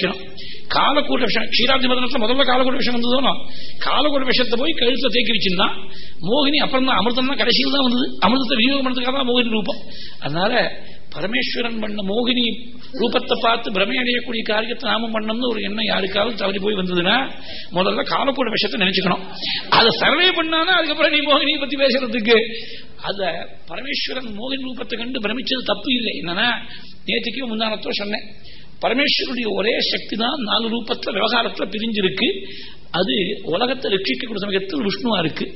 நினைக்கணும் காலக்கூட விஷம் க்ஷீராதி மதனத்தில் முதல்ல காலக்கூட விஷம் வந்ததோனோ காலக்கூட விஷத்தை போய் கழுத்தை தேக்கி வச்சிருந்தா மோகினி அப்புறம் தான் அமிர்தம் தான் கடைசியில் தான் வந்தது. அமிர்தத்தை விநியோகம் பண்ணதுக்காக தான் மோகினி ரூபம். அதனால பரமேஸ்வரன் பண்ண மோகினி ரூபத்தை பார்த்து பிரமை அடையக்கூடிய காரியத்தை நாம பண்ணணும்னு ஒரு எண்ணம் யாருக்காவது தவறி போய் வந்ததுன்னா முதல்ல காலக்கூட விஷயத்தை நினைச்சுக்கணும். அதை சர்வே பண்ணானா அதுக்கப்புறம் நீ மோகினியை பத்தி பேசுறதுக்கு. அத பரமேஸ்வரன் மோகினி ரூபத்தை கண்டு பிரமிச்சது தப்பு இல்லை. என்னன்னா நேற்றுக்கு முந்தானத்தோ சொன்னேன். பரமேஸ்வருடைய ஒரே சக்தி தான் நாலு ரூபத்துல விவகாரத்துல பிரிஞ்சிருக்கு. அது உலகத்தை ரட்சிக்கக்கூடிய சமயத்தில் விஷ்ணுவா இருக்கு.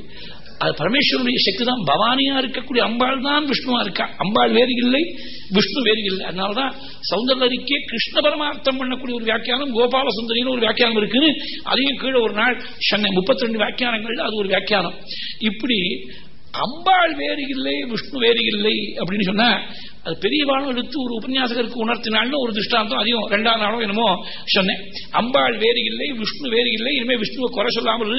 அது பரமேஸ்வருடைய சக்தி தான் பவானியா இருக்கக்கூடிய அம்பாள் தான் விஷ்ணுவா இருக்கா? அம்பாள் வேறு இல்லை விஷ்ணு வேறு இல்லை. அதனாலதான் சௌந்தரரிக்கே கிருஷ்ண பரமார்த்தம் பண்ணக்கூடிய ஒரு வியாக்கியானம் கோபால சுந்தரின்னு ஒரு வியாக்கியானம் இருக்குன்னு அதையும் கீழே ஒரு நாள் சென்னை முப்பத்தி ரெண்டு வியாக்கியானங்கள்ல அது ஒரு வியாக்கியானம். இப்படி அம்பாள் வேறு இல்லை விஷ்ணு வேறு இல்லை அப்படின்னு சொன்னா அது பெரியவாழ் எடுத்து ஒரு உபன்யாசகருக்கு உணர்த்தினாள்னு ஒரு திருஷ்டாந்தம் அதையும் ரெண்டாம் நாளும் என்னமோ சொன்னேன். அம்பாள் வேறு இல்லை விஷ்ணு வேறு இல்லை இனிமேல் விஷ்ணுவை குறை சொல்லாமல்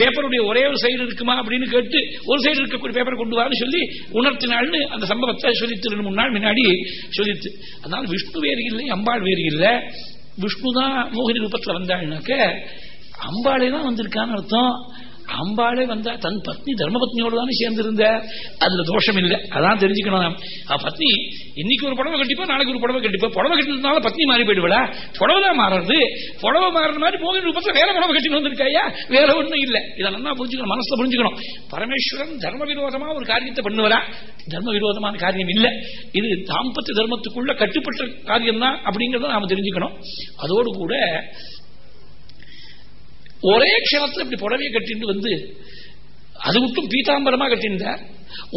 பேப்பருடைய ஒரே ஒரு சைடு இருக்குமா அப்படின்னு கேட்டு ஒரு சைடு இருக்கக்கூடிய பேப்பர் கொண்டு வான்னு சொல்லி உணர்த்தினாள்னு அந்த சம்பவத்தை சொல்லித்து ரெண்டு மூணு நாள் முன்னாடி சொல்லித்து. அதனால விஷ்ணு வேறு இல்லை அம்பாள் வேறு இல்லை விஷ்ணு தான் மோகினி ரூபத்தில் வந்தாள்னாக்க அம்பாளே தான் வந்திருக்கான்னு அர்த்தம். அம்பாளே வந்தா தன் பத்னி தர்மபத்னியோடு தானே சேர்ந்திருந்த? அதுல தோஷம் இல்லை அதான் தெரிஞ்சுக்கணும். பத்னி இன்னைக்கு ஒரு புடவை கட்டிப்பா நாளைக்கு ஒரு புடவை கட்டிப்பா. புடவை கட்டினதுனால பத்னி மாறி போயிடுவடா புடவை தான் மாறுறது. புடவை மாறுற மாதிரி போகிற ரூபத்தில் வேற புடவை கட்டின்னு வந்திருக்காயா? வேற ஒண்ணும் இல்லை. இதை நல்லா புரிஞ்சுக்கணும் மனசுல புரிஞ்சுக்கணும். பரமேஸ்வரன் தர்ம விரோதமா ஒரு காரியத்தை பண்ணுவரா? தர்ம விரோதமான காரியம் இல்லை. இது தாம்பத்திய தர்மத்துக்குள்ள கட்டுப்பட்ட காரியம் தான் அப்படிங்கறத நாம தெரிஞ்சுக்கணும். அதோடு கூட ஒரே க்ஷணத்தில் இப்படி புடவையை கட்டிட்டு வந்து அது மட்டும் பீதாம்பரமா கட்டியிருந்தார்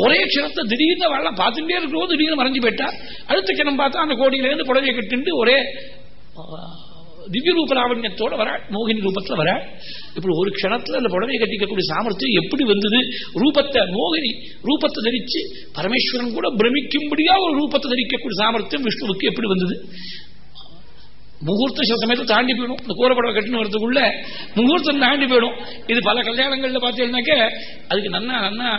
ஒரே க்ஷணத்தை திடீர்னு வரலாம் பார்த்துட்டே இருக்கிறோம் திடீர்னு மறைஞ்சு போயிட்டா. அடுத்த கிணம் பார்த்தா அந்த கோடியிலேருந்து புடவையை கட்டிட்டு ஒரே திவ்ய ரூப லாவண்யத்தோட வர மோகினி ரூபத்தில் வர இப்படி ஒரு க்ஷணத்தில் அந்த புடவையை கட்டிக்கக்கூடிய சாமர்த்தியம் எப்படி வந்தது? ரூபத்தை மோகினி ரூபத்தை தரிச்சு பரமேஸ்வரன் கூட பிரமிக்கும்படியா ஒரு ரூபத்தை தரிக்கக்கூடிய சாமர்த்தியம் விஷ்ணுவுக்கு எப்படி வந்தது? முகூர்த்த சில சமயத்தை தாண்டி போயிடும். இந்த கூரப்படவை கட்டின்னு வரதுக்குள்ள முகூர்த்தம் தாண்டி போயிடும். இது பல கல்யாணங்கள்ல பார்த்தீங்கன்னாக்க அதுக்கு நன்னா நன்னா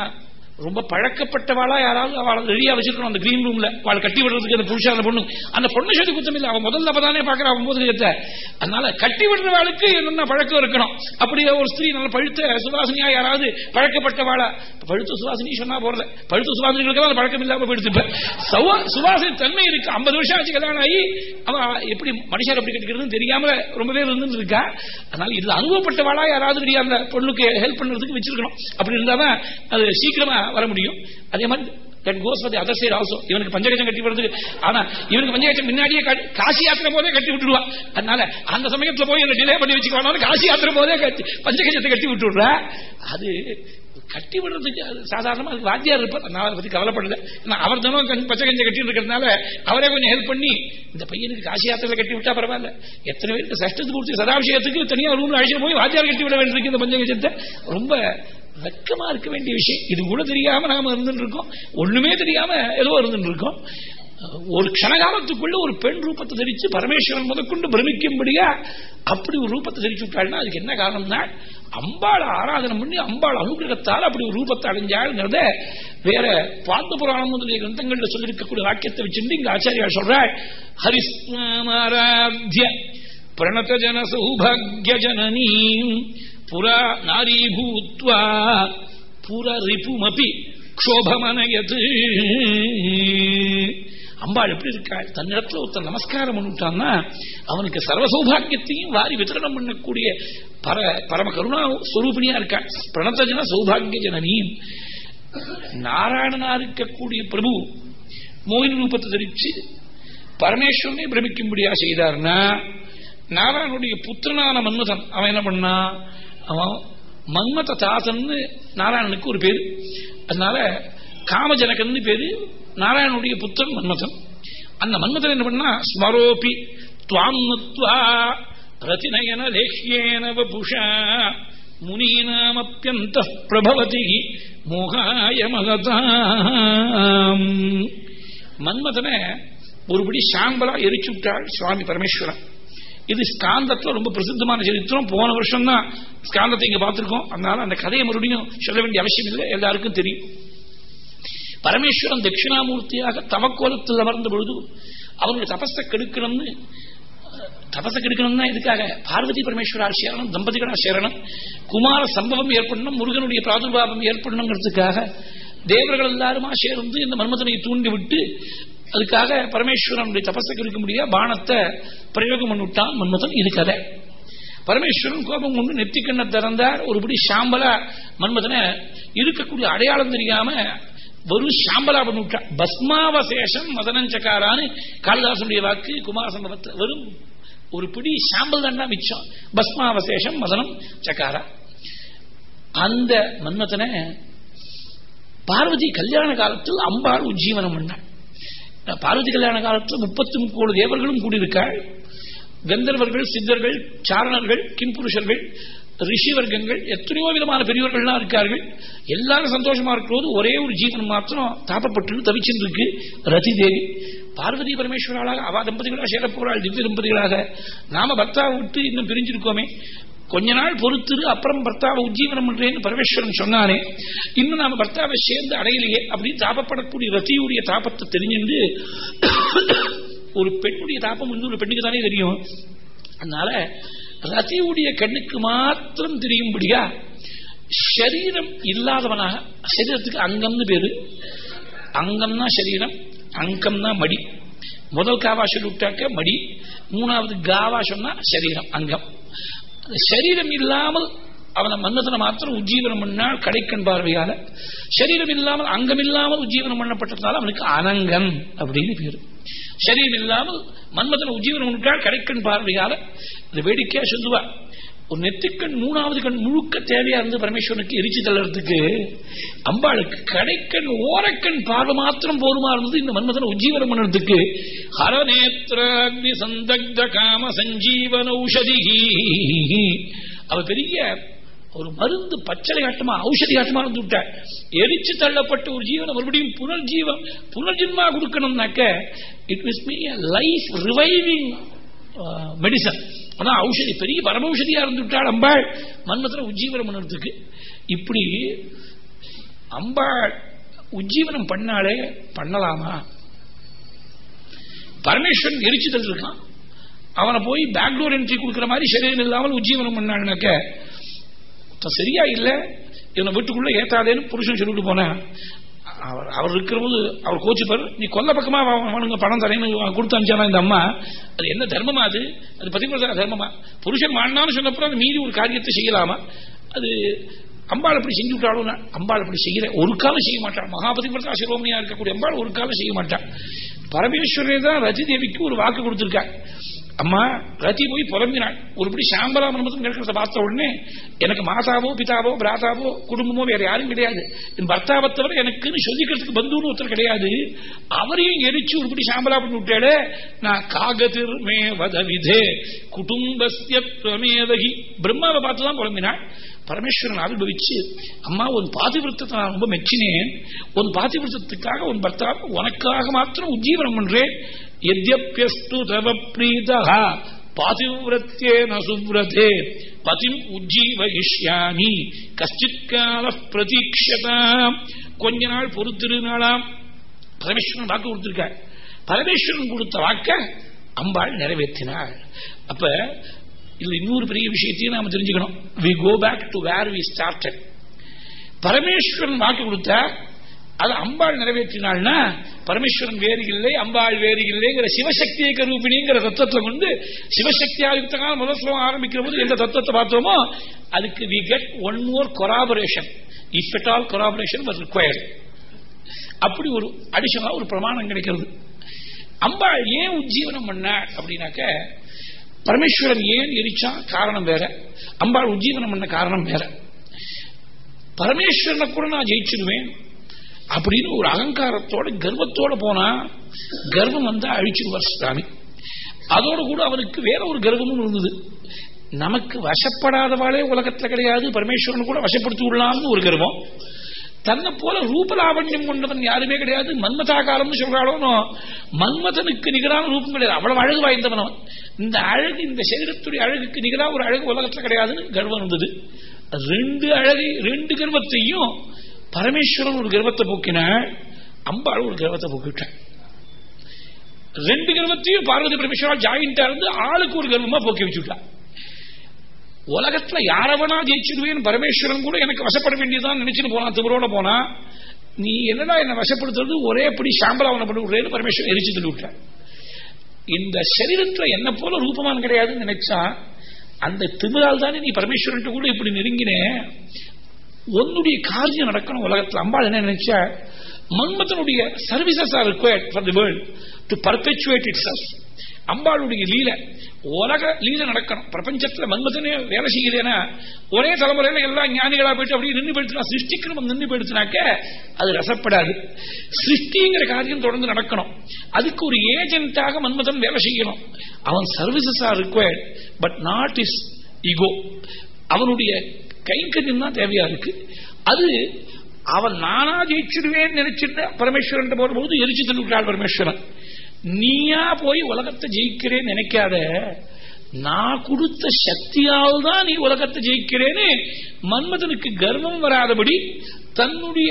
ரொம்ப பழக்கப்பட்டவாளா யாராவது அவளை ரெடியா வச்சிருக்கணும் அந்த கிரீன் ரூம்ல அவளை கட்டி விடுறதுக்கு அந்த புருஷன் அந்த பொண்ணு. அந்த பொண்ணு சொல்லி குத்தம் இல்லை. அவன் முதல்ல அப்பதானே பாக்குற அவன் போது அதனால கட்டி விடுறவாளுக்கு என்னென்ன பழக்கம் இருக்கணும்? அப்படி ஒரு ஸ்திரீ நல்ல பழுத்த சுவாசனியா யாராவது பழக்கப்பட்டவாளா? பழுத்த சுவாசினி சொன்னா போறல பழுத்த சுவாசினிகளுக்கு அந்த பழக்கம் இல்லாம போயிடுச்சு இப்ப. சுவாசனை தன்மை இருக்கு. ஐம்பது வருஷம் ஆச்சு கல்யாணம் ஆகி. அவன் எப்படி மனுஷர் எப்படி கட்டிக்கிறதுன்னு தெரியாம ரொம்ப பேர் இருந்து இருக்கா. அதனால இதுல அனுபவப்பட்டவாளா யாராவது அந்த பொண்ணுக்கு ஹெல்ப் பண்றதுக்கு வச்சிருக்கணும். அப்படி இருந்தாதான் அது சீக்கிரமா வர முடியும். அதே மாதிரி that goes for other side also இவனுக்கு பஞ்சகஜம் கட்டி விடுறதுக்கு. ஆனா இவனுக்கு பஞ்சகஜம் முன்னாடியே கட்டி- காசி யாத்திரை போதே கட்டி விட்டுடுவா. அதனால அந்த சமயத்துல போய் என்ன டிலே பண்ணி வச்சுக்கணும் காசி யாத்திரை போதே கட்டி பஞ்சகஜத்தை கட்டி விட்டுடுறா. அது கட்டி விடுறதுக்கு சாதாரணமா அதுக்கு வாத்தியார் இருப்பார். நான் அதை பத்தி கவலைப்படல. அவர் தினம் கண் பச்சை கஞ்சை கட்டி இருக்கிறதுனால அவரே கொஞ்சம் ஹெல்ப் பண்ணி இந்த பையனுக்கு காசி யாத்திரை கட்டி விட்டா பரவாயில்ல. எத்தனை பேருக்கு சஷ்டத்து பூர்த்தி சதாபிஷேகத்துக்கு தனியா ரூம்ல அழைச்சிட்டு போய் வாத்தியார் கட்டி விட வேண்டியிருக்கு இந்த பஞ்சகஜத்தை. ரொம்ப வெக்கமா இருக்க வேண்டிய விஷயம். இது கூட தெரியாம நாம இருந்துட்டு இருக்கோம் ஒண்ணுமே தெரியாம ஏதோ இருந்துட்டு இருக்கோம் ஒரு க்ஷணகாலத்துக்குள்ள ஒரு பெண் ரூபத்தை தரிச்சு பரமேஸ்வரன் முதற்கொண்டு பிரமிக்கும்படியா அப்படி ஒரு ரூபத்தை தரிச்சு விட்டாள்னா அதுக்கு என்ன காரணம்னா அம்பாள் ஆராதனை பண்ணி அம்பாள் அனுகிரகத்தால் அப்படி ஒரு ரூபத்தை அடைஞ்சாள்ங்கிறத வேற பாந்த புராணம் முதலிய கிரந்தங்கள்ல சொல்லியிருக்கக்கூடிய வாக்கியத்தை வச்சுட்டு இங்க ஆச்சாரியா சொல்றாள் ஹரிஸ்மாராத்திய பிரணத ஜன சௌபாகிய ஜனனி புரா நாரீபூத்வா பூத்வா புர ரிபுமபி க்ஷோபமனயது அம்பாள் எப்படி இருக்காள் தன்னிடத்துல ஒருத்தர் நமஸ்காரம் பண்ணிவிட்டான்னா அவனுக்கு சர்வ சௌபாகியத்தையும் வாரி விதரணம் பண்ணக்கூடிய பர பரம கருணா ஸ்வரூபிணியா இருக்காள் பிரணத்தஜன சௌபாகிய ஜனனி. நாராயணனா இருக்கக்கூடிய பிரபு மோகினி ரூபத்தை தரிச்சு பரமேஸ்வரனை பிரமிக்கும்படியா செய்தார்னா நாராயணனுடைய புத்திரனான மன்மதன் அவன் என்ன பண்ணா? அவன் மன்மத தாசன்னு நாராயணனுக்கு ஒரு பேரு. அதனால காமஜனகன் பேரு நாராயணனுடைய புத்தன் மன்மதன். அந்த மன்மதன் என்ன பண்ணா ஸ்மரோபி துவாம் நத்வா ரதிநயன லேஹ்யேன வபுஷா முனீனாமப்பியந்த பிரபவதி மோகாய மகதாம். மன்மதனை ஒருபடி சாம்பலா எரிச்சுட்டாள் சுவாமி பரமேஸ்வரன். இது ஸ்காந்தத்துல ரொம்ப பிரசித்தமான சரித்திரம். போன வருஷம் தான் ஸ்காந்தத்தை இங்க பார்த்திருக்கோம். அதனால அந்த கதையை மறுபடியும் சொல்ல வேண்டிய அவசியம் இல்லை. எல்லாருக்கும் தெரியும். பரமேஸ்வரன் தட்சிணாமூர்த்தியாக தவக்கோலத்தில் அமர்ந்த பொழுது அவருடைய தபஸை கெடுக்கணும்னு தபச கெடுக்கணும்னா இதுக்காக பார்வதி பரமேஸ்வரால் சேரணும் தம்பதிகளா சேரணும் குமார சம்பவம் ஏற்படணும் முருகனுடைய பிராதுர்பாவம் ஏற்படணுங்கிறதுக்காக தேவர்கள் எல்லாருமா சேர்ந்து இந்த மன்மதனை தூண்டி விட்டு அதுக்காக பரமேஸ்வரனுடைய தபஸுக்கு இருக்க முடியாது பானத்தை பிரயோகம் பண்ணிவிட்டான். மன்மதன் இது கதை. பரமேஸ்வரன் கோபம் கொண்டு நெத்திக்கண்ணை திறந்தார். ஒருபடி சாம்பலா மன்மதனை இருக்கக்கூடிய அடையாளம் தெரியாம வெறும் சாம்பலா பண்ணிவிட்டான். பஸ்மாவசேஷம் மதனஞ்சக்காரான்னு காளிதாசனுடைய வாக்கு குமார சம்பவத்தை வெறும் ஒரு பிடி சாம்பல் தான் மிச்சம். பஸ்மாவசேஷம் மதனம் சக்காரா அந்த மன்மதனை பார்வதி கல்யாண காலத்தில் அம்பாள் உஜ்ஜீவனம் பண்ணாள். பார்வதி கல்யாண காலத்தில் முப்பத்தி முக்கோடு தேவர்களும் கூடியிருக்காள். கந்தர்வர்கள் சித்தர்கள் சாரணர்கள் கின்புருஷர்கள் ரிஷி வர்க்கங்கள் எத்தனையோ விதமான பெரியவர்கள்லாம் இருக்கார்கள். எல்லாரும் சந்தோஷமா இருக்கிறது. ஒரே ஒரு ஜீவன் மாத்திரம் தாப்பப்பட்டு தவிச்சிருக்கு ரதி தேவி. பார்வதி பரமேஸ்வராளாக அவா தம்பதிகளாக சேரப்போறாள் திவ்ய தம்பதிகளாக. நாம பக்தாவை விட்டு இன்னும் பிரிஞ்சிருக்கோமே. கொஞ்ச நாள் பொறுத்து அப்புறம் பர்த்தாவை உஜ்ஜீவனம் பண்றேன்னு பரமேஸ்வரன் சொன்னானே. இன்னும் நாம பர்த்தாவை சேர்ந்து அடையலையே அப்படின்னு தாபப்படக்கூடிய ரத்தியுடைய தாபத்தை தெரிஞ்சுண்டு ஒரு பெண்ணுடைய தாபம் இன்னொரு பெண்ணுக்கு தானே தெரியும். அதனால ரத்தியுடைய கண்ணுக்கு மாத்திரம் தெரியும்படியா சரீரம் இல்லாதவனாக சரீரத்துக்கு அங்கம்னு பேரு. அங்கம்னா சரீரம் அங்கம்னா மடி. முதல் காவா சொல்லி விட்டாக்க மடி. மூணாவது காவா சொன்னா சரீரம் அங்கம். சரீரம் இல்லாமல் அவனை மன்னதனை மாத்திரம் உஜ்ஜீவனம் பண்ணால் கடைக்கண் பார்வையால. சரீரம் இல்லாமல் அங்கம் இல்லாமல் உஜ்ஜீவனம் பண்ணப்பட்டதுனால அவனுக்கு அனங்கன் அப்படின்னு பேரு. சரீரம் இல்லாமல் மன்மதன உஜ்ஜீவனம் பண்ணால் கடைக்கண் பார்வையால. இந்த வேடிக்கையா சொல்லுவா. ஒரு நெத்திக்கண் மூணாவது கண் முழுக்க தேவையா இருந்து பரமேஸ்வரனுக்கு எரிச்சு தள்ளறதுக்கு அம்பாளுக்கு கடைக்கண் ஓரக்கண் பார்வை மாத்திரம் போருமா இருந்தது இந்த மன்மதன உஜ்ஜீவனம் பண்ணுறதுக்கு. ஹரநேத்ராக்னி சந்தக்த காம சஞ்சீவன ஔஷதி. அவ பெரிய ஒரு மருந்து பச்சளை ஆட்டமா ஔஷதி ஆட்டமா இருந்து விட்ட. எரிச்சு தள்ளப்பட்ட ஒரு ஜீவனை மறுபடியும் புனர்ஜீவம் புனர்ஜென்மா கொடுக்கணும்னாக்க it miss me life reviving medicine ஆனால் ஔஷதி பெரிய பரமௌஷதியா இருந்துவிட்டாள் அம்பாள். மன்மத்திர உஜ்ஜீவனம் பண்ணுறதுக்கு. இப்படி அம்பாள் உஜ்ஜீவனம் பண்ணாலே பண்ணலாமா? பரமேஸ்வரன் எரிச்சு தள்ளிருக்கான் அவனை போய் பேக்டோர் என்ட்ரி கொடுக்குற மாதிரி சரீரம் இல்லாமல் உஜ்ஜீவனம் பண்ணான்னாக்க சரியா இல்ல. இவனை வீட்டுக்குள்ள ஏத்தாதேன்னு புருஷன் சொல்லிட்டு போனேன். அவர் அவர் இருக்கிற போது அவர் கோச்சுப்பார். நீ கொல்ல பக்கமா அவனுங்க பணம் தரேன்னு கொடுத்து அனுப்பிச்சானா இந்த அம்மா? அது என்ன தர்மமா அது? அது பதிமூணு தர்மமா? புருஷன் வாழ்னான்னு சொன்னப்பறம் அது மீறி ஒரு காரியத்தை செய்யலாமா? அது அம்பாள் அப்படி செஞ்சு விட்டாலும் அம்பாள் அப்படி செய்யற ஒரு காலம் செய்ய மாட்டான் மகாபதிபுரத்தா சிரோமணியா இருக்கக்கூடிய அம்பாள் ஒரு காலம் செய்ய மாட்டான் பரமேஸ்வரே தான் ரஜிதேவிக்கு ஒரு வாக்கு கொடுத்திருக்கா அம்மா ரத்தி போய் புலம்பினாள் ஒருபடி சாம்பலா மன்மதம் கிடக்கிறத பார்த்த உடனே எனக்கு மாதாவோ பிதாவோ பிராதாவோ குடும்பமோ வேற யாரும் கிடையாது. என் பர்த்தாவை தவிர எனக்குன்னு சொல்லிக்கிறதுக்கு பந்துன்னு ஒருத்தர் கிடையாது. அவரையும் எரிச்சு ஒருபடி சாம்பலா பண்ணி விட்டாடு நான் காகதிர் மே வத விதே குடும்பஸ்ய பிரமேதகி. பிரம்மாவை பார்த்துதான் புலம்பினாள். பரமேஸ்வரன் அனுபவிச்சு அம்மா உன் பாதிவிரத்தத்தை நான் ரொம்ப மெச்சினேன். உன் பாதிவிரத்தத்துக்காக உன் பர்த்தா உனக்காக மாத்திரம் உஜ்ஜீவனம் பண்றேன். எத்யப்பியஸ்து தவ பிரீதா பாதிவிரத்தேன பதிம் உஜ்ஜீவயிஷ்யாமி கஷ்டித் கால பிரதீட்சதாம் கொஞ்ச நாள் பொறுத்திருநாளாம் பரமேஸ்வரன் வாக்கு கொடுத்திருக்கார். பரமேஸ்வரன் கொடுத்த வாக்க அம்பாள் நிறைவேற்றினாள். அப்ப இதுல இன்னொரு பெரிய விஷயத்தையும் நாம தெரிஞ்சுக்கணும். We go back to where we started Parameswaran வாக்கு கொடுத்தா அது அம்பாள் நிறைவேற்றினாள்னா பரமேஸ்வரன் வேறு இல்லை அம்பாள் வேறு இல்லைங்கிற சிவசக்தியை கரூபிணிங்கிற தத்துவத்தை கொண்டு சிவசக்தி ஆயுக்தகால முதல் ஸ்லோகம் ஆரம்பிக்கிற போது எந்த தத்துவத்தை பார்த்தோமோ அதுக்கு we get one more corroboration if at all corroboration was required அப்படி ஒரு அடிஷனலா ஒரு பிரமாணம் கிடைக்கிறது. அம்பாள் ஏன் உஜ்ஜீவனம் பண்ண அப்படின்னாக்க பரமேஸ்வரன் ஏன் எரிச்சா? காரணம் வேற. அம்பாள் உஜ்ஜீவனம் பண்ண காரணம் வேற. பரமேஸ்வரனை கூட நான் ஜெயிச்சிருவேன். அப்படின்னு ஒரு அகங்காரத்தோட கர்வத்தோட போனா கர்வம் வந்து அழிச்சிருவார் சுவாமி. அதோட கூட அவருக்கு வேற ஒரு கர்வமும் இருந்தது. நமக்கு வசப்படாதவாளே உலகத்துல கிடையாது. பரமேஸ்வரன் கூட வசப்படுத்தி விடலாம்னு ஒரு கர்வம். தன்னை போல ரூபலாவண்யம் கொண்டவன் யாருமே கிடையாது. மன்மதாகாரம்னு சொல்றாளோனோ மன்மதனுக்கு நிகரான ரூபம் கிடையாது. அவ்வளவு அழகு வாய்ந்தவன் அவன். இந்த அழகு இந்த சரீரத்துடைய அழகுக்கு நிகராக ஒரு அழகு உலகத்தில் கிடையாதுன்னு கர்வம் இருந்தது. ரெண்டு அழகை ரெண்டு கர்வத்தையும் பரமேஸ்வரன் ஒரு கர்வத்தை போக்கினாள் அம்பாள் ஒரு கர்வத்தை போக்கிவிட்டாள். ரெண்டு கர்வத்தையும் பார்வதி பரமேஸ்வரா ஜாயிண்டா இருந்து ஆளுக்கு ஒரு கர்வமா போக்கி வச்சுட்டா உலகத்துல யாரவனா ஜெயிச்சிருவேன் பரமேஸ்வரன் கூட எனக்கு வசப்பட வேண்டியதான் நினைச்சுட்டு போனா திவரோட போனா நீ என்னடா என்ன வசப்படுத்துறது? ஒரே படி சாம்பலாவனை பண்ணி விடுறேன்னு பரமேஸ்வரன் எரிச்சு தள்ளி விட்டார். இந்த சரீரத்துல என்ன போல ரூபமான் கிடையாதுன்னு நினைச்சா அந்த திமிரால் தானே நீ பரமேஸ்வரன் கூட இப்படி நெருங்கினே? உன்னுடைய காரியம் நடக்கணும் உலகத்துல. அம்பாள் என்ன நினைச்சா மன்மத்தனுடைய services are required for the world to perpetuate itself அம்பாளுடைய லீல. உலக லீல நடக்கணும். பிரபஞ்சத்துல மன்மதனே வேலை செய்யலனா ஒரே தலைமுறையில எல்லா ஞானிகளா போயிட்டு அப்படியே நின்று போயிடுச்சுனா சிருஷ்டிக்கு நம்ம நின்று போயிடுச்சுனாக்க அது ரசப்படாது. சிருஷ்டிங்கிற காரியம் தொடர்ந்து நடக்கணும். அதுக்கு ஒரு ஏஜென்ட்டாக மன்மதன் வேலை செய்யணும். அவன் services are required but not his ego அவனுடைய கைங்கரியம் தான் தேவையா இருக்கு. அது அவன் நானா ஜெயிச்சிருவேன் நினைச்சிருந்த பரமேஸ்வரன் போது எரிச்சு தள்ளிவிட்டாள் பரமேஸ்வரன். நீயா போய் உலகத்தை ஜெயிக்கிறேன்னு நினைக்காத. நான் கொடுத்த சக்தியால் தான் நீ உலகத்தை ஜெயிக்கிறேன்னு மன்மதனுக்கு கர்வம் வராதபடி தன்னுடைய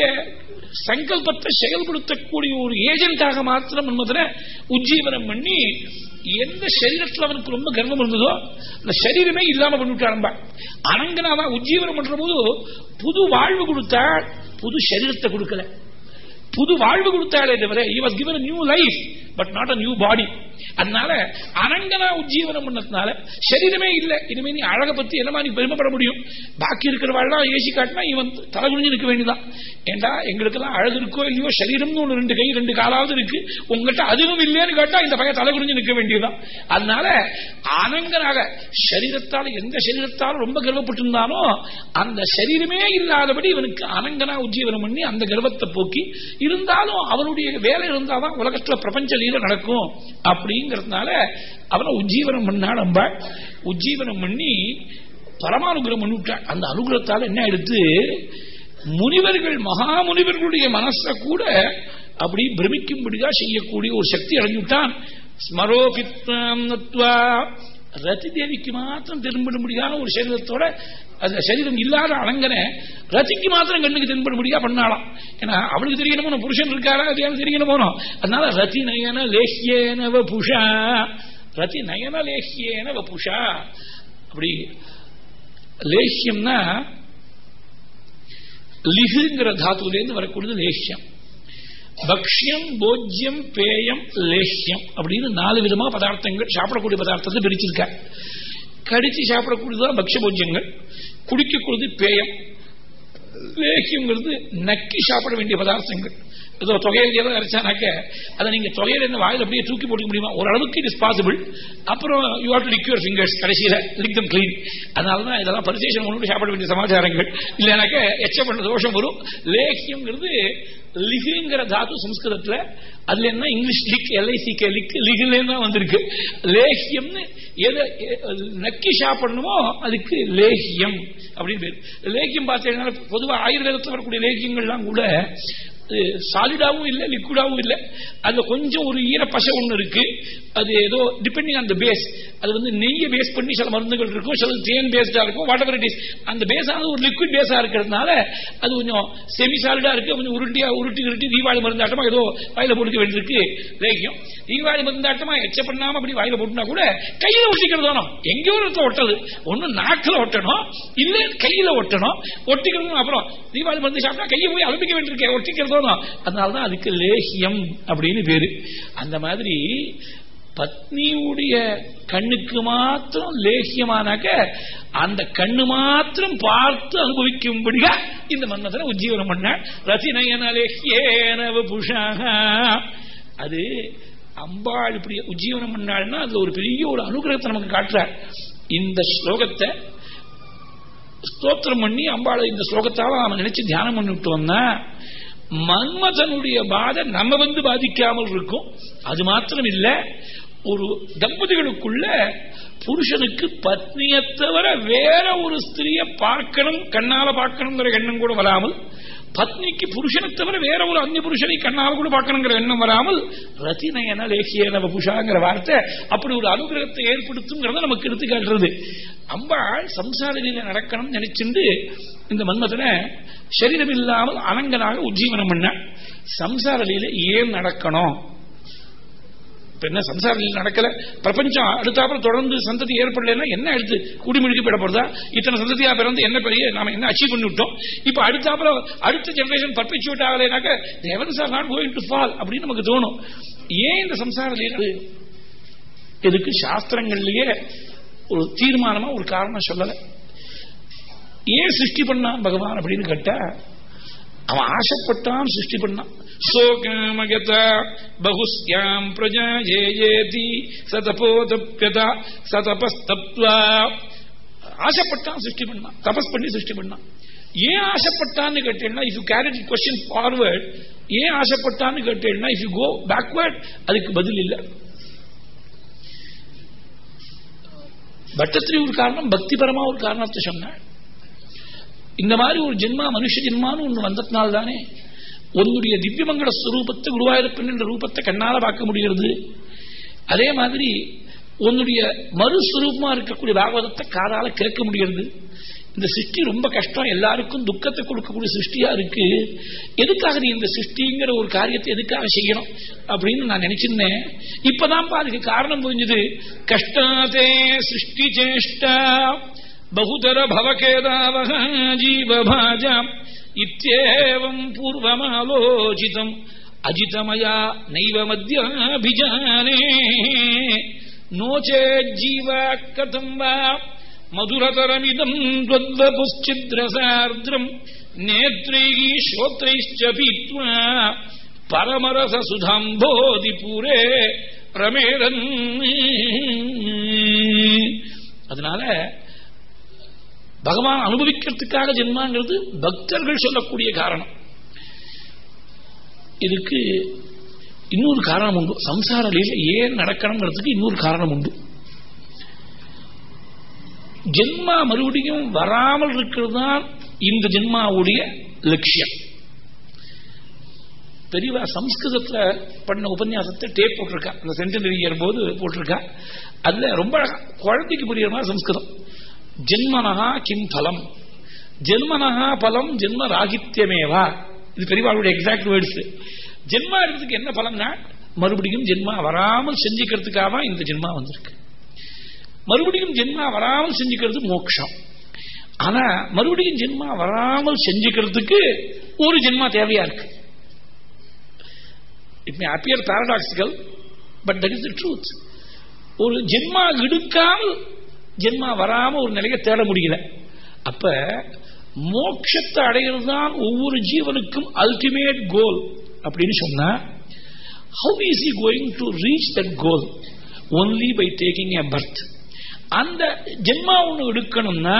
சங்கல்பத்தை செயல்படுத்தக்கூடிய ஒரு ஏஜென்டாக மாத்திரம் மன்மதனை உஜ்ஜீவனம் பண்ணி எந்த சரீரத்தில் அவனுக்கு ரொம்ப கர்வம் இருந்ததோ அந்த சரீரமே இல்லாம பண்ணிவிட்டான் அனங்கனாதான் உஜ்ஜீவனம் பண்ற போது புது வாழ்வு கொடுத்தா புது சரீரத்தை கொடுக்கல. புது வாழ்வு கொடுத்தாலே தவிர he was given new life but not a new body அதனால அனங்கனா உஜ்ஜீவனம் பண்ணதுனால சரீரமே இல்லை. இனிமே நீ அழக பத்தி என்னமா நீ பெருமைப்பட முடியும்? பாக்கி இருக்கிறவாள்லாம் ஏசி காட்டினா இவன் தலை குனிஞ்சு நிற்க வேண்டியதான் ஏண்டா எங்களுக்கு எல்லாம் அழகு இருக்கோ இல்லையோ சரீரம்னு ஒன்று ரெண்டு கை ரெண்டு காலாவது இருக்கு. உங்ககிட்ட அதுவும் இல்லையான்னு கேட்டா இந்த பையன் தலை குனிஞ்சு நிற்க வேண்டியதுதான். அதனால அனங்கனாக சரீரத்தால் எந்த சரீரத்தாலும் ரொம்ப கர்வப்பட்டிருந்தானோ அந்த சரீரமே இல்லாதபடி இவனுக்கு அனங்கனா உஜ்ஜீவனம் பண்ணி அந்த கர்வத்தை போக்கி இருந்தாலும் அவனுடைய வேலை இருந்தாதான் உலகத்துல பிரபஞ்ச லீல நடக்கும். அப்படிங்கறதுனால அவனை உஜ்ஜீவனம் பண்ணா நம்ப உஜ்ஜீவனம் பண்ணி பரமானுகிரம் பண்ணிவிட்டாள் அந்த அனுகிரகத்தால் என்ன எடுத்து முனிவர்கள் மகா முனிவர்களுடைய மனசை கூட அப்படி பிரமிக்கும்படியா செய்யக்கூடிய ஒரு சக்தி அடைஞ்சுட்டான். ஸ்மரோபித்வாம் ரதி தேவிக்கு மாத்திரம் தென்பட முடியாத ஒரு சரீரத்தோட அது சரீரம் இல்லாத அலங்கனை ரதிக்கு மாத்திரம் கண்ணுக்கு தென்பட முடியா பண்ணாலாம் ஏன்னா அவளுக்கு தெரியணுமோ புருஷன் இருக்காரா அது தெரியணுமோ அதனால ரதி நயன லேஹ்யேன புஷா. ரதி நயன லேஹ்யேன புஷா. அப்படி லேஹ்யம்னா லிகுங்கிற தாத்துலேருந்து வரக்கூடியது லேஹ்யம். பக்ஷியம் போஜ்யம் பேயம் லேஹ்யம் அப்படின்னு நாலு விதமா பதார்த்தங்கள் சாப்பிடக்கூடிய பதார்த்தத்தை பிரிச்சிருக்க. கடிச்சு சாப்பிடக்கூடியதுதான் பக்ஷ போஜ்யங்கள் குடிக்கக்கூடியது பேயம். லேகியம்ங்கிறது நக்கி சாப்பிட வேண்டிய பதார்த்தங்கள். ஏதோ தொகையில் ஏதோ அரைச்சானாக்க அதை நீங்க தொகையில் என்ன வாயில் அப்படியே தூக்கி போட்டுக்க முடியுமா? ஓரளவுக்கு இட் இஸ் பாசிபிள் அப்புறம் you have to lick your fingers கடைசியில் லிக் தம் கிளீன் அதனால தான் இதெல்லாம் பரிசேஷன் கொண்டு சாப்பிட வேண்டிய சமாச்சாரங்கள். இல்லைனாக்க எச்ச பண்ண தோஷம் வரும். லேகியம்ங்கிறது லிகுங்கிற தாத்து சம்ஸ்கிருதத்துல அதுல என்ன? இங்கிலீஷ் லிக் எல்ஐசிகே லிக் லிகுலேன்னு தான் வந்திருக்கு. லேஹியம்னு எதை நக்கி சாப்பிடணுமோ அதுக்கு லேஹியம் அப்படின்னு பேர். லேஹ்யம் பார்த்தீங்கன்னா பொதுவாக ஆயுர்வேதத்தில் வரக்கூடிய லேஹ்யங்கள்லாம் கூட சாலிடாவும் இல்லை லிக்விடாவும் இல்லை. அது கொஞ்சம் ஒரு ஈரப்பசை ஒன்று இருக்கு. அது ஏதோ டிபெண்டிங் ஆன் த பேஸ் அது வந்து நெய்யை பேஸ் பண்ணி சில மருந்துகள் இருக்கும் சில தேன் பேஸ்டா இருக்கும் வாட் எவர் இட் இஸ் அந்த பேஸானது ஒரு லிக்விட் பேஸா இருக்கிறதுனால அது கொஞ்சம் செமி சாலிடா இருக்கு கொஞ்சம் உருட்டியா உருட்டி உருட்டி தீபாவளி மருந்தாட்டமா ஏதோ வாயில போட்டுக்க வேண்டியிருக்கு. லேக்கியம் தீபாவளி மருந்தாட்டமா எச்ச பண்ணாம அப்படி வாயில போட்டுனா கூட கையில ஒட்டிக்கிறது வேணும் எங்கேயோ இடத்துல ஒட்டது. ஒண்ணு நாக்கில் ஒட்டணும் இல்ல கையில ஒட்டணும். ஒட்டிக்கிறதும் அப்புறம் தீபாவளி மருந்து சாப்பிட்டா கையை போய் அலுமிக்க வேண்டியிருக்கேன் ஒட்டிக்கிறதோ சொல்லலாம். அதனாலதான் அதுக்கு லேகியம் அப்படின்னு பேரு. அந்த மாதிரி பத்னியுடைய கண்ணுக்கு மாத்திரம் லேகியமானாக்க அந்த கண்ணு மாத்திரம் பார்த்து அனுபவிக்கும்படியா இந்த மன்னதனை உஜ்ஜீவனம் பண்ண ரத்தினயன லேகியேனவ புஷாக அது அம்பாள் இப்படி உஜ்ஜீவனம் பண்ணாள்னா அது ஒரு பெரிய ஒரு அனுகிரகத்தை நமக்கு காட்டுறார். இந்த ஸ்லோகத்தை ஸ்தோத்திரம் பண்ணி அம்பாளை இந்த ஸ்லோகத்தால நாம நினைச்சு தியானம் பண்ணிவிட்டு வந்தா மன்மதனுடைய பாதை நம்ம வந்து பாதிக்காமல் இருக்கும். அது மாத்திரம் இல்ல ஒரு தம்பதிகளுக்குள்ள புருஷனுக்கு பத்னியை தவிர வேற ஒரு ஸ்திரிய பார்க்கணும் கண்ணால பார்க்கணுங்கிற எண்ணம் கூட வராமல் பத்னிக்கு புருஷனை தவிர வேற ஒரு அந்நிய புருஷனை கண்ணால கூட பார்க்கணுங்கிற எண்ணம் வராமல் ரத்தினயன லேகியன புஷாங்கிற வார்த்தை அப்படி ஒரு அனுகிரகத்தை ஏற்படுத்துங்கிறத நமக்கு எடுத்து காட்டுறது. அம்பாள் சம்சாரில நடக்கணும் நினைச்சிருந்து இந்த மன்மதனை சரீரம் இல்லாமல் அனங்கனாக உஜ்ஜீவனம் பண்ண சம்சாரியில ஏன் நடக்கணும்? என்ன சம்சாரத்தில் நடக்கல? பிரபஞ்சம் அடுத்தாப்புறம் தொடர்ந்து சந்ததி ஏற்படலைன்னா என்ன எடுத்து குடிமுழுக்கி போயிட போறதா? இத்தனை சந்ததியா பிறந்து என்ன பெரிய நாம என்ன அச்சீவ் பண்ணி விட்டோம் இப்ப அடுத்தாப்புறம் அடுத்த ஜெனரேஷன் பர்பிச்சுவேட் ஆகலைனாக்க தேவன் are not going to fall அப்படின்னு நமக்கு தோணும். ஏன் இந்த சம்சாரத்தில் இதுக்கு சாஸ்திரங்கள்லயே ஒரு தீர்மானமா ஒரு காரணம் சொல்லல. ஏன் சிருஷ்டி பண்ணான் பகவான் அப்படின்னு கேட்டா அவன் ஆசைப்பட்டான் சிருஷ்டி பண்ணான். ஆசைப்பட்டான் சிருஷ்டி பண்ணான் தபஸ் பண்ணி சிருஷ்டி பண்ணான் ஏன் ஆசைப்பட்டான்னு கேட்டேன்னா if you carry question forward ஏன் ஆசைப்பட்டான்னு கேட்டேன்னா இஃப் யூ கோ பேக்வர்ட் அதுக்கு பதில் இல்லை பட்டத்திரி ஒரு காரணம் பக்திபரமா ஒரு காரணத்தை சொன்னாள் இந்த மாதிரி ஒரு ஜென்மா மனுஷ ஜென்மான்னு ஒன்று வந்ததுனால தானே உன்னுடைய திவ்யமங்கல ஸ்வரூபத்தை குருவாயிருப்பன் என்ற ரூபத்தை கண்ணால பார்க்க முடிகிறது. அதே மாதிரி உன்னுடைய மறுஸ்வரூபமா இருக்கக்கூடிய பாகவதத்தை காதால கேட்க முடிகிறது. இந்த சிருஷ்டி ரொம்ப கஷ்டம். எல்லாருக்கும் துக்கத்தை கொடுக்கக்கூடிய சிருஷ்டியா இருக்கு. எதுக்காக நீ இந்த சிருஷ்டிங்கிற ஒரு காரியத்தை எதுக்காக செய்யணும் அப்படின்னு நான் நினைச்சிருந்தேன். இப்பதான் அதுக்கு காரணம் புரிஞ்சது. கஷ்டாதே சிருஷ்டி சேஷ்டா. பகுதர பவகேதாவக ஜீவபாஜாம் ఇత్యేవం పూర్వమాలోచితం. అజితమయా నైవ మధ్యాభిజానే. నోచే జీవా కథం వా. మధురతరమిదం ద్వద్వపుశ్చిద్రసార్ద్రం. నేత్రై శ్రోత్రైశ్చ పీత్వా. పరమరస సుధాంబోధి పూరే రమేరన్. అదనాలే பகவான் அனுபவிக்கிறதுக்காக ஜென்மாங்கிறது பக்தர்கள் சொல்லக்கூடிய காரணம். இதுக்கு இன்னொரு காரணம் உண்டு. சம்சார லீல ஏன் நடக்கணுங்கிறதுக்கு இன்னொரு காரணம் உண்டு. ஜென்மா மறுபடியும் வராமல் இருக்கிறது தான் இந்த ஜென்மாவுடைய லட்சியம். பெரியவா சம்ஸ்கிருதத்தில் பண்ண உபன்யாசத்தை டேப் போட்டிருக்கா. அந்த சென்டினரி இயர் போது போட்டிருக்கா. அதுல ரொம்ப குழந்தைக்கு புரியுற மாதிரி சம்ஸ்கிருதம். ஜென்மனஹா கிம் பலம். ஜென்மனஹா பலம் ஜென்ம ராகித்யமேவா இது பெரியவாளுடைய எக்ஸாக்ட் வேர்ட்ஸ் ஜென்மா இருந்ததுக்கு என்ன பலம்னா மறுபடியும் ஜென்மா வராமல் செஞ்சுக்கிறதுக்காக இந்த ஜென்மா வந்திருக்கு. மறுபடியும் ஜென்மா வராமல் செஞ்சுக்கிறது மோட்சம் ஆனா மறுபடியும் ஜென்மா வராமல் செஞ்சுக்கிறதுக்கு ஒரு ஜென்மா தேவையா இருக்கு. It may appear paradoxical but that is the truth ஒரு ஜென்மா எடுக்காமல் ஜென்மா வராம ஒரு நிலையை தேட முடியல. அப்ப மோட்சத்தை அடைகிறது தான் ஒவ்வொரு ஜீவனுக்கும் அல்டிமேட் கோல் அப்படின்னு சொன்னா how is he going to reach that goal only by taking a birth அந்த ஜென்மா ஒன்று எடுக்கணும்னா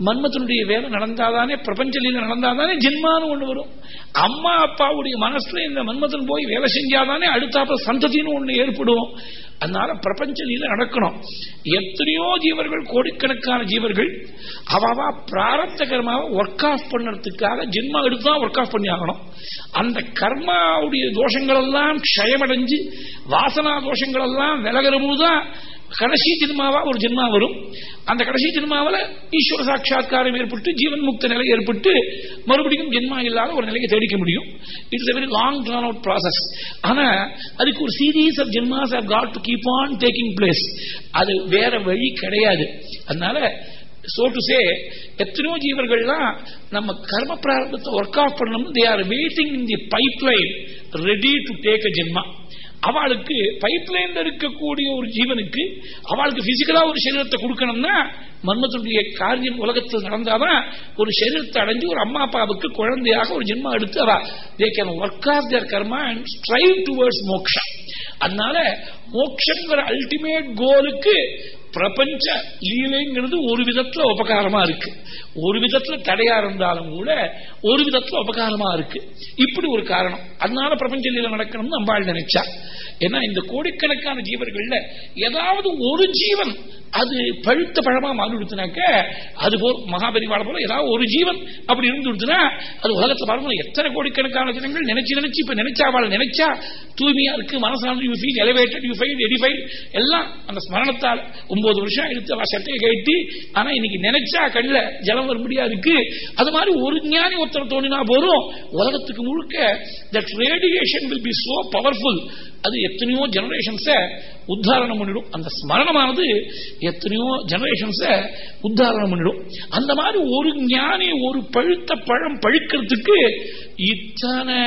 மன்மத்தினுடைய வேலை நடந்தாதானே பிரபஞ்சலீல நடந்தாதானே ஜென்மான்னு ஒண்ணு வரும். அம்மா அப்பாவுடைய மனசுல இந்த மன்மதன் போய் வேலை செஞ்சாதானே அடுத்தாப்புல சந்ததின்னு ஒண்ணு ஏற்படும். அதனால பிரபஞ்சலீல நடக்கணும். எத்தனையோ ஜீவர்கள் கோடிக்கணக்கான ஜீவர்கள் அவாவா பிராரத்த கர்மாவை ஒர்க் ஆஃப் பண்ணுறதுக்காக ஜென்மா எடுத்து தான் ஒர்க் ஆஃப் பண்ணி ஆகணும் அந்த கர்மாவுடைய தோஷங்கள் எல்லாம் க்ஷயமடைஞ்சு வாசனா தோஷங்கள் எல்லாம் விலகிற போதுதான் கடைசி ஜென்மாவா ஒரு ஜென்மா வரும். அந்த கடைசி ஜென்மாவில் ஈஸ்வர சாட்சா்காரம் ஏற்பட்டு ஜீவன் முக்த நிலை ஏற்பட்டு மறுபடியும் ஜென்மா இல்லாத ஒரு நிலையை தேடிக்க முடியும். It's very long drawn out process ஆனா அதுக்கு ஒரு series of ஜென்மாஸ் have got to keep on taking place அது வேற வழி கிடையாது. அதனால சோ டு சே எத்தனையோ ஜீவர்கள்லாம் நம்ம கர்ம பிராரம்பத்தை ஒர்க் ஆஃப் பண்ணணும் they are waiting in the pipeline ready to take a ஜென்மா. அவளுக்கு பைப் லைன்ல இருக்கக்கூடிய ஒரு ஜீவனுக்கு அவளுக்கு பிசிக்கலா ஒரு சரீரத்தை கொடுக்கணும்னா மர்மத்துடைய காரியம் உலகத்தில் நடந்தாதான் ஒரு சரீரத்தை அடைஞ்சு ஒரு அம்மா அப்பாவுக்கு குழந்தையாக ஒரு ஜென்மம் எடுத்து அவ they can work off their karma and strive towards moksha அதனால மோக்ஷங்கிற அல்டிமேட் கோலுக்கு பிரபஞ்ச லீலைங்கிறது ஒரு விதத்துல உபகாரமா இருக்கு. ஒரு விதத்துல தடையா இருந்தாலும் கூட ஒரு விதத்துல உபகாரமா இருக்கு. இப்படி ஒரு காரணம். அதனால பிரபஞ்ச லீலை நடக்கணும்னு அம்பாள் நினைச்சா. ஏன்னா இந்த கோடிக்கணக்கான ஜீவர்கள்ல ஏதாவது ஒரு ஜீவன் அது பழுத்த பழமா மாறிடுச்சுனாக்க அது போல் மகாபரிவாள போல ஏதாவது ஒரு ஜீவன் அப்படி இருந்துடுச்சுன்னா அது உலகத்தை பாருங்க எத்தனை கோடிக்கணக்கான ஜனங்கள் நினைச்சு நினைச்சு இப்ப நினைச்சா அவளை நினைச்சா தூய்மையா இருக்கு மனசான you feel elevated you feel edified எல்லாம் அந்த ஸ்மரணத்தால் ஒன்பது வருஷம் எடுத்து அவ சட்டையை கட்டி ஆனா இன்னைக்கு நினைச்சா கண்ணில் ஜலம் வரும்படியா இருக்கு. அது மாதிரி ஒரு ஞானி ஒருத்தர் தோணினா போறோம் உலகத்துக்கு முழுக்க that radiation will be so powerful அது எத்தனையோ ஜெனரேஷன்ஸ உத்தாரணம் பண்ணிடும். அந்த ஸ்மரணமானது எத்தனையோ ஜெனரேஷன்ஸ உத்தாரணம் பண்ணிடும். அந்த மாதிரி ஒரு ஞானி ஒரு பழுத்த பழம் பழுக்கிறதுக்கு இத்தனை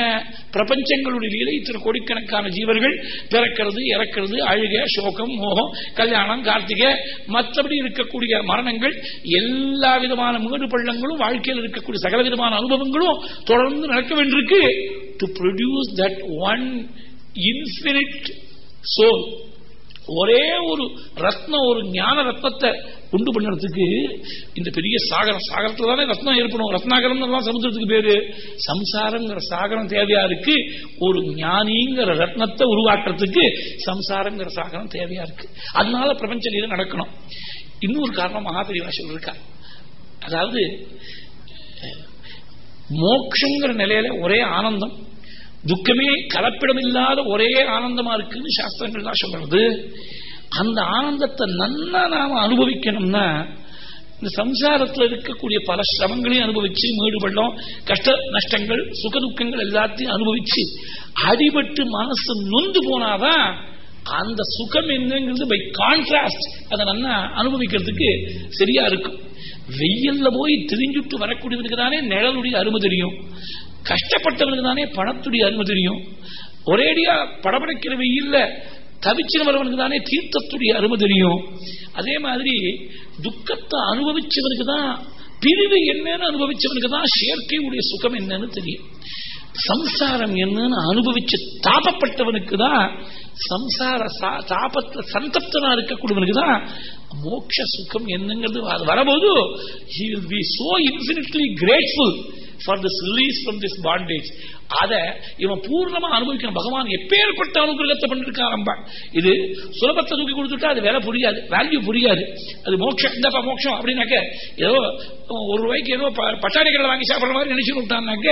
பிரபஞ்சங்களுடைய லீலை இத்தனை கோடிக்கணக்கான ஜீவர்கள் பிறக்கிறது இறக்கிறது அழுக சோகம் மோகம் கல்யாணம் கார்த்திகை மற்றபடி இருக்கக்கூடிய மரணங்கள் எல்லா விதமான முகடு பள்ளங்களும் வாழ்க்கையில் இருக்கக்கூடிய சகல விதமான அனுபவங்களும் தொடர்ந்து நடக்க வேண்டியிருக்கு. To produce that one infinite soul ஒரே ஒரு ரத்னம் ஒரு ஞான ரத்னத்தை உண்டு பண்ணுறதுக்கு இந்த பெரிய சாகரம் சாகரத்துல தானே ரத்னம் ஏற்படும். ரத்னாகரம் தான் சமுத்திரத்துக்கு பேரு. சம்சாரங்கிற சாகரம் தேவையா இருக்கு. ஒரு ஞானிங்கிற ரத்னத்தை உருவாக்குறதுக்கு சம்சாரங்கிற சாகரம் தேவையா இருக்கு. அதனால பிரபஞ்ச லீலை நடக்கணும். இன்னொரு காரணம் மகாபெரிவா சொல்லிருக்கா அதாவது மோக்ஷங்கிற நிலையில ஒரே ஆனந்தம். துக்கமே கலப்பிடம் இல்லாத ஒரே ஆனந்தமா இருக்குன்னு சாஸ்திரங்கள் தான் சொல்றது. அந்த ஆனந்தத்தை நன்னா நாம அனுபவிக்கணும்னா இந்த சம்சாரத்தில் இருக்கக்கூடிய பல சிரமங்களையும் அனுபவிச்சு மேடு பள்ளம் கஷ்ட நஷ்டங்கள் சுக துக்கங்கள் எல்லாத்தையும் அனுபவிச்சு அடிபட்டு மனசு நொந்து போனாதான் அந்த சுகம் என்னங்கிறது பை கான்ட்ராஸ்ட் அதை நல்லா அனுபவிக்கிறதுக்கு சரியா இருக்கும். வெயில்ல போய் திரிஞ்சுட்டு வரக்கூடியவனுக்கு தானே நிழலுடைய அருமை தெரியும். கஷ்டப்பட்டவனுக்கு தானே பணத்துடைய அருமை தெரியும். ஒரேடியா படபடைக்கிற வெயில்ல தவிச்சு வரவனுக்கு தானே தீர்த்தத்துடைய அருமை தெரியும். அதே மாதிரி துக்கத்தை அனுபவிச்சவனுக்கு தான் பிரிவு என்னன்னு அனுபவிச்சவனுக்கு தான் செயற்கையுடைய சுகம் என்னன்னு தெரியும். சம்சாரம் என்னன்னு அனுபவிச்சு தாபப்பட்டவனுக்கு தான் சம்சார தாபத்துல சந்தப்தனா இருக்கக்கூடியவனுக்கு தான் மோட்ச சுகம் என்னங்கிறது வரபோது he will be so infinitely grateful for this release from this bondage அதை இவன் பூர்ணமா அனுபவிக்கணும். பகவான் எப்பேற்பட்ட அனுகிரகத்தை பண்ணிருக்காரம்பா இது சுலபத்தை தூக்கி கொடுத்துட்டா அது வேலை புரியாது. வேல்யூ புரியாது. அது மோட்சம். இந்தப்பா மோட்சம் அப்படின்னாக்க ஏதோ ஒரு ரூபாய்க்கு ஏதோ பட்டாணி கடை வாங்கி சாப்பிட்ற மாதிரி நினைச்சு விட்டான்னாக்க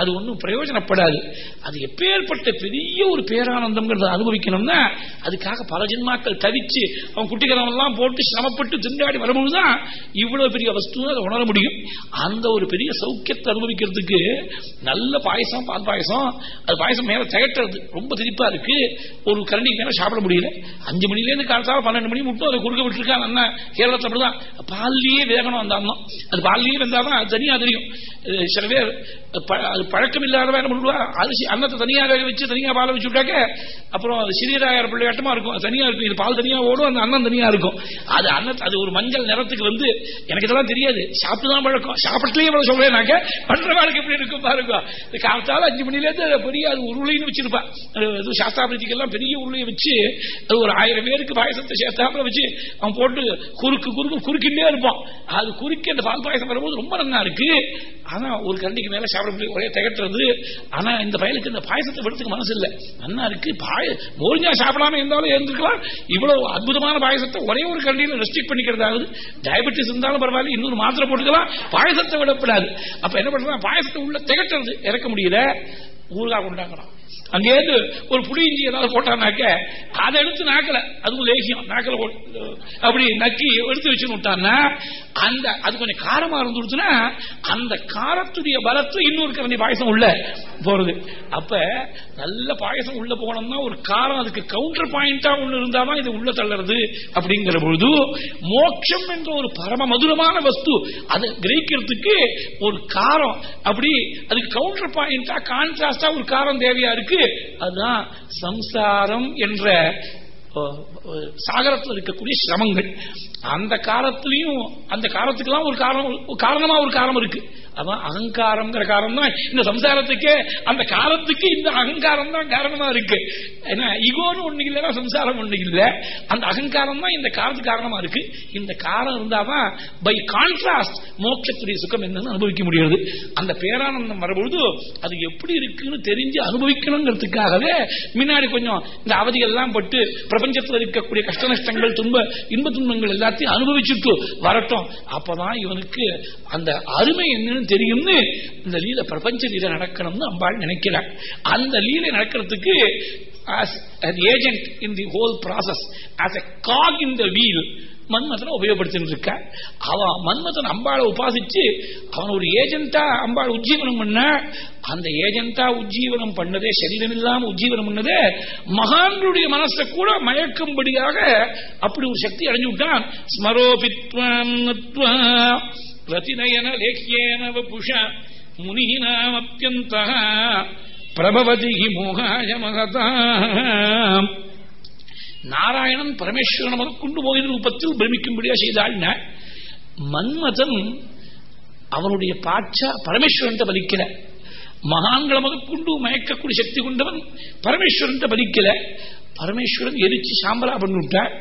அது ஒன்றும் பிரயோஜனப்படாது. அது எப்பேற்பட்ட பெரிய ஒரு பேரானந்தம்ங்கிறத அனுபவிக்கணும்னா அதுக்காக பல ஜென்மாக்கள் தவிச்சு அவன் குட்டிகளெல்லாம் போட்டு சிரமப்பட்டு திண்டாடி வரும்பொழுதுதான் இவ்வளவு பெரிய வஸ்து அதை உணர முடியும். அந்த ஒரு பெரிய சௌக்கியத்தை அனுபவிக்கிறதுக்கு நல்ல பாயசம் பால் பாயசம் அது பாயசம் மேல திகட்டுறது. ரொம்ப திரிப்பாக இருக்கு. ஒரு கரண்டிக்கு மேல சாப்பிட முடியல. அஞ்சு மணில இருந்து காலத்தால பன்னெண்டு மணி மட்டும் அதை குறுக்க விட்டுருக்காங்க அண்ணா. கேரளத்தை அப்படிதான். பால்லையே வேகணும் அந்த அண்ணம் அது பால்லையே வந்தாதான் அது தனியா தெரியும். சில பேர் அது பழக்கம் இல்லாதவன் என்ன பண்ணுவா அரிசி அன்னத்தை தனியா வேக வச்சு தனியா பாலை வச்சு விட்டாக்க அப்புறம் அது சிறியதாக பிள்ளையாட்டமா இருக்கும். தனியா இருக்கும். இது பால் தனியா ஓடும் அந்த அன்னம் தனியா இருக்கும். அது அன்னத்தை அது ஒரு மஞ்சள் நிறத்துக்கு வந்து எனக்கு இதெல்லாம் தெரியாது. சாப்பிட்டு தான் பழக்கம். சாப்பிட்டுலயே இவ்வளவு சொல்றேனாக்க பண்ற வாழ்க்கை எப்படி இருக்கும் பாருங்க. காலை அஞ்சு மணிலேருந்து பெரிய அது உருளைன்னு வச்சிருப்பா. சாஸ்தாபிரதிக்கு எல்லாம் பெரிய உருளையை வச்சு அது ஒரு ஆயிரம் பேருக்கு பாயசத்தை சேர்த்தாப்புல வச்சு அவன் போட்டு குறுக்கு குறுக்கு குறுக்கிட்டே இருப்பான். அது குறுக்கி அந்த பால் பாயசம் வரும்போது ரொம்ப நல்லா இருக்கு. ஆனா ஒரு கண்டிக்கு மேல சாப்பிட முடியும் ஒரே திகட்டுறது. ஆனா இந்த பயலுக்கு இந்த பாயசத்தை விடுறதுக்கு மனசு இல்லை. நல்லா இருக்கு. பாய மோரிஞ்சா சாப்பிடாம இருந்தாலும் இருந்துக்கலாம் இவ்வளவு அற்புதமான பாயசத்தை ஒரே ஒரு கண்டியில ரெஸ்ட்ரிக்ட் பண்ணிக்கிறதாவது. டயபெட்டிஸ் இருந்தாலும் பரவாயில்ல இன்னொரு மாத்திரை போட்டுக்கலாம். பாயசத்தை விடப்படாது. அப்ப என்ன பண்றான் பாயசத்தை உள்ள திகட்டுறது இறக்க முடியல. ஊருகா கொண்டாங்கறான் அங்கேருந்து ஒரு புளி இஞ்சி ஏதாவது போட்டானாக்க அதை எடுத்து நாக்கல. அதுவும் லேசியம். நாக்கல அப்படி நக்கி எடுத்து வச்சு விட்டான்னா அந்த அது கொஞ்சம் காரமா இருந்துடுச்சுன்னா அந்த காரத்துடைய பலத்து இன்னொரு கரண்டி பாயசம் உள்ள போறது. அப்ப நல்ல பாயசம் உள்ள போனோம்னா ஒரு காரம் அதுக்கு கவுண்டர் பாயிண்டா ஒண்ணு இருந்தாதான் இது உள்ள தள்ளுறது அப்படிங்கிற பொழுது மோட்சம் என்ற ஒரு பரம மதுரமான வஸ்து அதை கிரகிக்கிறதுக்கு ஒரு காரம். அப்படி அதுக்கு கவுண்டர் பாயிண்டா கான்ட்ராஸ்டா ஒரு காரம் தேவையா இருக்கு? அதுதான் சம்சாரம் என்ற சாகரத்தில் இருக்கக்கூடிய சிரமங்கள். அந்த காலத்திலையும் அந்த காலத்துக்கெல்லாம் ஒரு காரணம் காரணமா ஒரு காரணம் இருக்கு. அதான் அகங்காரம்ங்கிற காரணம் தான் இந்த சம்சாரத்துக்கு அந்த காலத்துக்கு இந்த அகங்காரம் தான் காரணமா இருக்கு. ஏன்னா இகோன்னு ஒண்ணு இல்லைன்னா சம்சாரம் ஒண்ணு இல்லை. அந்த அகங்காரம் தான் இந்த காலத்துக்கு காரணமா இருக்கு. இந்த காரணம் இருந்தாதான் பை கான்ட்ராஸ்ட் மோட்சத்துடைய சுகம் என்னன்னு அனுபவிக்க முடியாது. அந்த பேரானந்தம் வரும்பொழுது அது எப்படி இருக்குன்னு தெரிஞ்சு அனுபவிக்கணுங்கிறதுக்காகவே முன்னாடி கொஞ்சம் இந்த அவதிகள்லாம் பட்டு பிரபஞ்சத்தில் இருக்கக்கூடிய கஷ்ட நஷ்டங்கள் துன்ப இன்ப துன்பங்கள் எல்லாத்தையும் அனுபவிச்சுட்டு வரட்டும். அப்பதான் இவனுக்கு அந்த அருமை என்னன்னு தெரியும்னு இந்த லீல பிரபஞ்ச லீலை நடக்கணும்னு அம்பாள் நினைக்கிறாள். அந்த லீலை நடக்கிறதுக்கு as an agent in the whole process as a cog in the wheel மன்மதனை உபயோகப்படுத்திட்டு இருக்க? அவன் மன்மதன் அம்பாளை உபாசிச்சு அவன் ஒரு ஏஜென்டா அம்பாள் உஜ்ஜீவனம் பண்ண அந்த ஏஜென்டா உஜ்ஜீவனம் பண்ணதே சரீரம் இல்லாம உஜ்ஜீவனம் பண்ணதே மகான்களுடைய மனசை கூட மயக்கும்படியாக அப்படி ஒரு சக்தி அடைஞ்சு விட்டான். ஸ்மரோபித்வாம் ரதிநயன லேக்கியேன வபுஷ முனீனாமப்பியந்த பிரபவதி மோகாய மகதாம் நாராயணன் பரமேஸ்வரன் அவர் கொண்டு போகிற ரூபத்தில் பிரமிக்கும்படியா செய்தாள் மன்மதன் அவனுடைய பாட்சா பரமேஸ்வரன் பலிக்கல. மகான்களை முதல் மயக்கக்கூடிய சக்தி கொண்டவன் பரமேஸ்வரன் பலிக்கல. பரமேஸ்வரன் எரிச்சு சாம்பலா பண்ணிவிட்டார்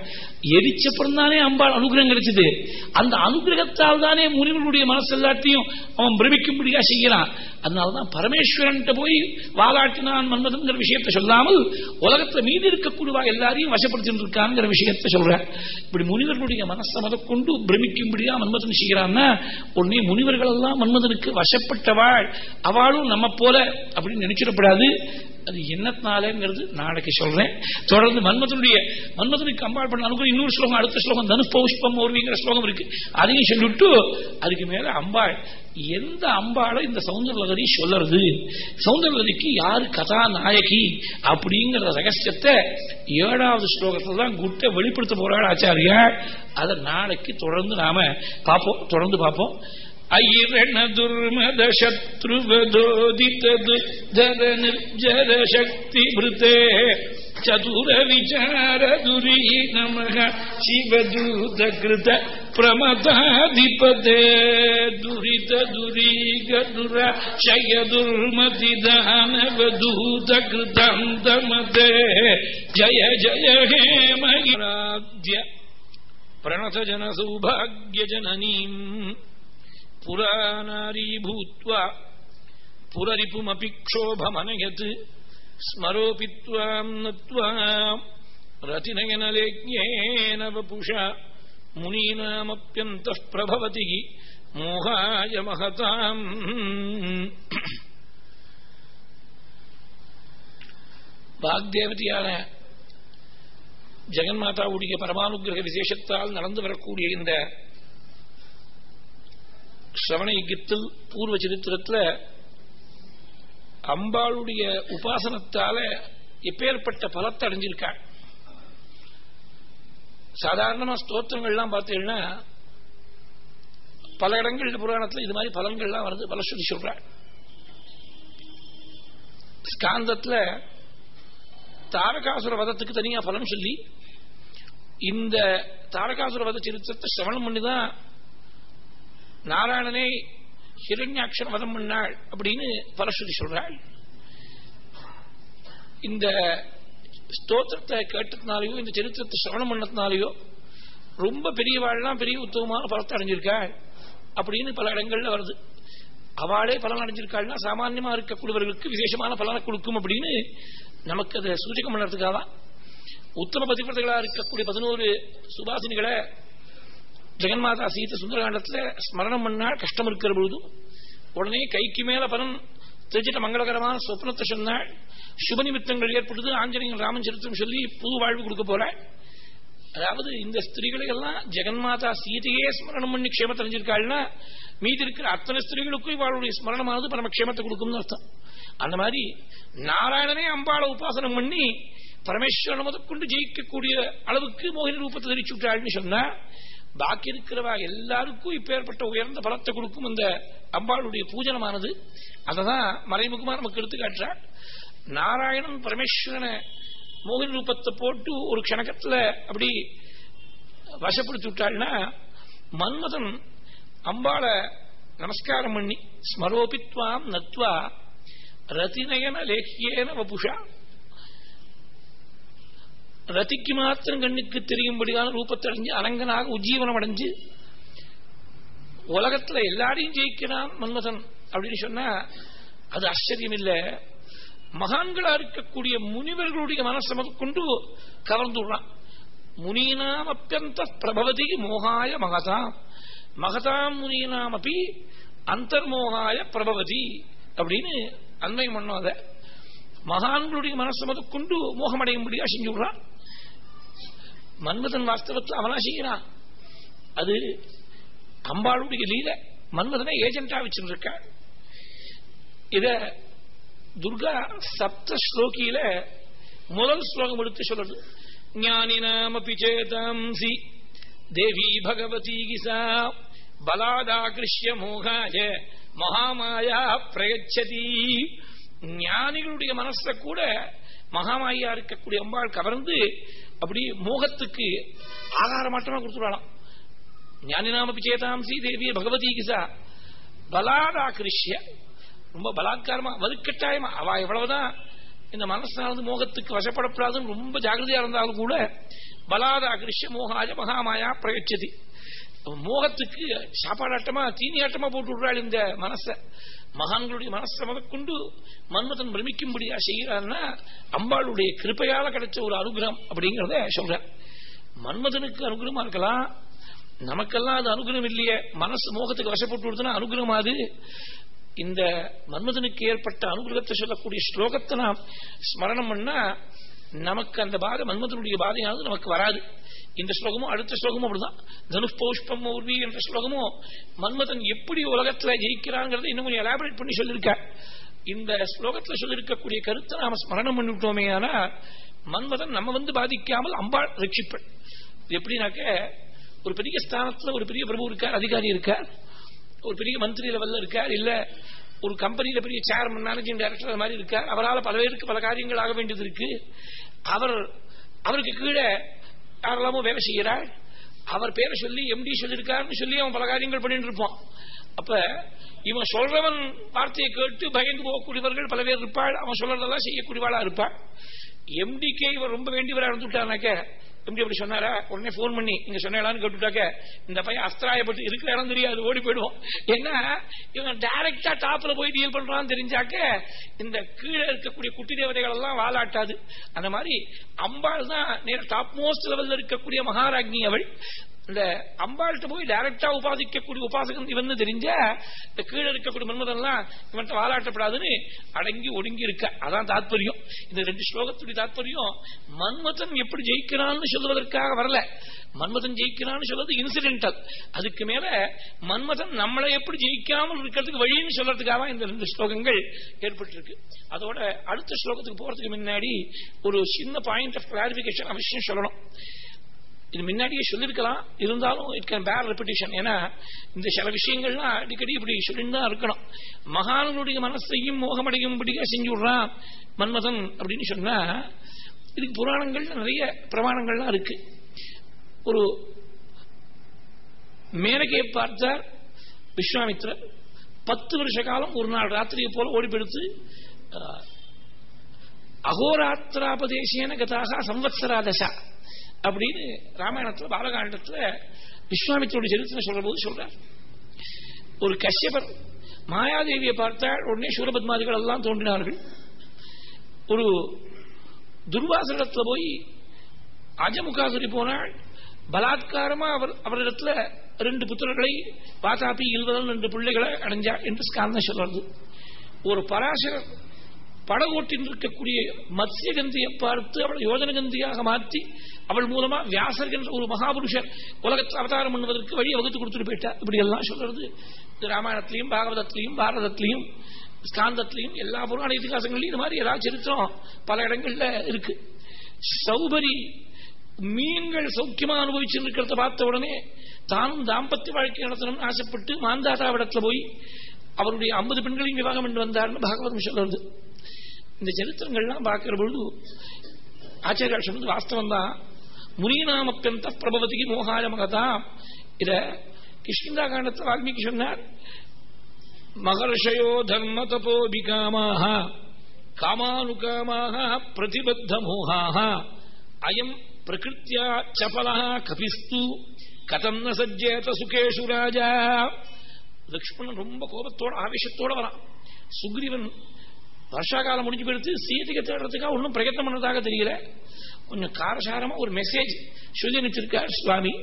எரிச்சப்புறம் தானே அம்பாள் அனுகிரகம் கிடைச்சது. அந்த அனுகிரகத்தால் தானே முனிவர்களுடைய மனசு எல்லாத்தையும் அவன் பிரமிக்கும்படியா செய்யலாம். அதனாலதான் பரமேஸ்வரன் போய் வாலாட்டினான் மன்மதன்கிற விஷயத்தை சொல்லாமல் உலகத்துல மீதி இருக்கக்கூடிய எல்லாரையும் வசப்படுத்திட்டு இருக்கான்ங்கிற விஷயத்தை சொல்ற. இப்படி முனிவர்களுடைய மனசை முதற்கொண்டு பிரமிக்கும்படியா மன்மதன் செய்கிறான்னா உடனே முனிவர்கள் எல்லாம் மன்மதனுக்கு வசப்பட்டவாள். அவளும் நம்ம போல அப்படின்னு நினைச்சிடப்படாது. அது என்னத்தினாலேங்கிறது நாளைக்கு சொல்றேன். தொடர்ந்து மன்மதனுடைய மன்மதனுக்கு அம்பாள் பண்ண அனுகூலம் இன்னொரு ஸ்லோகம் அடுத்த ஸ்லோகம் தனுஷ் பௌஷ்பம் ஓர்விங்கிற ஸ்லோகம் இருக்கு. அதையும் சொல்லிவிட்டு அதுக்கு மேல அம்பாள் எந்த அம்பாளை இந்த சௌந்தரலகரி சொல்லறது? சௌந்தரலகரிக்கு யாரு கதாநாயகி? அப்படிங்கிற ரகசியத்தை ஏழாவது ஸ்லோகத்துல தான் குட்ட வெளிப்படுத்த போறாள் ஆச்சாரியா அதை நாளைக்கு தொடர்ந்து நாம பார்ப்போம் தொடர்ந்து பார்ப்போம். ஐரண துர்மத சத்ருவதோதிதது தர நிர்ஜர சக்தி चतुरविचारदुरी नमः शिवदूतकृत प्रमदाधिपते। दुरितदुरीगदुरशयदुर्मतिदानवदूतकृतन्दमते जय जय, हे सौभाग्य जननी पुरा नारी भूत्वा पुररिपुमपि क्षोभमनयत्। ஜய ஜய ஹே வபுஷா மோகாய மகதாம் வாக்தேவதியான ஜெகன்மாதாவுடைய பரமானுகிரக விசேஷத்தால் நடந்து வரக்கூடிய இந்த சிரவண யுகத்தில் பூர்வ சரித்திரத்தில் அம்பாளுடைய உபாசனத்தால எப்பேற்பட்ட பலத்தை அடைஞ்சிருக்காள். சாதாரணமா ஸ்தோத்திரங்கள்லாம் பார்த்தீங்கன்னா பல இடங்கள் புராணத்தில் இது மாதிரி பலன்கள்லாம் வருது. பலஸ்ருதி சொல்றாள். ஸ்காந்தத்தில் தாரகாசுர வதத்துக்கு தனியா பலன் சொல்லி இந்த தாரகாசுர வத சரித்திரத்தை சிரவணம் பண்ணிதான் நாராயணனை ஹிரண்யாட்சன் வதம் பண்ணாள் அப்படின்னு பரஸ்வதி சொல்றாள். இந்த ஸ்தோத்திரத்தை கேட்டதுனாலயோ இந்த சரித்திரத்தை சிரவணம் பண்ணதுனாலயோ ரொம்ப பெரியவாள்லாம் பெரிய உத்தமமான பலத்தை அடைஞ்சிருக்காள் அப்படின்னு பல இடங்கள்ல வருது. அவளே பலன் அடைஞ்சிருக்காள்னா சாமான்யமா இருக்கக்கூடியவர்களுக்கு விசேஷமான பலனை கொடுக்கும் அப்படின்னு நமக்கு அதை சூச்சகம் பண்ணுறதுக்காக தான் உத்தம பதிவிரதைகளா இருக்கக்கூடிய பதினோரு சுபாசினிகளை ஜெகன்மாதா சீத சுந்தரகாண்டத்தில் ஸ்மரணம் பண்ணால் கஷ்டம் இருக்கிற பொழுதும் உடனே கைக்கு மேல பலன் தெரிஞ்சிட்ட மங்களகரமான சொப்னத்தை சொன்னாள் சுப நிமித்தங்கள் ஏற்பட்டது ஆஞ்சநேயன் ராமன் சரித்திரம் சொல்லி புது வாழ்வு கொடுக்க போற அதாவது இந்த ஸ்திரீகளை எல்லாம் ஜெகன்மாதா சீதையே ஸ்மரணம் பண்ணி க்ஷேமத்தை அடைஞ்சிருக்காள்னா மீதி இருக்கிற அத்தனை ஸ்திரீகளுக்கும் இவாளுடைய ஸ்மரணமானது பரமக்ஷேமத்தை கொடுக்கும்னு அர்த்தம். அந்த மாதிரி நாராயணனே அம்பாளை உபாசனம் பண்ணி பரமேஸ்வரன் முதற்கொண்டு ஜெயிக்கக்கூடிய அளவுக்கு மோகினி ரூபத்தை தெரிவிச்சு விட்டாள்னு சொன்னா பாக்கி இருக்கிறவா எல்லாருக்கும் இப்பேற்பட்ட உயர்ந்த பலத்தை கொடுக்கும் அந்த அம்பாளுடைய பூஜனமானது. அததான் மறைமுகமா நமக்கு எடுத்துக்காட்டுறாள் நாராயணன் பரமேஸ்வரனை மோகினி ரூபத்தை போட்டு ஒரு க்ஷணக்கத்துல அப்படி வசப்படுத்தி விட்டாள்னா மன்மதன் அம்பாளை நமஸ்காரம் பண்ணி ஸ்மரோபித்வாம் நத்வா ரதிநயன லேஹியேன வபுஷா. ரதிக்கு மாத்திரம் கண்ணுக்கு தெரியும்படியான ரூபத்தை அடைஞ்சு அலங்கனாக உஜ்ஜீவனம் அடைஞ்சு உலகத்துல எல்லாரையும் ஜெயிக்கிறான் மன்மதன் அப்படின்னு சொன்னா அது ஆச்சரியம் இல்ல மகான்களா இருக்கக்கூடிய முனிவர்களுடைய மனசை கொண்டு கவர்ந்து விடுறான். முனீனாம் அப்பியந்த பிரபவதி மோகாய மகதாம். மகதாம் முனீனாம் அப்படி அந்தர்மோகாய பிரபவதி அப்படின்னு அண்மை பண்ணோம் மகான்களுடைய மனசை கொண்டு மோகமடையும்படியா செஞ்சு விடுறான். மன்மதன் வாஸ்தவத்தில் அவனா செய்கிறான் அது அம்பாளுடைய லீல. மன்மதனை ஏஜென்டா வச்சிருக்க இத துர்கா சப்த ஸ்லோகியில முதல் ஸ்லோகம் எடுத்து சொல்றது. ஞானினாமபி சேதாம்சி. தேவி பகவதி கிசா. பலாதாகிருஷ்ய மோகாய மகாமாயா பிரயச்சதி. ஞானிகளுடைய மனச கூட மகாமாயா இருக்கக்கூடிய அம்பாள் கவர்ந்து அப்படி மோகத்துக்கு ஆகாரமாட்டமா கொடுத்துடலாம் ஞானினாமபி சேதாம்சி தேவி பகவதி கிசா. பலாதாகிருஷ்ய ரொம்ப பலாத்காரமா வலுக்கட்டாயமா. அவ எவ்வளவுதான் இந்த மனசானது மோகத்துக்கு வசப்படப்படாதுன்னு ரொம்ப ஜாகிரதையா இருந்தாலும் கூட பலாதாகிருஷ்ய மோகாய மகாமாயா பிரயச்சதி. மோகத்துக்கு சாப்பாடாட்டமா தீனி ஆட்டமா போட்டு விடுறாள் இந்த மனசை. மகான்களுடைய மனசமத கொண்டு மன்மதன் பிரமிக்கும்படியா செய்கிறான்னா அம்பாளுடைய கிருப்பையால கிடைச்ச ஒரு அனுகிரகம் அப்படிங்கிறத சொல்ற மன்மதனுக்கு அனுகிரகமா இருக்கலாம். நமக்கெல்லாம் அது அனுகிரகம் இல்லையே. மனசு மோகத்துக்கு வசப்பட்டு விடுதுன்னா அனுகிரகம் அது. இந்த மன்மதனுக்கு ஏற்பட்ட அனுகிரகத்தை சொல்லக்கூடிய ஸ்லோகத்தை நாம் ஸ்மரணம் பண்ணா நமக்கு அந்த பாதை மன்மதனுடைய பாதையானது நமக்கு வராது. இந்த ஸ்லோகமும் அடுத்த ஸ்லோகமும் அப்படிதான். தனுஷ்பௌஷ்பம் ஊர்வி என்ற ஸ்லோகமும் மன்மதன் எப்படி உலகத்துல ஜெயிக்கிறாங்கிறத இன்னும் கொஞ்சம் எலாபரேட் பண்ணி சொல்லியிருக்க. இந்த ஸ்லோகத்துல சொல்லியிருக்கக்கூடிய கருத்தை நாம ஸ்மரணம் பண்ணிவிட்டோமே ஆனா மன்மதன் நம்ம வந்து பாதிக்காமல் அம்பாள் ரட்சிப்பள் எப்படின்னாக்க ஒரு பெரிய ஸ்தானத்துல ஒரு பெரிய பிரபு இருக்கார் அதிகாரி இருக்கார். ஒரு பெரிய மந்திரி லெவல்ல இருக்கார். இல்ல ஒரு கம்பெனியில பெரிய சேர்மன் மேனேஜிங் டைரக்டர் மாதிரி இருக்கார். அவரால் பல பேருக்கு பல காரியங்கள் ஆக வேண்டியது இருக்கு. அவர் அவருக்கு கீழே யாரெல்லாமோ வேலை செய்கிறாள். அவர் பேரை சொல்லி எம்டி சொல்லியிருக்காருன்னு சொல்லி அவன் பல காரியங்கள் பண்ணிட்டு இருப்பான். அப்ப இவன் சொல்றவன் வார்த்தையை கேட்டு பயந்து போகக்கூடியவர்கள் பல பேர் இருப்பாள். அவன் சொல்றதெல்லாம் செய்யக்கூடியவாளா இருப்பாள். எம்டிக்கே இவர் ரொம்ப வேண்டியவரா இருந்துட்டானாக்க எப்படி அப்படி சொன்னாரா? உடனே போன் பண்ணி இங்க சொன்னான்னு கேட்டுட்டாக்க இந்த பையன் அஸ்திராயப்பட்டு இருக்கிற இடம் தெரியாது ஓடி போயிடுவோம் ஏன்னா இவன் டைரக்டா டாப்ல போய் டீல் பண்றான்னு தெரிஞ்சாக்க இந்த கீழே இருக்கக்கூடிய குட்டி தேவதைகள் எல்லாம் வாலாட்டாது. அந்த மாதிரி அம்பாள் தான் நேர டாப் மோஸ்ட் லெவல்ல இருக்கக்கூடிய மகாராஜ்னி அவள். இந்த அம்பாள்கிட்ட போய் டைரக்டா உபாசிக்கக்கூடிய உபாசகன் இவன் தெரிஞ்ச இந்த கீழே இருக்கக்கூடிய மன்மதெல்லாம் இவன்கிட்ட வாலாட்டப்படாதுன்னு அடங்கி ஒடுங்கி இருக்க. அதான் தாத்பரியம். இந்த ரெண்டு ஸ்லோகத்துடைய தாத்பரியம் மன்மதன் எப்படி ஜெயிக்கிறான்னு சொல்வதற்காக வரல. மன்மதன் ஜெயிக்கிறான்னு சொல்றது இன்சிடென்டல் அதுக்கு மேல மன்மதன் நம்மளை எப்படி ஜெயிக்காமல் இருக்கிறதுக்கு வழின்னு சொல்றதுக்காக இந்த ரெண்டு ஸ்லோகங்கள் ஏற்பட்டிருக்கு. அதோட அடுத்த ஸ்லோகத்துக்கு போறதுக்கு முன்னாடி ஒரு சின்ன பாயிண்ட் ஆஃப் கிளாரிபிகேஷன் அவசியம் சொல்லணும். இது முன்னாடியே சொல்லிருக்கலாம். இருந்தாலும் இட் கேன் பேர் ரெப்பிட்டேஷன் ஏன்னா இந்த சில விஷயங்கள்லாம் அடிக்கடி இப்படி சொல்லிட்டு தான் இருக்கணும். மகான்களுடைய மனசையும் மோகமடையும்படியா செஞ்சு விடுறான் மன்மதன் அப்படின்னு சொன்னா இதுக்கு புராணங்கள்ல நிறைய பிரமாணங்கள்லாம் இருக்கு. ஒரு மேனகையை பார்த்தார் விஸ்வாமித்ரர். பத்து வருஷ காலம் ஒரு நாள் ராத்திரியை போல ஓடிபெடுத்து அகோராத்திராபதேசியன கதாக சம்வத்சரா தசா. அப்படின்னு ராமாயணத்துல பாலகாண்டத்துல விஸ்வாமித்தருடைய சரித்திரம் சொல்ற போது சொல்றார். ஒரு கஷ்யபர் மாயாதேவியை பார்த்தால் உடனே சூரபத்மாதிகள் எல்லாம் தோன்றினார்கள். ஒரு துர்வாசனத்துல போய் அஜமுகாசுரி போனால் பலாத்காரமா அவர் அவரிடத்துல ரெண்டு புத்திரர்களை பாத்தாப்பி இல்வதல் ரெண்டு பிள்ளைகளை அடைஞ்சார் என்று ஸ்காந்தம் சொல்றது ஒரு பராசரர் படகோட்டில் இருக்கக்கூடிய மத்ஸ்யகந்தியை பார்த்து அவளை யோஜனகந்தியாக மாற்றி அவள் மூலமா வியாசர் என்ற ஒரு மகாபுருஷர் உலகத்தில் அவதாரம் பண்ணுவதற்கு வழி வகுத்து கொடுத்துட்டு போயிட்டார் இப்படி எல்லாம் சொல்றது ராமாயணத்திலையும் பாகவதத்திலையும் பாரதத்திலையும் ஸ்காந்தத்திலையும் எல்லா புராண இதிகாசங்களையும் இந்த மாதிரி ஏதாவது சரித்திரம் பல இடங்கள்ல இருக்கு. சௌபரி மீன்கள் சௌக்கியமா அனுபவிச்சு இருக்கிறத பார்த்த உடனே தானும் தாம்பத்திய வாழ்க்கை நடத்தணும்னு ஆசைப்பட்டு மாந்தாதாவிடத்துல போய் அவருடைய ஐம்பது பெண்களையும் விவாகம் என்று வந்தார்னு பாகவதம் சொல்றது. இந்த சரித்திரங்கள்லாம் பார்க்கிற பொழுது ஆச்சாரியால் சொன்னது வாஸ்தவம் தான் முனீனாமப்பியந்த பிரபவதிக்கு மோகாய மகதா. இத கிருஷ்ணா காண்டத்தில் வால்மீகி சொன்னார். மகர்ஷயோ தர்ம தபோ பிகாமாக காமானுகாமாக பிரதிபத்த மோகாக அயம் பிரகிருத்தியா சபலா கபிஸ்து. கதம் ந சஜ்ஜேத சுகேஷு ராஜா. லக்ஷ்மணன் ரொம்ப கோபத்தோட ஆவேசத்தோட வரான். சுக்ரீவன் வருஷா காலம் முடிஞ்சு போயிடுத்து சீதையை தேடுறதுக்காக ஒன்றும் பிரயத்தனம் பண்ணதாக தெரியல. கொஞ்சம் காரசாரமா ஒரு மெசேஜ் சொல்லி அனுப்பிச்சிருக்கார் சுவாமி.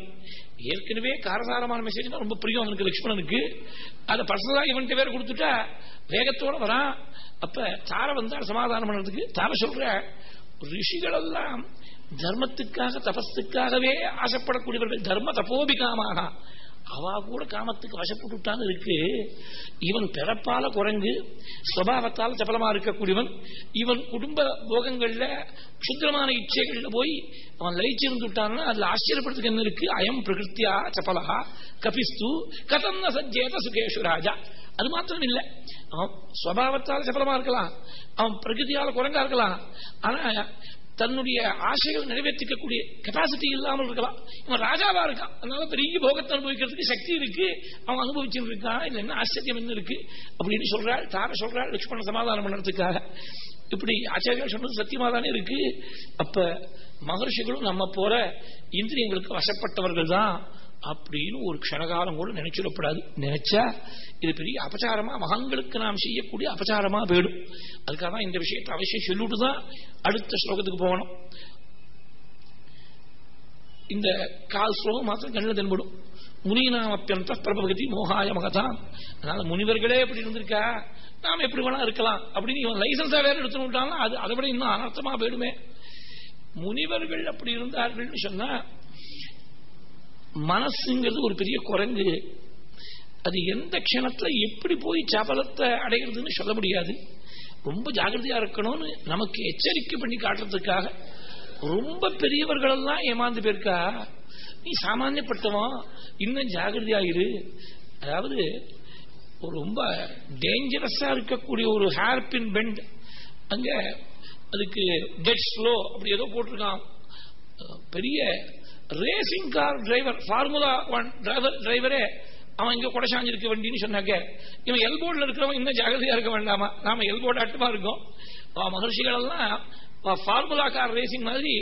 ஏற்கனவே காரசாரமான மெசேஜ் ரொம்ப பிரியம் அவனுக்கு லட்சுமணனுக்கு அதை பர்சனலாக இவன்ட்டு வேற கொடுத்துட்டா வேகத்தோட வரான். அப்ப தார வந்தார் சமாதானம் பண்றதுக்கு தார சொல்ற ரிஷிகள் எல்லாம் தர்மத்துக்காக தபஸ்துக்காகவே ஆசைப்படக்கூடியவர்கள் தர்ம தபோபிகாமாக அவா கூட காமத்துக்கு வசப்பட்டுட்டான்னு இருக்கு. இவன் பிறப்பால குரங்கு சுவாவத்தால் சபலமா இருக்கக்கூடியவன் இவன் குடும்ப போகங்கள்ல சுத்திரமான இச்சைகள்ல போய் அவன் லயிச்சிருந்துட்டான்னா அதுல ஆச்சரியப்படுறதுக்கு என்ன இருக்கு? அயம் பிரகிருத்தியா சபலா கபிஸ்து கதன்ன சஜ்ஜேத சுகேஷு ராஜா. அது மாத்திரம் இல்ல. அவன் சுவாவத்தால் சபலமா இருக்கலாம். அவன் பிரகிருதியால குரங்கா இருக்கலாம். ஆனா தன்னுடைய ஆசைகள் நிறைவேற்றிக்கக்கூடிய கெப்பாசிட்டி இல்லாமல் இருக்கலாம். இவன் ராஜாவா இருக்கான். அதனால பெரிய போகத்தை அனுபவிக்கிறதுக்கு சக்தி இருக்கு. அவன் அனுபவிச்சுட்டு இருக்கான். இல்ல என்ன ஆச்சரியம் என்ன இருக்கு? அப்படின்னு சொல்றாள் தார சொல்றாள் லட்சுமண சமாதானம் பண்ணுறதுக்காக இப்படி ஆச்சாரியா சொன்னது சத்தியமா தானே இருக்கு. அப்ப மகர்ஷிகளும் நம்ம போற இந்திரியங்களுக்கு வசப்பட்டவர்கள் தான் அப்படின்னு ஒரு க்ஷணகாலம் கூட நினைச்சிடப்படாது. நினைச்சா இது பெரிய அபச்சாரமா மகன்களுக்கு நாம் செய்யக்கூடிய அபச்சாரமா போயிடும். அதுக்காக தான் இந்த விஷயத்தை அவசியம் சொல்லிட்டு தான் அடுத்த ஸ்லோகத்துக்கு போகணும். இந்த கால் ஸ்லோகம் மாத்திரம் கண்ணில் தென்படும். முனிநாம் அப்பியந்த பிரபகதி மோகாய மகதான் அதனால முனிவர்களே எப்படி இருந்திருக்கா? நாம் எப்படி வேணா இருக்கலாம். அப்படின்னு இவன் லைசன்ஸா வேற எடுத்துன்னு விட்டாலும் அது அதை விட இன்னும் அனர்த்தமா போயிடுமே. முனிவர்கள் அப்படி இருந்தார்கள்னு சொன்னா மனசுங்கிறது ஒரு பெரிய குரங்கு. அது எந்த க்ஷணத்துல எப்படி போய் சபலத்தை அடைகிறதுன்னு சொல்ல முடியாது. ரொம்ப ஜாகிரதையா இருக்கணும்னு நமக்கு எச்சரிக்கை பண்ணி காட்டுறதுக்காக ரொம்ப பெரியவர்கள் எல்லாம் ஏமாந்து போயிருக்கா? நீ சாமானியப்பட்டவன் இன்னும் ஜாகிரதையாயிரு அதாவது ரொம்ப டேஞ்சரஸா இருக்கக்கூடிய ஒரு ஹேர்பின் பெண்ட் அங்க அதுக்கு டெட் ஸ்லோ அப்படி ஏதோ போட்டிருக்கான். பெரிய racing car driver formula one driver டிரைவரே அவன் இங்க குடைசாஞ்சிருக்க வண்டின்னு சொன்னாக்க இவன் எல்போர்ட்ல இருக்கிறவன் இன்னும் ஜாகிரதையா இருக்க வேண்டாமா? நாம எல்போர்ட் ஆட்டமா இருக்கோம். மகர்ஷிகள் எல்லாம் ஃபார்முலா கார் ரேசிங் மாதிரி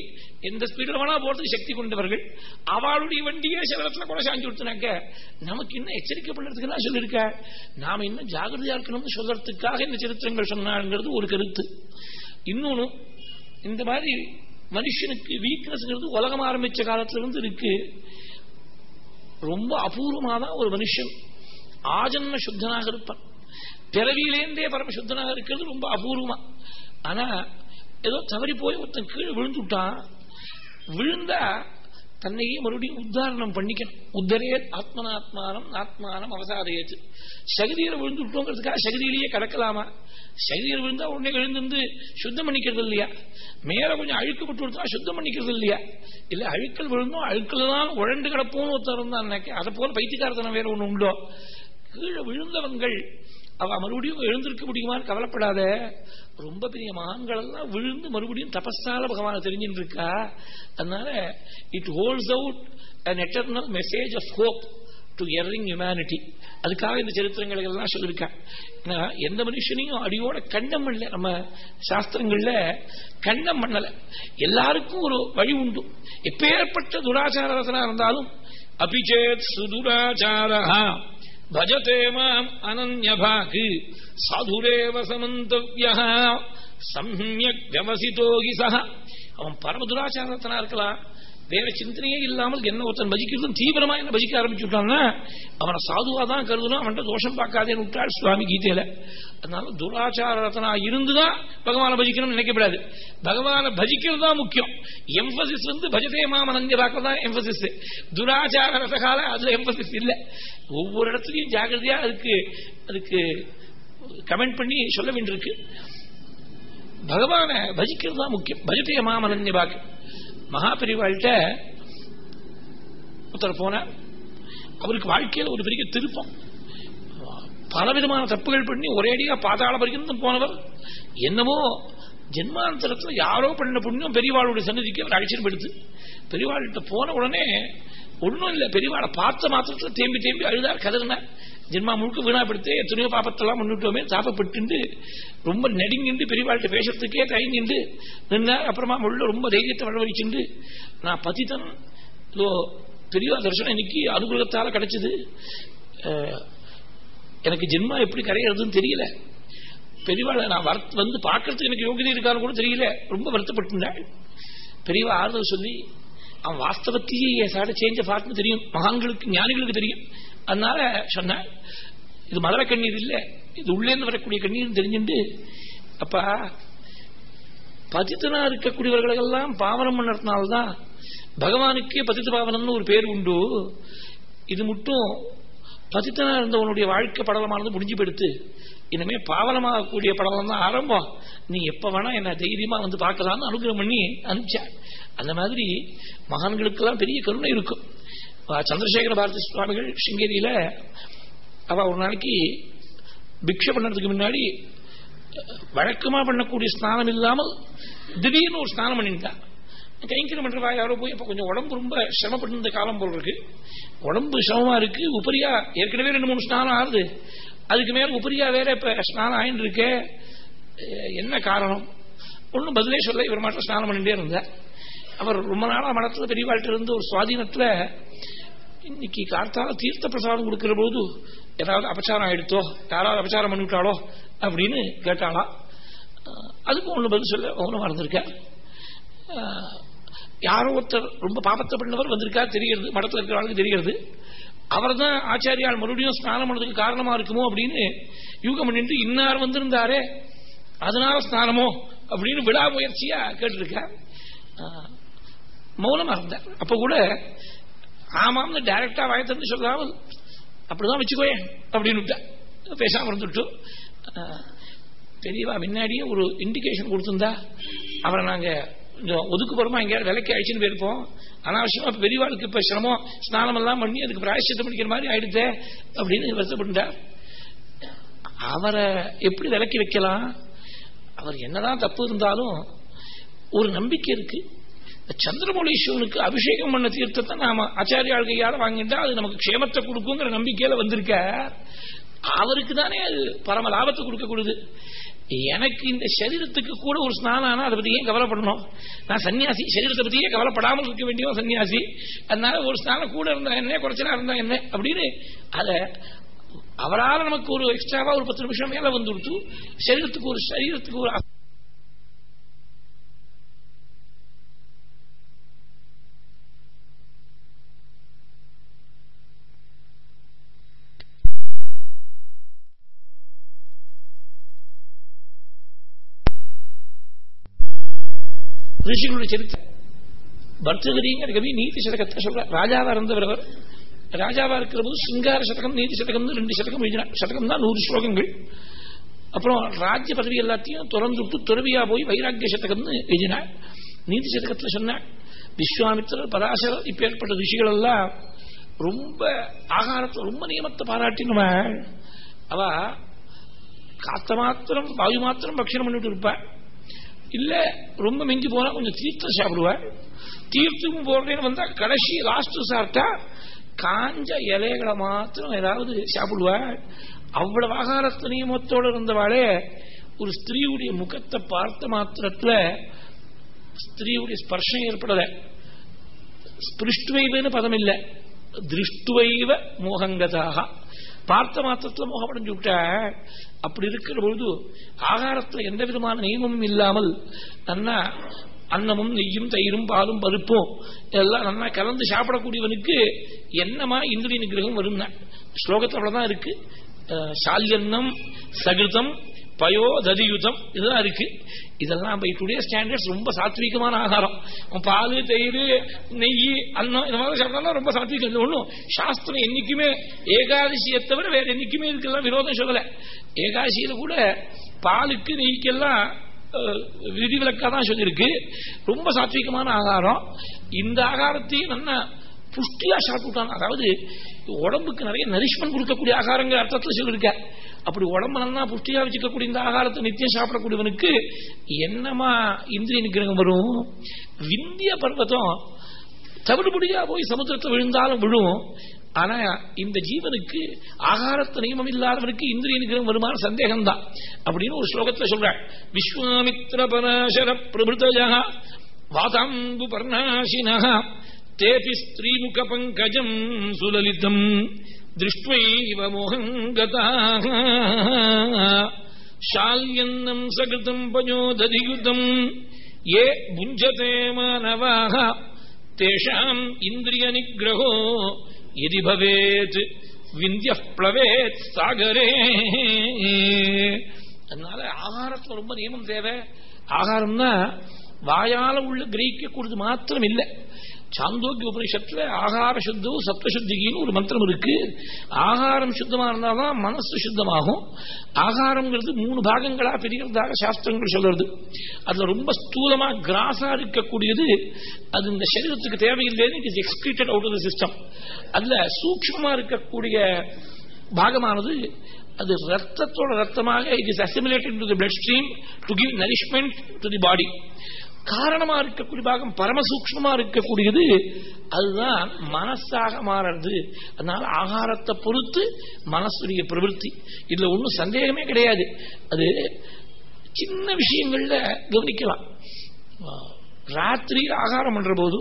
எந்த ஸ்பீடில் வேணா போறதுக்கு சக்தி கொண்டவர்கள். அவளுடைய வண்டியே சில இடத்துல கூட சாஞ்சி கொடுத்தனாக்க நமக்கு இன்னும் எச்சரிக்கை பண்ணுறதுக்கு தான் சொல்லியிருக்க நாம இன்னும் ஜாகிரதையா இருக்கணும்னு சொல்றதுக்காக இந்த சரித்திரங்கள் சொன்னாங்கிறது ஒரு கருத்து. இன்னொன்னு இந்த மாதிரி மனுஷனுக்கு வீக்னஸ்ங்கிறது உலகம் ஆரம்பிச்ச காலத்திலிருந்து இருக்கு. ரொம்ப அபூர்வமா தான் ஒரு மனுஷன் ஆஜன்ம சுத்தனாக இருப்பான். பிறவியிலேருந்தே பரம சுத்தனாக இருக்கிறது ரொம்ப அபூர்வமா. ஆனா ஏதோ தவறி போய் ஒருத்தன் கீழே விழுந்துட்டான். விழுந்தா தன்னையே மறுபடியும் உத்தாரணம் பண்ணிக்கணும். உத்தரே ஆத்மனாத்மானம் ஆத்மானம் அவசாதையச்சு. சகதியில் விழுந்து விட்டோங்கிறதுக்காக சகதியிலேயே கிடக்கலாமா? சகதியில் விழுந்தா உடனே எழுந்து சுத்தம் பண்ணிக்கிறது இல்லையா? மேல கொஞ்சம் அழுக்கப்பட்டு விடுத்தா சுத்தம் பண்ணிக்கிறது இல்லையா? இல்ல அழுக்கல் விழுந்தோம் அழுக்கல் தான் உழண்டு கிடப்போம்னு ஒருத்தர் தான் அதை போல பைத்தியக்காரத்தனம் வேற ஒண்ணு உண்டோ? கீழே விழுந்தவங்கள் அவ மறுபடியும் எழுந்திருக்க முடியுமான்னு கவலைப்படாத. ரொம்ப பெரிய மகான்கள் எல்லாம் விழுந்து மறுபடியும் தபஸால பகவான தெரிஞ்சுட்டு இருக்கா அதனால it holds out an eternal message of hope to erring humanity அதுக்காக இந்த சரித்திரங்களை எல்லாம் சொல்லியிருக்கேன் எந்த மனுஷனையும் அடியோட கண்டம் பண்ணல. நம்ம சாஸ்திரங்கள்ல கண்டம் பண்ணல. எல்லாருக்கும் ஒரு வழி உண்டு. எப்பேற்பட்ட துராச்சாரத்தனா இருந்தாலும் அபிஜேத் சுதுராச்சாரா பஜதே மாம் அனன்யபாக் சாதுரேவ சமந்தவ்ய சம்யக் வியவசிதோகி சக அவன் பரம துராச்சாரத்தனா இருக்கலாம் வேற சிந்தனையே இல்லாமல் என்ன ஒருத்தன் பஜிக்கிறதும் தீவிரமா என்ன பஜிக்க ஆரம்பிச்சுட்டான்னா அவனை சாதுவா தான் கருதுனா அவன்கிட்ட தோஷம் பார்க்காதேன்னு விட்டாள் சுவாமி கீதையில. அதனால துராச்சாரத்தனா இருந்துதான் பகவானை பஜிக்கணும்னு நினைக்கப்படாது. பகவானை பஜிக்கிறது தான் முக்கியம். எம்பசிஸ் வந்து பஜதே மாமனஞ்ச தான் எம்பசிஸ் துராச்சார ரசகால அதுல எம்பசிஸ் இல்ல. ஒவ்வொரு இடத்துலயும் ஜாகிரதையா அதுக்கு அதுக்கு கமெண்ட் பண்ணி சொல்ல வேண்டியிருக்கு. பகவான பஜிக்கிறது தான் முக்கியம். பஜதே மாமனஞ்ச பாக்கு மகாபெரிவாள்கிட்ட ஒருத்தர் போனார் அவருக்கு வாழ்க்கையில் ஒரு பெரிய திருப்பம். பலவிதமான தப்புகள் பண்ணி ஒரேடியா பாதாள பரிகந்தம் போனவர். என்னமோ ஜென்மாந்தரத்தில் யாரோ பண்ண புண்ணியம் பெரியவாளுடைய சன்னதிக்கு அவர் அழைச்சிட்டு போயிடுது பெரியவாள்கிட்ட போன உடனே ஒன்றும் இல்லை பெரியவாளை பார்த்த மாத்திரத்தில் தேம்பி தேம்பி அழுதார் கதறினார். ஜென்மா முழுக்க வீணாப்படுத்தே எத்தனையோ பாப்பத்தெல்லாம் முன்னிட்டோமே தாப்பப்பட்டு ரொம்ப நெடுங்கிண்டு பெரியவாள்கிட்ட பேசுறதுக்கே தயங்கிண்டு நின்றார் அப்புறமா உள்ள ரொம்ப தைரியத்தை வளவழிச்சுண்டு நான் பதிதன் இதோ பெரிய தரிசனம் இன்னைக்கு அனுகிரகத்தால கிடைச்சது. எனக்கு ஜென்மா எப்படி கரையிறதுன்னு தெரியல. பெரியவாளை நான் வந்து பார்க்கறதுக்கு எனக்கு யோகிதை இருக்கான்னு கூட தெரியல. ரொம்ப வருத்தப்பட்டுனாள் பெரியவா ஆறுதல் சொல்லி அவன் வாஸ்தவத்தையே என் சாட சேஞ்ச பார்த்து தெரியும். மகான்களுக்கு ஞானிகளுக்கு தெரியும். அதனால சொன்ன இது மலர கண்ணீர் இல்லை. இது உள்ளேந்து வரக்கூடிய கண்ணீர் தெரிஞ்சுட்டு அப்பா பதித்தனா இருக்கக்கூடியவர்களெல்லாம் பாவனம் பண்ணறதுனால்தான் பகவானுக்கே பதித்த பாவனம்னு ஒரு பேர் உண்டு. இது மட்டும் பதித்தனா இருந்தவனுடைய வாழ்க்கை படலமானது முடிஞ்சு போயிடுத்து. இனிமே பாவனமாகக்கூடிய படலம் தான் ஆரம்பம். நீ எப்ப வேணா என்ன தைரியமா வந்து பார்க்கலாம்னு அனுகிரகம் பண்ணி அனுப்பிச்சா. அந்த மாதிரி மகான்களுக்கெல்லாம் பெரிய கருணை இருக்கும். சந்திரசேகர பாரதி சுவாமிகள் சிங்கேரியில அவ ஒரு நாளைக்கு பிக்ஷை பண்ணதுக்கு முன்னாடி வழக்கமா பண்ணக்கூடிய ஸ்நானம் இல்லாமல் திடீர்னு ஒரு ஸ்நானம் பண்ணிட்டான் கைங்கரம் பண்றவா யாரோ போய் இப்போ கொஞ்சம் உடம்பு ரொம்ப சிரமப்பட்டுருந்த காலம் போல் இருக்கு. உடம்பு சிரமமா இருக்கு. உபரியா ஏற்கனவே ரெண்டு மூணு ஸ்நானம் ஆகுது அதுக்கு மேல உபரியா வேற இப்ப ஸ்நானம் ஆயின்னு இருக்க என்ன காரணம்? ஒன்றும் பதிலே சொல்ல இவர் மாட்டம் ஸ்நானம் பண்ணிட்டே இருந்தார். அவர் ரொம்ப நாளா மடத்துல பெரியவாழ்கிட்ட இருந்து ஒரு சுவாதீனத்துல இன்னைக்கு கார்த்தால தீர்த்த பிரசாதம் கொடுக்கிற போது ஏதாவது அபச்சாரம் ஆயிடுத்தோ யாராவது அபச்சாரம் பண்ணிவிட்டாளோ அப்படின்னு கேட்டாளா. அதுக்கும் ஒன்று பதில் சொல்ல மௌனமா இருந்திருக்க யாரோ ஒருத்தர் ரொம்ப பாபத்தை பண்ணவர் வந்திருக்கா தெரிகிறது மடத்தில் இருக்கிறவங்களுக்கு தெரிகிறது. அவர் தான் ஆச்சாரியால் மறுபடியும் ஸ்நானம் பண்ணதுக்கு காரணமா இருக்குமோ அப்படின்னு யூகம் பண்ணிட்டு இன்னார் வந்திருந்தாரே அதனால ஸ்நானமோ அப்படின்னு விழா முயற்சியா கேட்டிருக்க மௌனமா இருந்தார் அப்ப கூட ஆமாம்னு டைரக்டா வாயத்திருந்து சொல்லாமல் அப்படிதான் வச்சுக்கோயே அப்படின்னு பேசாம இருந்துட்டு பெரியவா முன்னாடியே ஒரு இண்டிகேஷன் கொடுத்துருந்தா அவரை நாங்க கொஞ்சம் ஒதுக்குப்புறமா எங்கேயாவது விலைக்கு அழிச்சுன்னு போயிருப்போம். அனாவசியமா பெரியவாளுக்கு இப்ப சிரமம் ஸ்நானம் எல்லாம் பண்ணி அதுக்கு பிராயசித்தம் பண்ணிக்கிற மாதிரி ஆயிடுதே அப்படின்னு வருத்தப்பட்டார் அவரை எப்படி விலக்கி வைக்கலாம்? அவர் என்னதான் தப்பு இருந்தாலும் ஒரு நம்பிக்கை இருக்கு. சந்திரமௌலீஸ்வரனுக்கு அபிஷேகம் பண்ண தீர்த்தத்தை நாம ஆச்சாரியாள் கையால வாங்கிட்டா அது நமக்கு க்ஷேமத்தை கொடுக்குங்கிற நம்பிக்கையில வந்திருக்க அவருக்கு தானே அது பரம லாபத்தை கொடுக்கக்கூடாது. எனக்கு இந்த சரீரத்துக்கு கூட ஒரு ஸ்நானம் ஆனா அதை பத்தி ஏன் கவலைப்படணும்? நான் சன்னியாசி சரீரத்தை பத்தியே கவலைப்படாமல் இருக்க வேண்டிய சன்னியாசி. அதனால ஒரு ஸ்நானம் கூட இருந்தா என்ன குறைச்சலா இருந்தா என்ன அப்படின்னு அத அவரால் நமக்கு ஒரு எக்ஸ்ட்ராவா ஒரு பத்து நிமிஷம் மேல வந்து கொடுத்து சரீரத்துக்கு ஒரு சரீரத்துக்கு ஒரு ரிஷிகளுடைய சரித்திரம். பர்தகிரிங்கிற கவி நீதி சதகத்தை சொல்ற ராஜாவா இருந்தவர் அவர் ராஜாவா இருக்கிற போது சிங்கார சதகம் நீதி சதகம் ரெண்டு சதகம் எழுதினார். சதகம் தான் நூறு ஸ்லோகங்கள். அப்புறம் ராஜ்ய பதவி எல்லாத்தையும் திறந்துட்டு துறவியா போய் வைராக்கிய சதகம்னு எழுதினார். நீதி சதகத்துல சொன்ன விஸ்வாமித்திரர் பராசரர் இப்ப ஏற்பட்ட ரிஷிகள் எல்லாம் ரொம்ப ஆகாரத்தை ரொம்ப நியமத்தை பாராட்டினவள் அவ காத்த மாத்திரம் வாயு மாத்திரம் பட்சணம் பண்ணிட்டு இருப்பாள் இல்ல ரொம்ப மிஞ்சி போனா கொஞ்சம் தீர்த்தம் சாப்பிடுவேன். தீர்த்தம் போடுறேன்னு வந்தா கடைசி லாஸ்ட் சாப்பிட்டா காஞ்ச இலைகளை மாத்திரம் ஏதாவது சாப்பிடுவாள் அவ்வளவு ஆகாரத்து நியமத்தோடு இருந்தவாளே ஒரு ஸ்திரீயுடைய முகத்தை பார்த்த மாத்திரத்துல ஸ்திரீயுடைய ஸ்பர்ஷம் ஏற்படல. ஸ்பிருஷ்டுவைவன்னு பதம் இல்ல. திருஷ்டுவைவ மோகங்கதாக. பார்த்த மாத்திரத்துல மோகப்படைஞ்சு விட்ட அப்படி இருக்கிற பொழுது ஆகாரத்தில் எந்த விதமான நியமமும் இல்லாமல் நன்னா அன்னமும் நெய்யும் தயிரும் பாலும் பருப்பும் இதெல்லாம் நல்லா கலந்து சாப்பிடக்கூடியவனுக்கு என்னமா இந்திரிய நிகிரகம் வரும் ஸ்லோகத்தில் அவ்வளவுதான் இருக்கு. சால்யன்னம் சகிருதம் பயோ ததியுதம் இதுதான் இருக்கு இதெல்லாம் பை டுடே ஸ்டாண்டர்ட்ஸ் ரொம்ப சாத்விகமான ஆகாரம். பால் தயிர் நெய் அன்னம் இந்த மாதிரி சாப்பிட்டா ரொம்ப சாத்வீகம். ஒன்றும் சாஸ்திரம் என்னைக்குமே ஏகாதசியை தவிர வேற என்னைக்குமே இதுக்கெல்லாம் விரோதம் சொல்லலை. ஏகாதசியில கூட பாலுக்கு நெய்க்கெல்லாம் விதிவிலக்காக தான் சொல்லியிருக்கு ரொம்ப சாத்விகமான ஆகாரம். இந்த ஆகாரத்தையும் நல்லா புஷ்டியா சாப்பிட்டுட்டாங்க அதாவது உடம்புக்கு நிறைய நரிஷ்மெண்ட் கொடுக்கக்கூடிய ஆகாரங்கிற அர்த்தத்தில் சொல்லியிருக்க அப்படி உடம்பு நல்லா புஷ்டியா வச்சுக்கக்கூடிய இந்த ஆகாரத்தை நித்தியம் சாப்பிடக்கூடியவனுக்கு என்னமா இந்திரிய நிகிரகம் வரும்? விந்திய பர்வத்தம் தவிடுபடியா போய் சமுத்திரத்தை விழுந்தாலும் விழும். ஆனா இந்த ஜீவனுக்கு ஆகாரத்து நியமம் இல்லாதவனுக்கு இந்திரிய நிகிரகம் வருமான சந்தேகம் தான் அப்படின்னு ஒரு ஸ்லோகத்துல சொல்ற விஸ்வாமித்ர பராசர பிரபுதயா வாதாம்பு பர்ணாசினா தேபி ஸ்திரீமுக பங்கஜம் சுலலிதம். திருஷ்வைவ மோகங்கதாக ஷால்யன்னம் சகிருதம் பயோததியுதம் ஏ புஞ்சதே மானவாக தேஷாம் இந்திரிய நிகிரகோ எதி பவேத் விந்திய பிளவேத் சாகரே அதனால ஆகாரத்துல ரொம்ப நியமம் தேவை. ஆகாரம்னா வாயால உள்ள கிரகிக்கக்கூடியது மாத்திரம் இல்லை சாந்தோக்கிய உபனிஷத்துல ஆகார சுத்தம் சப்தசுத்திகின்னு ஒரு மந்திரம் இருக்கு. ஆகாரம் சுத்தமா இருந்தாதான் மனசு சுத்தமாகும். ஆகாரம்ங்கிறது மூணு பாகங்களா பிரிக்கிறதாக சாஸ்திரங்கள் சொல்றது. அதுல ரொம்ப ஸ்தூலமா கிராஸா இருக்கக்கூடியது அது இந்த சரீரத்துக்கு தேவையில்லைன்னு it is excreted out of the system அதுல சூக்மமா இருக்கக்கூடிய பாகமானது அது ரத்தத்தோட ரத்தமாக it is assimilated to the blood stream to give nourishment to the body காரணமா இருக்கக்கூடிய பாகம் பரமசூக்மமா இருக்கக்கூடியது அதுதான் மனசாக மாறுறது. அதனால ஆகாரத்தை பொறுத்து மனசுடைய பிரவருத்தி இதுல ஒன்றும் சந்தேகமே கிடையாது. அது சின்ன விஷயங்கள்ல கவனிக்கலாம். ராத்திரி ஆகாரம் பண்ற போது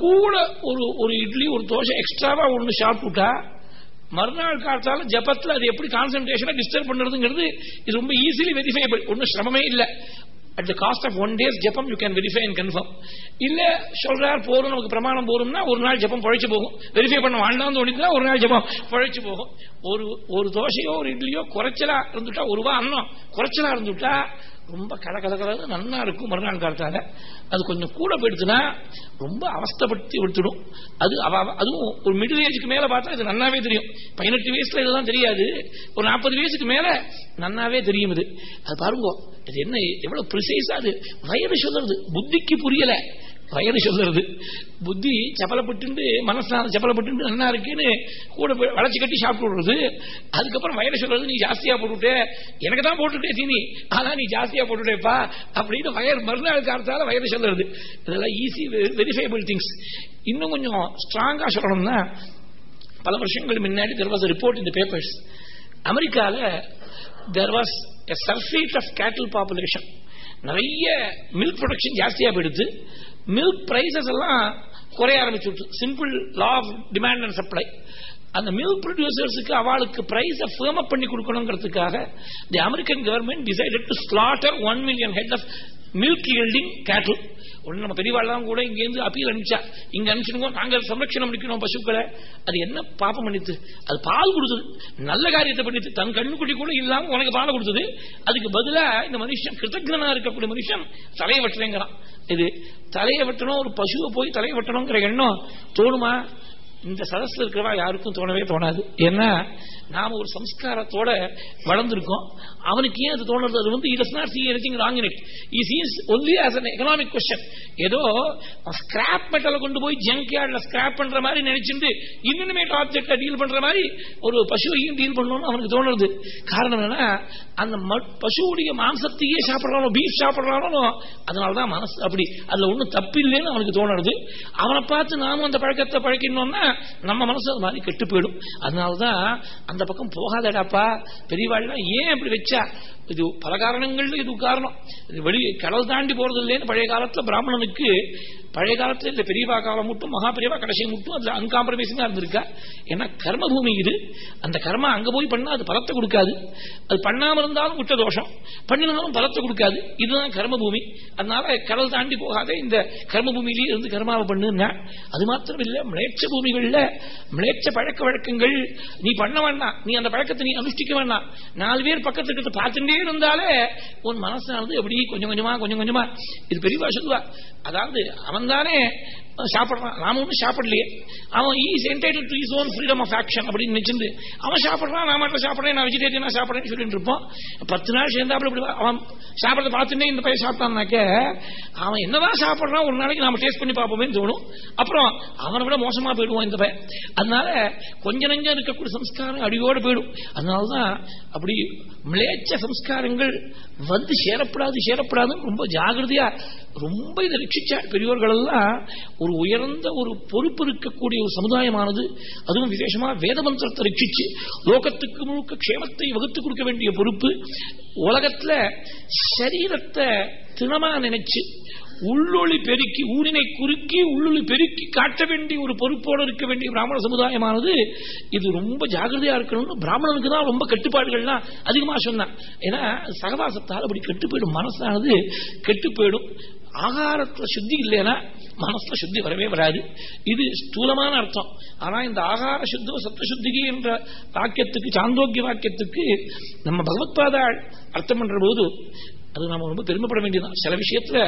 கூட ஒரு ஒரு இட்லி ஒரு தோசை எக்ஸ்ட்ராவா ஒன்று சாப்பிட்டுட்டா மறுநாள் காலத்தால ஜபத்தில் அது எப்படி கான்சென்ட்ரேஷனை டிஸ்டர்ப் பண்ணுறதுங்கிறது இது ரொம்ப ஈஸிலி வெரிஃபைபிள் ஒன்றும் சிரமமே இல்லை. At the cost of one day's japam you can verify and confirm இல்ல சொல்றார் போரும் நமக்கு பிரமாணம் போரும்னா ஒரு நாள் ஜப்பம் பழைச்சு போகும். வெரிஃபை பண்ண வேண்டாம் தோணிதுன்னா ஒரு நாள் ஜப்பம் பழைச்சு போகும். ஒரு ஒரு தோசையோ ஒரு இட்லியோ குறைச்சலா இருந்துட்டா ஒரு ரூபா அன்னம். குறைச்சலா இருந்துட்டா ரொம்ப கல நல்லா இருக்கும். மறுநாள் காலத்தால. அது கொஞ்சம் கூட போயிடுச்சுன்னா ரொம்ப அவஸ்தப்படுத்தி விடுத்துடும் அது அதுவும் ஒரு மிடில் ஏஜுக்கு மேல பார்த்தா இது நல்லாவே தெரியும். பதினெட்டு வயசுல இதெல்லாம் தெரியாது. ஒரு நாற்பது வயசுக்கு மேல நன்னாவே தெரியும் இது. அது பாருங்க இது என்ன எவ்வளவு ப்ரிசைஸா அது வயது சொல்றது. புத்திக்கு புரியல. வயது சொல்றது புத்தி சப்பலப்பட்டு மனசான சப்பலப்பட்டு நல்லா இருக்குன்னு கூட வளர்ச்சி கட்டி சாப்பிட்டு விடுறது. அதுக்கப்புறம் வயலை சொல்றது நீ ஜாஸ்தியா போட்டுவிட்டே எனக்கு தான் போட்டுட்டே தீனி ஆனா நீ ஜாஸ்தியா போட்டுட்டேப்பா அப்படின்னு வயர் மறுநாள் காலத்தால வயது சொல்றது இதெல்லாம் ஈஸி வெரிஃபைபிள் திங்ஸ் இன்னும் கொஞ்சம் ஸ்ட்ராங்கா சொல்லணும்னா பல வருஷங்களுக்கு முன்னாடி தெர் வாஸ் ரிப்போர்ட் இந்த பேப்பர்ஸ் அமெரிக்கால there was surfeit of cattle population நிறைய மில்க் ப்ரொடக்ஷன் ஜாஸ்தியா போயிடுது. மில்க் பிரைசஸ் எல்லாம் குறைய ஆரம்பிச்சுட்டு simple law of demand and supply அந்த மில்க் ப்ரொடியூசர்ஸுக்கு அவளுக்கு பிரைஸை ஃபேம் அப் பண்ணி கொடுக்கணுங்கிறதுக்காக the American government decided to slaughter one million head of milk yielding cattle ஒன்று நம்ம பெரியவாள்லாம் கூட இங்கேருந்து அப்பீல் அனுப்பிச்சா. இங்க அனுப்பிச்சிருக்கோம் நாங்கள் சம்ரட்சணம் பண்ணிக்கணும் பசுக்களை. அது என்ன பாப்பம் பண்ணித்து அது பால் கொடுத்தது. நல்ல காரியத்தை பண்ணித்து தன் கண்ணுக்குட்டி கூட இல்லாம உனக்கு பாலை கொடுத்தது. அதுக்கு பதிலா இந்த மனுஷன் கிருத்தக்னா இருக்கக்கூடிய மனுஷன் தலையை வெட்டலைங்கிறான் இது தலையை வெட்டணும் ஒரு பசுவை போய் தலையை வெட்டணுங்கிற எண்ணம் தோணுமா? இந்த சதஸ்ல இருக்கிறவா யாருக்கும் தோணவே தோணாது. ஏன்னா நாம ஒரு சம்ஸ்காரத்தோட வளர்ந்துருக்கோம். அவனுக்கு ஏன் அது தோணுறது? அது வந்து it not see எனிங் wrong in it he sees only as an economic question ஏதோ ஸ்கிராப் மெட்டலை கொண்டு போய் ஜங்க் யார்டில் ஸ்கிராப் பண்ற மாதிரி நினைச்சிட்டு இன்னுமேட் ஆப்ஜெக்ட டீல் பண்ற மாதிரி ஒரு பசுவையும் டீல் பண்ணணும்னு அவனுக்கு தோணுறது. காரணம் என்னன்னா அந்த பசுவுடைய மாம்சத்தையே சாப்பிடறானோ பீஃப் சாப்பிடறானோ அதனாலதான் மனசு அப்படி அதுல ஒன்றும் தப்பு இல்லைன்னு அவனுக்கு தோணுறது. அவனை பார்த்து நாமும் அந்த பழக்கத்தை பழக்கணும்னா நம்ம மனசு அது மாதிரி கெட்டு போயிடும். அதனாலதான் அந்த அந்த பக்கம் போகாதடாப்பா. பெரியவாள்லாம் ஏன் அப்படி வச்சா? இது பல காரணங்கள்ல இது காரணம். இது வெளி கடல் தாண்டி போறது இல்லைன்னு பழைய காலத்துல பிராமணனுக்கு பழைய காலத்துல இல்ல பெரியவா காலம் மட்டும் மகா பெரியவா கடைசி மட்டும் அதுல அன்காம்ப்ரமைசிங்கா இருந்திருக்கா? ஏன்னா கர்ம பூமி இது. அந்த கர்மம் அங்க போய் பண்ணா அது பலத்தை கொடுக்காது. அது பண்ணாம இருந்தாலும் குற்ற தோஷம். பண்ணினாலும் பலத்தை கொடுக்காது. இதுதான் கர்ம பூமி அதனால கடல் தாண்டி போகாத இந்த கர்ம பூமியிலேயே இருந்து கர்மாவை பண்ணுன்னா அது மாத்திரம் இல்ல மிளேச்ச பூமிகள்ல மிளேச்ச பழக்க வழக்கங்கள். நீ பண்ண வேண்டாம். நீ அந்த பழக்கத்தை நீ அனுஷ்டிக்க வேண்டாம். நாலு பேர் பக்கத்துக்கு பார்த்துட்டே இருந்தாலே உன் மனசானது எப்படி கொஞ்சம் கொஞ்சமா கொஞ்சம் கொஞ்சமா. இது பெரியவா சொல்லுவா அதாவது அவன் தானே சாப்பிட்றான். நாம ஒன்றும் சாப்பிடலையே. அவன் is entitled to his own freedom of action அப்படின்னு நினைச்சிருந்து அவன் சாப்பிட்றான் நான் மட்டும் சாப்பிட்றேன் நான் வெஜிடேரியனா சாப்பிட்றேன்னு சொல்லிட்டு இருப்போம் பத்து நாள் சேர்ந்தாப்புல இப்படி அவன் சாப்பிட்றத பார்த்துட்டே இந்த பையன் சாப்பிட்டான்னாக்க அவன் என்னதான் சாப்பிட்றான் ஒரு நாளைக்கு நாம டேஸ்ட் பண்ணி பார்ப்போமே தோணும். அப்புறம் அவனை விட மோசமா போயிடுவான் இந்த பையன். அதனால கொஞ்ச நஞ்சம் இருக்கக்கூடிய சம்ஸ்காரம் அடியோடு போயிடும். அதனாலதான் அப்படி மிளேச்ச சம்ஸ்காரங்கள் வந்து சேரப்படாது சேரப்படாதுன்னு ரொம்ப ஜாகிரதையா ரொம்ப இதை ரட்சிச்சார் பெரியோர்கள் எல்லாம் ஒரு உயர்ந்த ஒரு பொறுப்பு இருக்கக்கூடிய ஒரு சமுதாயமானது. அதுவும் விசேஷமா வேத மந்திரத்தை ரட்சிச்சு லோகத்துக்கு முழுக்க க்ஷேமத்தை வகுத்து கொடுக்க வேண்டிய பொறுப்பு. உலகத்துல சரீரத்தை தினமா நினைச்சு உள்ளொளி பெருக்கி ஊரினை குறுக்கி உள்ளொளி பெருக்கி காட்ட வேண்டிய ஒரு பொறுப்போடு இருக்க வேண்டிய பிராமண சமுதாயமானது இது ரொம்ப ஜாகிரதையா இருக்கணும்னு பிராமணனுக்கு தான் ரொம்ப கட்டுப்பாடுகள்லாம் அதிகமாக சொன்னான் ஏன்னா சகவாசத்தால் அப்படி கெட்டு போயிடும். மனசானது கெட்டு போயிடும். ஆகாரத்துல சுத்தி இல்லைன்னா மனசுல சுத்தி வரவே வராது. இது ஸ்தூலமான அர்த்தம். ஆனா இந்த ஆகார சுத்தம் சத்த சுத்திகி என்ற வாக்கியத்துக்கு சாந்தோக்கிய வாக்கியத்துக்கு நம்ம பகவத்பாதா அர்த்தம் பண்ற போது அது நாம ரொம்ப பெருமைப்பட வேண்டியதுதான். சில விஷயத்துல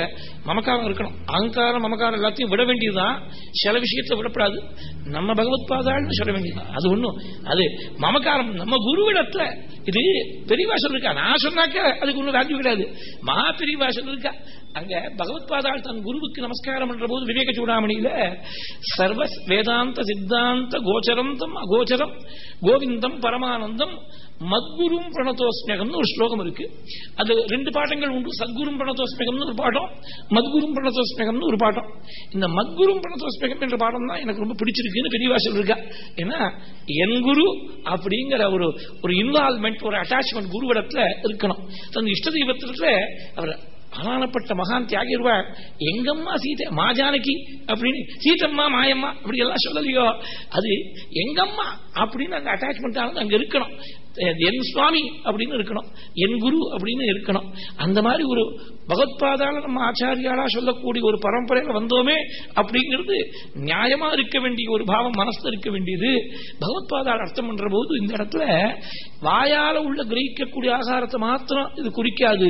மமக்காரம் இருக்கணும். அகங்காரம் மமக்காரம் எல்லாத்தையும் விட வேண்டியதுதான். சில விஷயத்துல விடப்படாது. நம்ம பகவத் பாதாள்னு சொல்ல வேண்டியதுதான். அது ஒண்ணும். அது மமக்காரம் நம்ம குருவிடத்துல இது பெரியவா சொல்லிருக்கா நான் சொன்னாக்க அதுக்கு ஒன்றும் வேல்யூ கிடையாது. மகா பெரியவா சொல்லிருக்கா அங்க பகவத் பாதாள் தன் குருவுக்கு நமஸ்காரம் பண்ற போது விவேக சூடாமணியில சர்வ வேதாந்த சித்தாந்த கோச்சரந்தம் அகோச்சரம் கோவிந்தம் பரமானந்தம் மத்குரும் பிரணதோஸ்மியகம்னு ஒரு ஸ்லோகம் இருக்கு. அது ரெண்டு பாட்டங்கள் உண்டு. சத்குரும் பிரணதோஸ்மியகம்னு ஒரு பாட்டம் மத்குரும் பிரணதோஸ்மியகம்னு ஒரு பாட்டம் இந்த மத்குரும் பிரணதோஸ்மியகம் என்ற பாடம் தான் எனக்கு ரொம்ப பிடிச்சிருக்குன்னு பெரியவா சொல்லிருக்கா ஏன்னா என் குரு அப்படிங்கிற ஒரு ஒரு இன்வால்மெண்ட் ஒரு அட்டாச்மெண்ட் குருவிடத்துல இருக்கணும். தன் இஷ்ட தெய்வத்திடத்துல அவர் ஆனானப்பட்ட மகான் தியாகிருவார் எங்கம்மா சீதை? மாஜானகி அப்படின்னு சீதம்மா மாயம்மா? அப்படி எல்லாம் சொல்லலையோ? அது எங்கம்மா? அப்படின்னு அங்கே அட்டாச்மெண்ட் ஆனது அங்க இருக்கணும். என் சுவாமி அப்படின்னு இருக்கணும். என் குரு அப்படின்னு இருக்கணும். அந்த மாதிரி ஒரு பகவத்பாதால நம்ம ஆச்சாரியாலா சொல்லக்கூடிய ஒரு பரம்பரையில வந்தோமே அப்படிங்கிறது நியாயமா இருக்க வேண்டிய ஒரு பாவம் மனசுல இருக்க வேண்டியது. பகவத்பாதால் அர்த்தம் பண்ற போது இந்த இடத்துல வாயால உள்ள கிரகிக்கக்கூடிய ஆகாரத்தை மாத்திரம் இது குறிக்காது.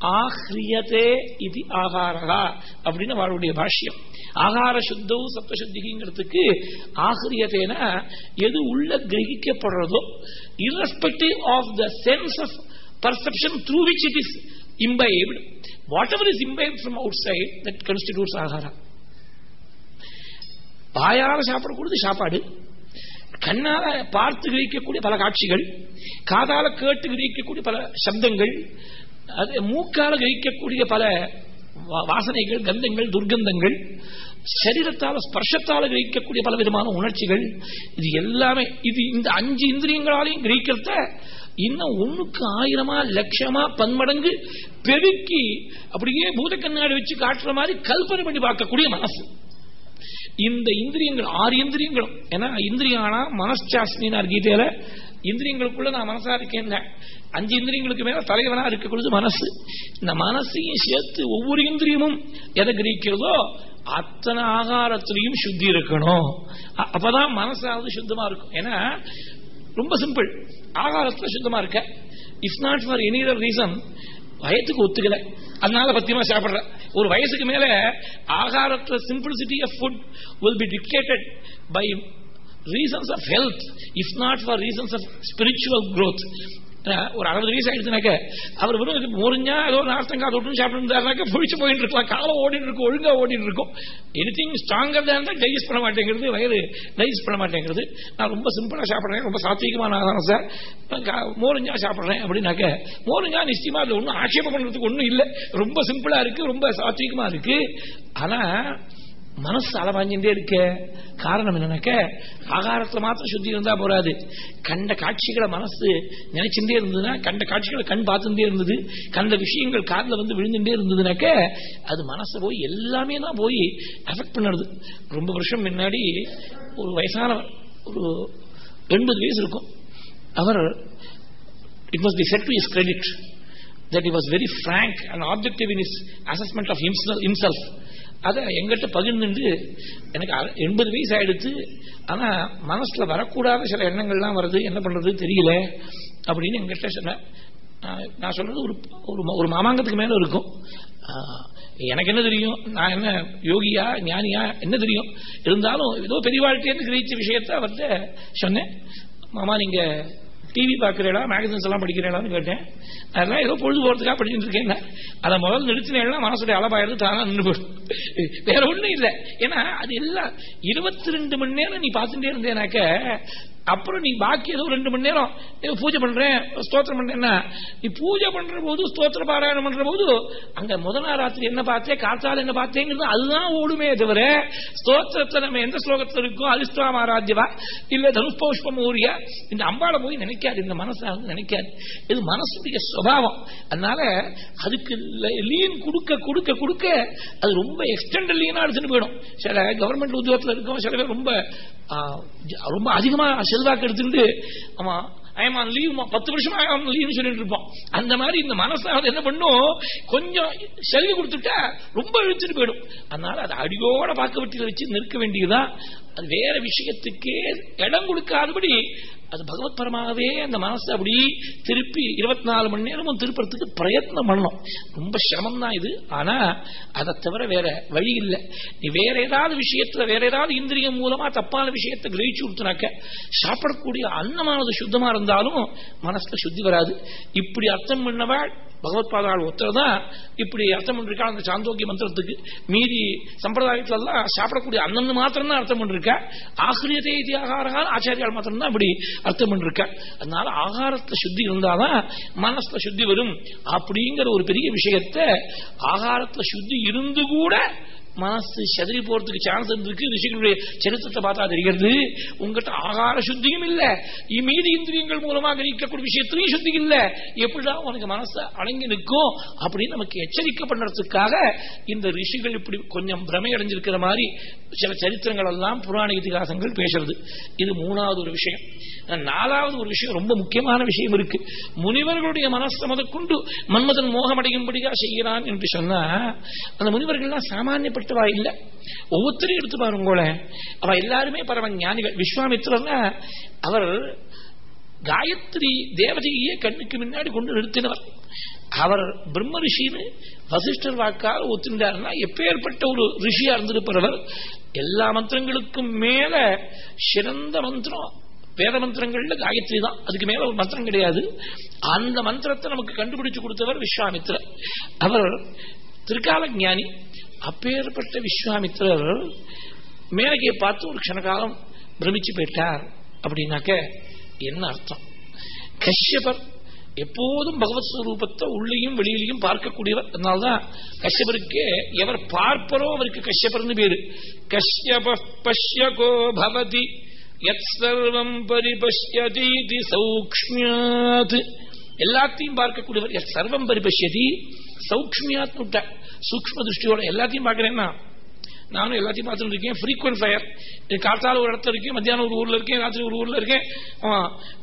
ஆஹ்ரியதே இது ஆகாரா அப்படின்னு அவருடைய பாஷ்யம். ஆகார சுத்தம் சப்தசுத்திங்கிறதுக்கு ஆஹ்ரியத்தைனா எது உள்ள கிரகிக்கப்படுறதோ irrespective of the sense of perception through which it is imbibed whatever is is from outside that constitutes ஆகாரா வாயால சாப்பிடக்கூடியது சாப்பாடு. கண்ணால பார்த்து கிரகிக்கக்கூடிய பல காட்சிகள் காதால கேட்டு கிரகிக்கக்கூடிய பல சப்தங்கள் அது மூக்கால கிரகிக்கக்கூடிய பல வாசனைகள் கந்தங்கள் துர்கந்தங்கள் சரீரத்தால ஸ்பர்ஷத்தால கிரகிக்கக்கூடிய பல விதமான உணர்ச்சிகள் இது எல்லாமே இது இந்த அஞ்சு இந்திரியங்களாலையும் கிரகிக்கிறத இன்னும் ஒண்ணுக்கு ஆயிரமா லட்சமா பன்மடங்கு பெருக்கி அப்படியே பூத கண்ணாடி வச்சு காட்டுற மாதிரி கல்பனை பண்ணி பார்க்கக்கூடிய மனசு. இந்த இந்திரியங்கள் ஆறு இந்திரியங்களும். ஏன்னா இந்திரியம் ஆனா கீதையில இந்திரியங்களுக்குள்ள நான் மனசா இருக்கேன் அஞ்சு இந்திரியங்களுக்கு மேல தலைவனா இருக்கக்கூடியது மனசு. இந்த மனசையும் சேர்த்து ஒவ்வொரு இந்திரியமும் எதை கிரகிக்கிறதோ அத்தனை ஆகாரத்திலையும் சுத்தி இருக்கணும். அப்பதான் மனசாவது சுத்தமா இருக்கும். ஏன்னா ரொம்ப சிம்பிள் ஆகாரத்துல சுத்தமா இருக்க. If not for any reason வயத்துக்கு ஒத்துக்கல. அதனால பத்தியமா சாப்பிடுற ஒரு வயசுக்கு மேல ஆகாரத்துல simplicity of food will be dictated by reasons of health if not for reasons of spiritual growth ஒரு அறுபது வயசு ஆயிடுச்சுனாக்க அவர் வெறும் முறிஞ்சா ஏதோ நார்த்தங்காய் தொட்டு சாப்பிட்டு புழிச்சு போயிட்டு இருக்கலாம் காலம் ஓடிட்டு இருக்கும் ஒழுங்கா ஓடிட்டு இருக்கும் எனி திங் ஸ்ட்ராங்கர் தான் டைஜஸ்ட் பண்ண மாட்டேங்கிறது வயிறு டைஜஸ்ட் பண்ண மாட்டேங்கிறது நான் ரொம்ப சிம்பிளா சாப்பிட்றேன் ரொம்ப சாத்தியமான ஆதாரம் சார் மோரிஞ்சா சாப்பிட்றேன் அப்படின்னாக்க மோரிஞ்சா நிச்சயமா அது ஒன்றும் ஆட்சேபம் பண்றதுக்கு ஒன்றும் இல்லை ரொம்ப சிம்பிளா இருக்கு ரொம்ப சாத்தியமாக இருக்கு ஆனா மனசு அளவாஞ்சிட்டே இருக்க. காரணம் என்னன்னாக்க ஆகாரத்துல மாத்திரம் சுத்தி இருந்தா போறாது. கண்ட காட்சிகளை மனசு நினைச்சுட்டே இருந்ததுன்னா கண்ட காட்சிகளை கண் பார்த்துட்டே இருந்தது. கண்ட விஷயங்கள் காதில் வந்து விழுந்துட்டே இருந்ததுனாக்க அது மனசை போய் எல்லாமே தான் போய் அஃபெக்ட் பண்ணுறது ரொம்ப வருஷம் முன்னாடி ஒரு வயசான ஒரு எண்பது வயசு இருக்கும். அவர் it must be said to his credit that he was very frank and objective in his assessment of himself. அதை எங்கிட்ட பகிர்ந்துண்டு எனக்கு எண்பது வயசு ஆயிடுத்து ஆனால் மனசில் வரக்கூடாத சில எண்ணங்கள்லாம் வருது. என்ன பண்ணுறது தெரியல. அப்படின்னு எங்கிட்ட சொன்ன நான் சொல்றது ஒரு ஒரு மாமாங்கத்துக்கு மேலே இருக்கும். எனக்கு என்ன தெரியும்? நான் என்ன யோகியா ஞானியா? என்ன தெரியும்? இருந்தாலும் ஏதோ பெரிய வாழ்க்கைன்னு கிரகிச்ச விஷயத்த அவர்கிட்ட சொன்னேன். மாமா நீங்கள் டிவி பார்க்கிறீங்களா மேகசின்ஸ் எல்லாம் படிக்கிறீங்களான்னு கேட்டேன். அதெல்லாம் ஏதோ பொழுது போகிறதுக்காக படிச்சுட்டு இருக்கேன் அதை முதல் நிறுத்தினேன்னா மனசுடைய அளவாயிருந்து தானா நின்று போடும் வேற ஒண்ணும் இல்லை. ஏன்னா அது எல்லாம் இருபத்தி ரெண்டு மணி நேரம் நீ பார்த்துட்டே இருந்தேனாக்க அப்புறம் நீ பாக்கி ஏதோ ரெண்டு மணி நேரம் பூஜை பண்றேன் ஸ்தோத்திரம் பண்றேன்னா நீ பூஜை பண்ற போது ஸ்தோத்திர பாராயணம் பண்ற போது அங்க முதல் நாள் ராத்திரி என்ன பார்த்தேன் காற்றால் என்ன பார்த்தேங்கிறது அதுதான் ஓடுமே தவிர ஸ்தோத்திரத்தை நம்ம எந்த ஸ்லோகத்தில் இருக்கோ அதிர்ஷ்டம் ஆராத்தியவா இல்ல தனுஷ்பௌஷ்பம் ஊரியா இந்த அம்பாவை போய் நினைக்காது இந்த மனசாக நினைக்காது. இது மனசுடைய சுவாவம் அதனால அதுக்கு லீன் கொடுக்க கொடுக்க கொடுக்க அது ரொம்ப எக்ஸ்டெண்ட் லீனா எடுத்துட்டு போயிடும். சில கவர்மெண்ட் உத்தியோகத்தில் இருக்கும் சில பேர் ரொம்ப ரொம்ப அதிகமா செல்வாக்கு எடுத்துக்கிட்டு ஆமா ஐஎம் லீவ் பத்து வருஷமா லீவ்னு சொல்லிட்டு இருப்போம் அந்த மாதிரி இந்த மனசாவது என்ன பண்ணும்? கொஞ்சம் செல்வி கொடுத்துட்டா ரொம்ப இழுத்துட்டு போயிடும். அதனால அதை அடியோட பார்க்க வெட்டியில் வச்சு நிற்க வேண்டியதுதான் அது வேற விஷயத்துக்கே இடம் கொடுக்காதபடி அது பகவத் பரமாகவே அந்த மனசை அப்படி திருப்பி இருபத்தி நாலு மணி நேரமும் திருப்பறதுக்கு பிரயத்னம் பண்ணணும். ரொம்ப சிரமம் தான் இது. ஆனா அதை தவிர வேற வழி இல்லை. நீ வேற ஏதாவது விஷயத்துல வேற ஏதாவது இந்திரியம் மூலமா தப்பான விஷயத்தை கிரகிச்சு கொடுத்தனாக்க சாப்பிடக்கூடிய அன்னமானது சுத்தமா இருந்தாலும் மனசுல சுத்தி வராது. இப்படி அர்த்தம் பண்ணவாள் பகவத்பாதாள் ஒருத்தர் தான் இப்படி அர்த்தம் பண்ணிருக்கா? அந்த சாந்தோக்கிய மந்திரத்துக்கு. மீதி சம்பிரதாயத்துல எல்லாம் சாப்பிடக்கூடிய அண்ணன் மாத்திரம் தான் அர்த்தம் பண்ணிருக்கா? ஆசிரியத்தை இது ஆச்சாரியால் மாத்திரம் தான் இப்படி அர்த்தம் பண்ணிருக்கா? அதனால ஆகாரத்துல சுத்தி இருந்தாதான் மனசுல சுத்தி வரும். அப்படிங்கிற ஒரு பெரிய விஷயத்த ஆகாரத்துல சுத்தி இருந்து கூட மனசு செதறி போறதுக்கு சான்ஸ் இருந்திருக்கு. ரிஷிகளுடைய சரித்திரத்தை பார்த்தா தெரிகிறது. உங்ககிட்ட ஆகார சுத்தியும் இல்ல. மீதி இந்திரியங்கள் மூலமாக கிரகிக்கக்கூடிய விஷயத்திலையும் சுத்தி இல்ல. எப்படிதான் உனக்கு மனசு அடங்கி நிற்கும்? அப்படின்னு நமக்கு எச்சரிக்கை பண்றதுக்காக இந்த ரிஷிகள் இப்படி கொஞ்சம் பிரமை அடைஞ்சிருக்கிற மாதிரி சில சரித்திரங்கள் எல்லாம் புராண இதிகாசங்கள் பேசுறது. இது மூணாவது ஒரு விஷயம். நாலாவது ஒரு விஷயம் ரொம்ப முக்கியமான விஷயம் இருக்கு. முனிவர்களுடைய மனசை முதற்கொண்டு மன்மதன் மோகமடையும்படியா செய்கிறான் என்று சொன்னா அந்த முனிவர்கள்லாம் சாமானியப்பட்டவா இல்ல. ஒவ்வொருத்தரையும் எடுத்து பாருங்கள அவ எல்லாருமே பரம ஞானிகள். விஸ்வாமித்திரன்னா அவர் காயத்ரி தேவதையே கண்ணுக்கு முன்னாடி கொண்டு நிறுத்தினவர். அவர் பிரம்ம ரிஷின்னு வசிஷ்டர் வாக்கால் ஒத்துண்டாருன்னா எப்பேற்பட்ட ஒரு ரிஷியா இருந்திருப்பவர் எல்லா மந்திரங்களுக்கும் மேல சிறந்த மந்திரம். வேத மந்திரங்கள்ல காயத்ரி தான். அதுக்கு மேல ஒரு மந்திரம் கிடையாது. அந்த மந்திரத்தை நமக்கு கண்டுபிடிச்சு கொடுத்தவர் விஸ்வாமித்ரர் அவர் திருக்கால ஞானி. அப்பேற்பட்ட விஸ்வாமித்திரர் மேலகையை பார்த்து ஒரு க்ஷணகாலம் பிரமிச்சு போயிட்டார் அப்படின்னாக்க என்ன அர்த்தம்? கஷ்யபர் எப்போதும் பகவத் ஸ்வரூபத்தை உள்ளேயும் வெளியிலையும் பார்க்கக்கூடியவர். அதனால்தான் கஷ்யபருக்கு எவர் பார்ப்பரோ அவருக்கு கஷ்யபர்னு பேரு. கஷ்யப பஷ்யகோ பவதி எத் சர்வம் பரிபஷ்யதீதி சௌக்ஷ்மியாத். எல்லாத்தையும் பார்க்கக்கூடியவர். சர்வம் பரிபஷ்யதி. சௌக்ஷ்மியாத் சூக்ம திருஷ்டியோட எல்லாத்தையும் பார்க்கிறேன்னா நானும் எல்லாத்தையும் பார்த்துட்டு இருக்கேன். ஃப்ரீக்வன்ட் ஃபயர் காத்தால ஒரு இடத்துல இருக்கேன் மத்தியானம் ஒரு ஊர்ல இருக்கேன் ராத்திரி ஒரு ஊர்ல இருக்கேன்.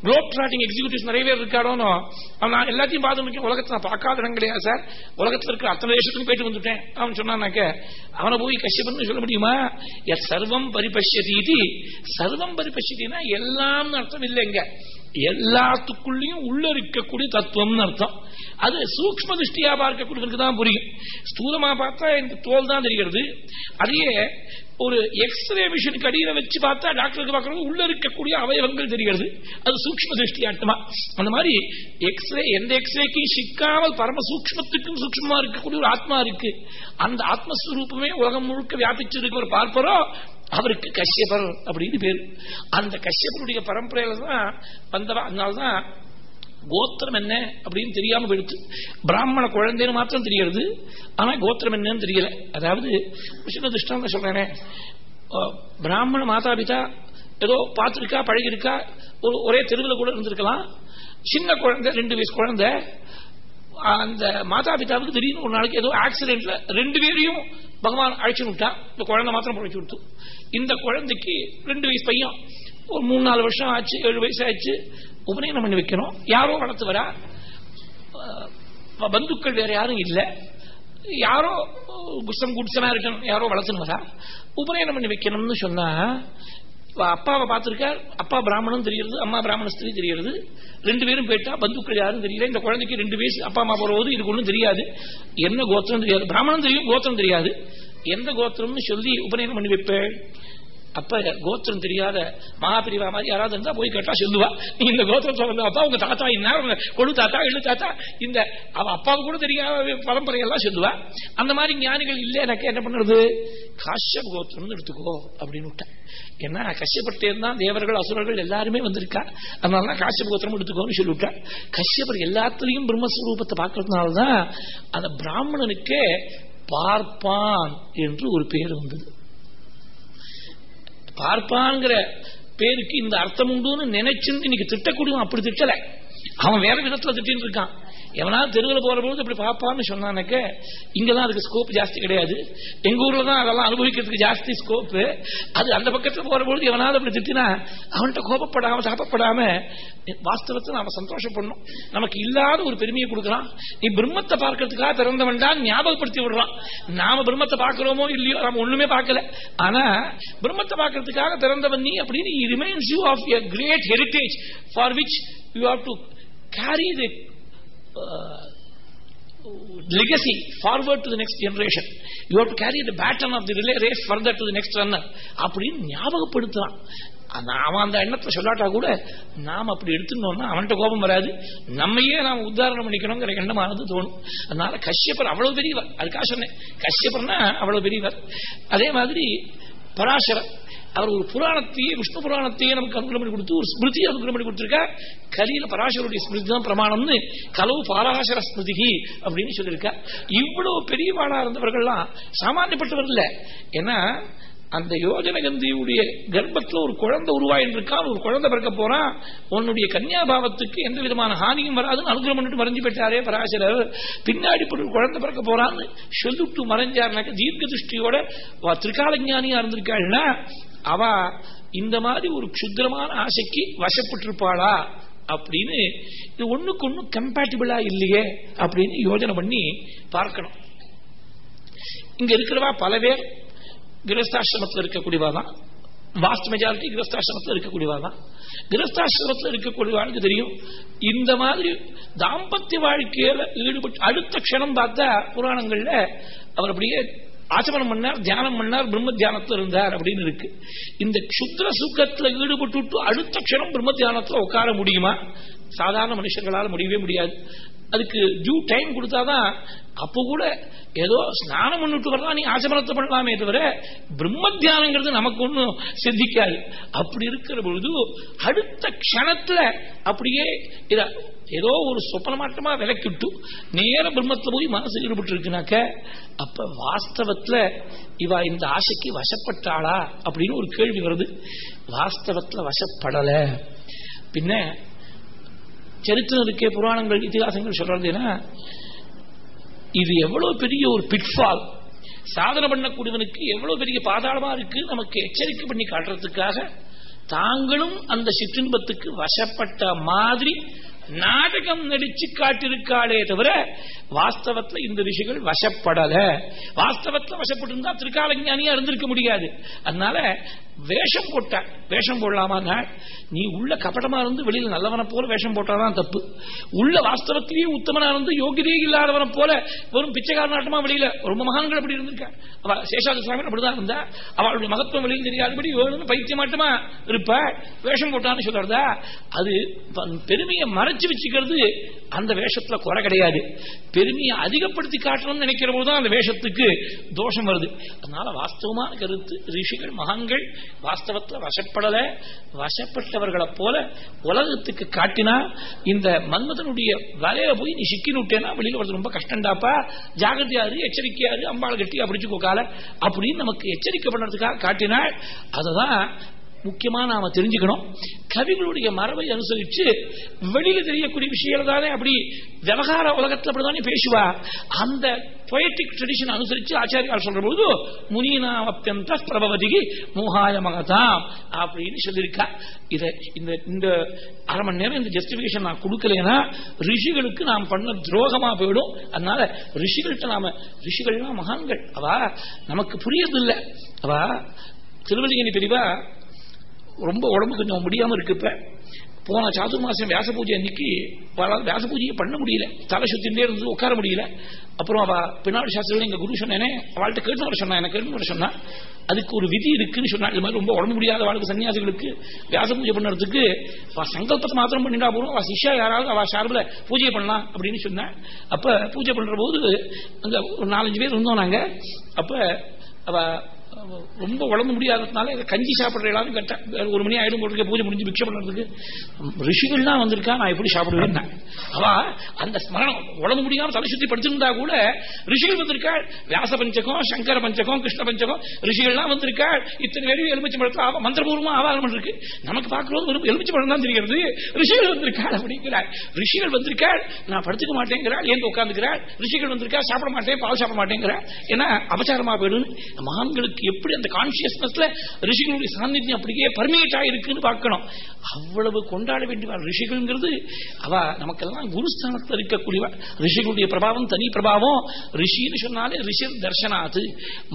குளோப் ட்ராட்டிங் எக்ஸிகூட்டிவ்ஸ் நிறைய பேர் இருக்காடோனோ நான் எல்லாத்தையும் பார்த்துட்டு இருக்கேன். உலகத்தை நான் பார்க்காத இடம் கிடையாது சார். உலகத்தில் இருக்கிற அத்தனை தேசத்துக்கும் போயிட்டு வந்துட்டேன் அவன் சொன்னானாக்க அவனை போய் கஷ்டப்பட்டு சொல்ல முடியுமா? எத் சர்வம் பரிபஷ்யதி சர்வம் பரிபஷ்யத்தினா எல்லாம் அர்த்தம் இல்லைங்க. எல்லாத்துக்குள்ளேயும் உள்ள இருக்கக்கூடிய தத்துவம்னு அர்த்தம். அது சூக்ம திருஷ்டியா பார்க்கக்கூடியவருக்கு தான் புரியும். ஸ்தூலமா பார்த்தா இந்த தோல் தான் தெரிகிறது. அதையே ஒரு எக்ஸ்ரே மிஷினுக்கு அடியில வச்சு பார்த்தா டாக்டருக்கு பார்க்கறது உள்ள இருக்கக்கூடிய அவயவங்கள் தெரிகிறது. அது சூக்ம திருஷ்டி ஆட்டமா. அந்த மாதிரி எக்ஸ்ரே எந்த எக்ஸ்ரேக்கும் சிக்காமல் பரம சூக்மத்துக்கும் சூக்மமா இருக்கக்கூடிய ஒரு ஆத்மா இருக்கு. அந்த ஆத்மஸ்வரூபமே உலகம் முழுக்க வியாபிச்சிருக்க பார்ப்பரோ அவருக்கு கஷ்யபர் அப்படின்னு பேரு. அந்த கஷ்யபருடைய பரம்பரையில தான் வந்தவா அதனால்தான் கோத்திரம் என்ன அப்படின்னு தெரியாம போயிடுச்சு. பிராமண குழந்தைன்னு மாத்திரம் தெரியாது ஆனா கோத்திரம் என்னன்னு தெரியல. அதாவது சின்ன திருஷ்டாந்த சொல்றேனே பிராமண மாதா பிதா ஏதோ பார்த்துருக்கா பழகிருக்கா ஒரு ஒரே தெருவில் கூட இருந்திருக்கலாம். சின்ன குழந்தை ரெண்டு வயசு குழந்தை அந்த மாதா பிதாவுக்கு திடீர்னு ஒரு நாளைக்கு ஏதோ ஆக்சிடென்ட்ல ரெண்டு பேரையும் பகவான் அழைச்சு விட்டா இந்த குழந்தை மாத்திரம் பழைச்சு விட்டு இந்த குழந்தைக்கு ரெண்டு வயசு பையன். ஒரு மூணு நாலு வருஷம் ஆச்சு ஏழு வயசு ஆச்சு. உபநயனம் பண்ணி வைக்கணும். யாரோ வளர்த்து வரா பந்துக்கள் வேற யாரும் இல்லை. யாரோ குஷம் குட்சனா இருக்கணும். யாரோ வளர்த்துன்னு வரா? உபநயனம் பண்ணி வைக்கணும்னு சொன்னா அப்பாவை பார்த்திருக்கார். அப்பா பிராமணன் தெரியறது அம்மா பிராமண ஸ்திரீ தெரியறது ரெண்டு பேரும் போயிட்டா பந்துக்கள் யாரும் தெரியல. இந்த குழந்தைக்கு ரெண்டு வயசு அப்பா அம்மா போறது இதுக்கு ஒன்றும் தெரியாது. என்ன கோத்திரம் தெரியாது? பிராமணன் தெரியும் கோத்திரம் தெரியாது. எந்த கோத்திரம்னு சொல்லி உபநயனம் பண்ணி வைப்பேன். அப்ப கோத்திரம் தெரியாத மகாபிரிவா மாதிரி யாராவது இருந்தா போய் கேட்டா சொல்லுவா. நீ இந்த கோத்திரம் சொல்ல அப்பா உங்க தாத்தா என்ன? கொடு தாத்தா எழு தாத்தா? இந்த அவ அப்பாவுக்கு கூட தெரியாத பரம்பரையெல்லாம் சொல்லுவா. அந்த மாதிரி ஞானிகள் இல்லை எனக்கு என்ன பண்ணுறது? காஷ்யப் கோத்திரம்னு எடுத்துக்கோ அப்படின்னு விட்டேன் ஏன்னா கஷ்யப்பட்டே இருந்தா தேவர்கள் அசுரர்கள் எல்லாருமே வந்திருக்கா. அதனால காஷ்யப் கோத்திரம் எடுத்துக்கோன்னு சொல்லிவிட்டேன் கஷ்யப்பர் எல்லாத்துலயும் பிரம்மஸ்வரூபத்தை பார்க்கறதுனாலதான் அந்த பிராமணனுக்கே பார்ப்பான் என்று ஒரு பேர் வந்தது. பார்ப்பான்ங்கிற பேருக்கு இந்த அர்த்தம் உண்டுன்னு நினைச்சுன்னு இன்னைக்கு திட்டக்கூடியவன் அப்படி திட்டல. அவன் வேற விதத்துல திட்டின்னு இருக்கான். எவனாவது தெருவில் போற பொழுது இப்படி பார்ப்பான்னு சொன்னானக்க இங்கெல்லாம் அதுக்கு ஸ்கோப் ஜாஸ்தி கிடையாது. எங்க ஊர்ல தான் அதெல்லாம் அனுபவிக்கிறதுக்கு ஜாஸ்தி ஸ்கோப்பு அது அந்த பக்கத்தில் போற பொழுது எவனாவது அப்படி திட்டினா அவன்கிட்ட கோபப்படாம தாப்பப்படாம வாஸ்தவத்தை நாம சந்தோஷப்படணும். நமக்கு இல்லாத ஒரு பெருமையை கொடுக்குறான். நீ பிரம்மத்தை பார்க்கறதுக்காக பிறந்தவன் தான் ஞாபகப்படுத்தி விடுறான். நாம பிரம்மத்தை பார்க்கிறோமோ இல்லையோ நாம ஒண்ணுமே பார்க்கல. ஆனா பிரம்மத்தை பார்க்கறதுக்காக பிறந்தவன் நீ அப்படின்னு reminds you of a great heritage for which you have to carry the Uh, legacy forward to the next generation. You have to carry the baton of the relay race further to the next runner. அப்படின்னு ஞாபகப்படுத்துறான். அவன் அந்த எண்ணத்தை சொல்லாட்டா கூட நாம் அப்படி எடுத்துனோம்னா அவன்கிட்ட கோபம் வராது. நம்மையே நாம் உத்தாரணம் பண்ணிக்கணுங்கிற எண்ணமானது தோணும். அதனால கஷ்யப்பர் அவ்வளவு பெரியவர். அதுக்காக சொன்னேன். கஷ்யப்பர்னா அவ்வளவு பெரியவர். அதே மாதிரி பராசரர். அவர் ஒரு புராணத்தையே விஷ்ணு புராணத்தையே நமக்கு அனுகிரம் பண்ணி கொடுத்து ஒரு ஸ்மிருதி அனுகூலம் பண்ணி கொடுத்திருக்கா. கலியில பராசருடைய ஸ்மிருதி தான் பிரமாணம்னு கலவு பாராசர ஸ்மிருதி அப்படின்னு சொல்லியிருக்கா. இவ்வளவு பெரியவாளா இருந்தவர்கள்லாம் சாமானியப்பட்டவர் இல்லை. ஏன்னா அந்த யோஜன கந்தியுடைய கர்ப்பத்தில் ஒரு குழந்தை உருவாயிருக்கான் ஒரு குழந்தை பிறக்க போறான் உன்னுடைய கன்னியாபாவத்துக்கு எந்த விதமான ஹானியும் வராதுன்னு அனுகிரம் பண்ணிட்டு மறைஞ்சு போயிட்டாரே பராசரர். பின்னாடி ஒரு குழந்தை பிறக்க போறான்னு சொல்லிட்டு மறைஞ்சாருனாக்க தீர்க்க திருஷ்டியோட திரிகால ஞானியா இருந்திருக்காள்னா அவ இந்த மாதிரி ஒரு க்ஷுத்திரமான ஆசைக்கு வசப்பட்டிருப்பாளா அப்படின்னு இது ஒண்ணுக்கு ஒண்ணு கம்பேட்டிபிளா இல்லையே அப்படின்னு யோஜனை பண்ணி பார்க்கணும். இங்க இருக்கிறவா பல பேர் கிரஸ்தாசிரமத்தில் இருக்கக்கூடியவா தான். வாஸ்ட் மெஜாரிட்டி கிரஸ்தாசிரமத்தில் இருக்கக்கூடியவா தான். கிரஸ்தாசிரமத்தில் இருக்கக்கூடியவானுக்கு தெரியும் இந்த மாதிரி தாம்பத்திய வாழ்க்கையில ஈடுபட்டு அடுத்த க்ஷணம் பார்த்தா புராணங்கள்ல அவர் அப்படியே ஆச்சமனம் பண்ணார் தியானம் பண்ணார் பிரம்ம தியானத்தில் இருந்தார் அப்படின்னு இருக்கு. இந்த சுத்திர சுக்கத்தில் ஈடுபட்டு அடுத்த க்ஷணம் பிரம்ம தியானத்தில் உட்கார முடியுமா? சாதாரண மனுஷங்களால் முடியவே முடியாது. அதுக்கு டியூ டைம் கொடுத்தாதான் அப்போ கூட ஏதோ ஸ்நானம் பண்ணிட்டு வரலாம் நீ ஆச்சமனத்தை பண்ணலாமே தவிர பிரம்ம தியானங்கிறது நமக்கு ஒன்றும் சித்திக்காது. அப்படி இருக்கிற பொழுது அடுத்த க்ஷணத்துல அப்படியே ஏதோ ஒரு சொப்பனமாட்டமா விலக்கிட்டு நேர பிரம்மத்துல போய் மனசு ஈடுபட்டு இருக்குனாக்க அப்ப வாஸ்தவத்துல இவ இந்த ஆசைக்கு வசப்பட்டாளா அப்படின்னு ஒரு கேள்வி வருது. வாஸ்தவத்துல வசப்படல. பின்ன சரித்திரம் இருக்கே புராணங்கள் இதிகாசங்கள் சொல்றதுன்னா இது எவ்வளவு பெரிய ஒரு பிட்ஃபால் சாதனை பண்ணக்கூடியவனுக்கு எவ்வளவு பெரிய பாதாளமா இருக்கு நமக்கு எச்சரிக்கை பண்ணி காட்டுறதுக்காக தாங்களும் அந்த சிற்றின்பத்துக்கு வசப்பட்ட மாதிரி நாடகம் நடிச்சு காட்டிருக்காளே தவிர வாஸ்தவத்துல இந்த ரிஷிகள் வசப்படல. வாஸ்தவத்துல வசப்பட்டிருந்தா திருக்காலஞானியா இருந்திருக்க முடியாது. அதனால வேஷம் போட்ட வேஷம் போடலாமா நீ உள்ள கபடமா இருந்து வெளியில நல்லவனை போல வேஷம் போட்டாதான் தப்பு. உள்ள வாஸ்தவத்திலேயே உத்தமனா இருந்து யோகியதே இல்லாதவனை போல வெறும் பிச்சைக்காரனாட்டமா வெளியில ரொம்ப மகான்கள் அப்படி இருந்திருக்கா. அவ சேஷாதி சுவாமி அப்படிதான் இருந்தா. அவளுடைய மகத்துவம் வெளியில் தெரியாதபடி வேணும்னு பைத்தியமாட்டமா இருப்ப. வேஷம் போட்டான்னு சொல்றதா? அது பெருமையை மறைச்சு வச்சுக்கிறது அந்த வேஷத்துல குறை கிடையாது. பெருமையை அதிகப்படுத்தி காட்டணும்னு நினைக்கிற போதுதான் அந்த வேஷத்துக்கு தோஷம் வருது. அதனால வாஸ்தவமான கருத்து ரிஷிகள் மகான்கள் வாஸ்தவத்துல வசப்படல. வசப்பட்டவர்களை போல உலகத்துக்கு காட்டினா இந்த மன்மதனுடைய வலையில போய் நீ சிக்கின்னு விட்டேன்னா வெளியில வருது ரொம்ப கஷ்டம்டாப்பா? ஜாகிரதையாரு எச்சரிக்கையாரு அம்பாள் கட்டி அப்படிச்சுக்கோ கால. அப்படின்னு நமக்கு எச்சரிக்கை பண்ணுறதுக்காக காட்டினால் அதுதான் முக்கியமா நாம தெரிஞ்சுக்கணும். கவிகளுடைய மரபை அனுசரிச்சு வெளியில தெரியக்கூடிய விஷயங்கள் தானே அப்படி விவகார உலகத்தில் அப்படிதானே பேசுவா? அந்த பொயட்டிக் ட்ரெடிஷன் அனுசரிச்சு ஆச்சாரியார் சொல்ற போது முனீனா அத்தியந்த பிரபவதிக்கு மோகாய மகதாம் அப்படின்னு சொல்லியிருக்கா. இதை இந்த இந்த அரை மணி நேரம் இந்த ஜஸ்டிபிகேஷன் நான் கொடுக்கலனா ரிஷிகளுக்கு நாம் பண்ண துரோகமா போயிடும். அதனால ரிஷிகள்கிட்ட நாம ரிஷிகள்லாம் மகான்கள். அவா நமக்கு புரியறது இல்லை அவா திருவள்ளிங்கனி பிரிவா ரொம்ப உடம்பு கொஞ்சம் முடியாம இருக்கு இப்ப. போன சாது மாசம் வியாச பூஜை அன்னைக்கு வியாச பூஜையை பண்ண முடியல. தலை சுத்தின்றே இருந்து உட்கார முடியல. அப்புறம் அவ பின்னாடி சாஸ்திரம் எங்க குரு சொன்னேனே அவள்கிட்ட கேட்டு வர சொன்னா எனக்கு கேட்டு வர சொன்னா அதுக்கு ஒரு விதி இருக்குன்னு சொன்னா இது மாதிரி ரொம்ப உடம்பு முடியாத வாழ்க்கை சன்னியாசிகளுக்கு வியாச பூஜை பண்ணுறதுக்கு சங்கல்பத்தை மாத்திரம் பண்ணிட்டா போறோம் அவ சிஷ்யா யாராவது அவ சார்பில் பூஜை பண்ணலாம் அப்படின்னு சொன்னேன் அப்ப பூஜை பண்ற போது அங்க ஒரு நாலஞ்சு பேர் இருந்தோம் நாங்க. அப்ப அவ ரொம்ப உடம்பு முடியாததுனால இதை கஞ்சி சாப்பிடுற கேட்டேன் ஒரு மணி ஆயிடும் போட்டு பூஜை முடிஞ்சு பிக்ஷை பண்றதுக்கு ரிஷிகள்லாம் வந்திருக்கா நான் எப்படி சாப்பிடுவேன்? அவ அந்த ஸ்மரணம் உடம்பு முடியாமல் தலை சுத்தி படிச்சிருந்தா கூட ரிஷிகள் வந்திருக்காள் வியாச பஞ்சகம் சங்கர பஞ்சகம் கிருஷ்ண பஞ்சகம் ரிஷிகள்லாம் வந்திருக்காள் இத்தனை பேரும் எலுமிச்சை பழத்தில் மந்திரபூர்வமா ஆவாரம் இருக்கு நமக்கு பார்க்கறது ஒரு எலுமிச்சை பழம் தான் தெரிகிறது. ரிஷிகள் வந்திருக்காள் அப்படிங்கிறாள். ரிஷிகள் வந்திருக்காள் நான் படுத்துக்க மாட்டேங்கிறாள் ஏன் உட்காந்துக்கிறாள் ரிஷிகள் வந்திருக்கா சாப்பிட மாட்டேன் பால் சாப்பிட மாட்டேங்கிறாள். ஏன்னா அபச்சாரமா போயிடும் மான்களுக்கு எப்படி அந்த கான்சியஸ்னஸ்ல ரிஷிகளுடைய சாநித்தியம் அப்படியே பர்மினேட் ஆயிருக்குன்னு பார்க்கணும். அவ்வளவு கொண்டாட வேண்டிய ரிஷிகள்ங்கிறது? அவ நமக்கெல்லாம் குருஸ்தானத்தில் இருக்கக்கூடியவ ரிஷிகளுடைய பிரபாவம் தனி பிரபாவம். ரிஷின்னு சொன்னாலே ரிஷி தர்ஷனாது.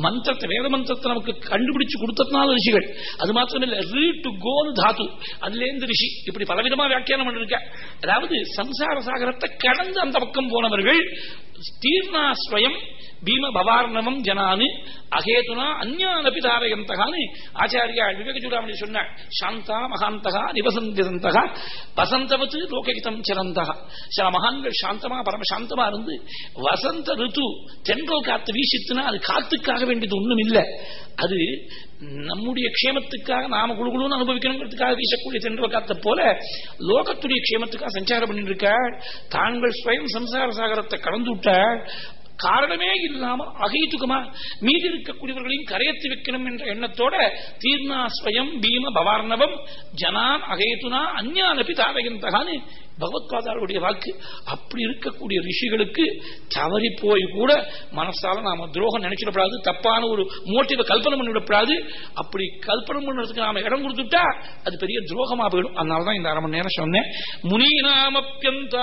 மந்திரத்தை வேத மந்திரத்தை நமக்கு கண்டுபிடிச்சு கொடுத்ததுனால ரிஷிகள். அது மாத்திரம் இல்ல ரீ டு கோல் தாத்து அதுலேருந்து ரிஷி. இப்படி பலவிதமா வியாக்கியானம் பண்ணிருக்க. அதாவது சம்சார சாகரத்தை கடந்து அந்த பக்கம் போனவர்கள் தீர்ணா ஸ்வயம் பீம பவார்ணவம் ஜனானு அகேதுனா அந்யானபி தாரயந்தகான்னு ஆச்சாரியா விவேக சூடாமணி சொன்னாள் சாந்தா மகாந்தகா நிவசந்திதந்தகா வசந்தவத்து லோககிதம் சிறந்தகா சில மகான்கள் சாந்தமா பரம சாந்தமா இருந்து வசந்த ரித்து தென்றல் காத்து வீசித்துனா அது காத்துக்காக வேண்டியது ஒண்ணும் இல்லை அது நம்முடைய க்ஷேமத்துக்காக நாம குழுகுழுன்னு அனுபவிக்கணுங்கிறதுக்காக வீசக்கூடிய தென்றல் காத்த போல லோகத்துடைய க்ஷேமத்துக்காக சஞ்சாரம் பண்ணிட்டு இருக்காள் தாங்கள் ஸ்வயம் சம்சார சாகரத்தை கடந்து விட்டாள் காரணமே இல்லாமல் அகைத்துக்குமா மீதி இருக்கக்கூடியவர்களையும் கரையத்து வைக்கணும் என்ற எண்ணத்தோட தீர்ணா ஸ்வயம் பீம பவார்ணவம் ஜனான் அகைத்துனா அந்யானபி தாரகந்தகான்னு பகவத்பாதாருடைய வாக்கு அப்படி இருக்கக்கூடிய ரிஷிகளுக்கு தவறி போய் கூட மனசால நாம துரோகம் நினைச்சிடப்படாது தப்பான ஒரு மோட்டிவை கல்பனை பண்ணிவிடப்படாது அப்படி கல்பனை பண்ணுறதுக்கு நாம இடம் கொடுத்துட்டா அது பெரிய துரோகமா போயிடும். அதனாலதான் இந்த அரை மணி நேரம் சொன்னேன். முனீனாமப்பியந்த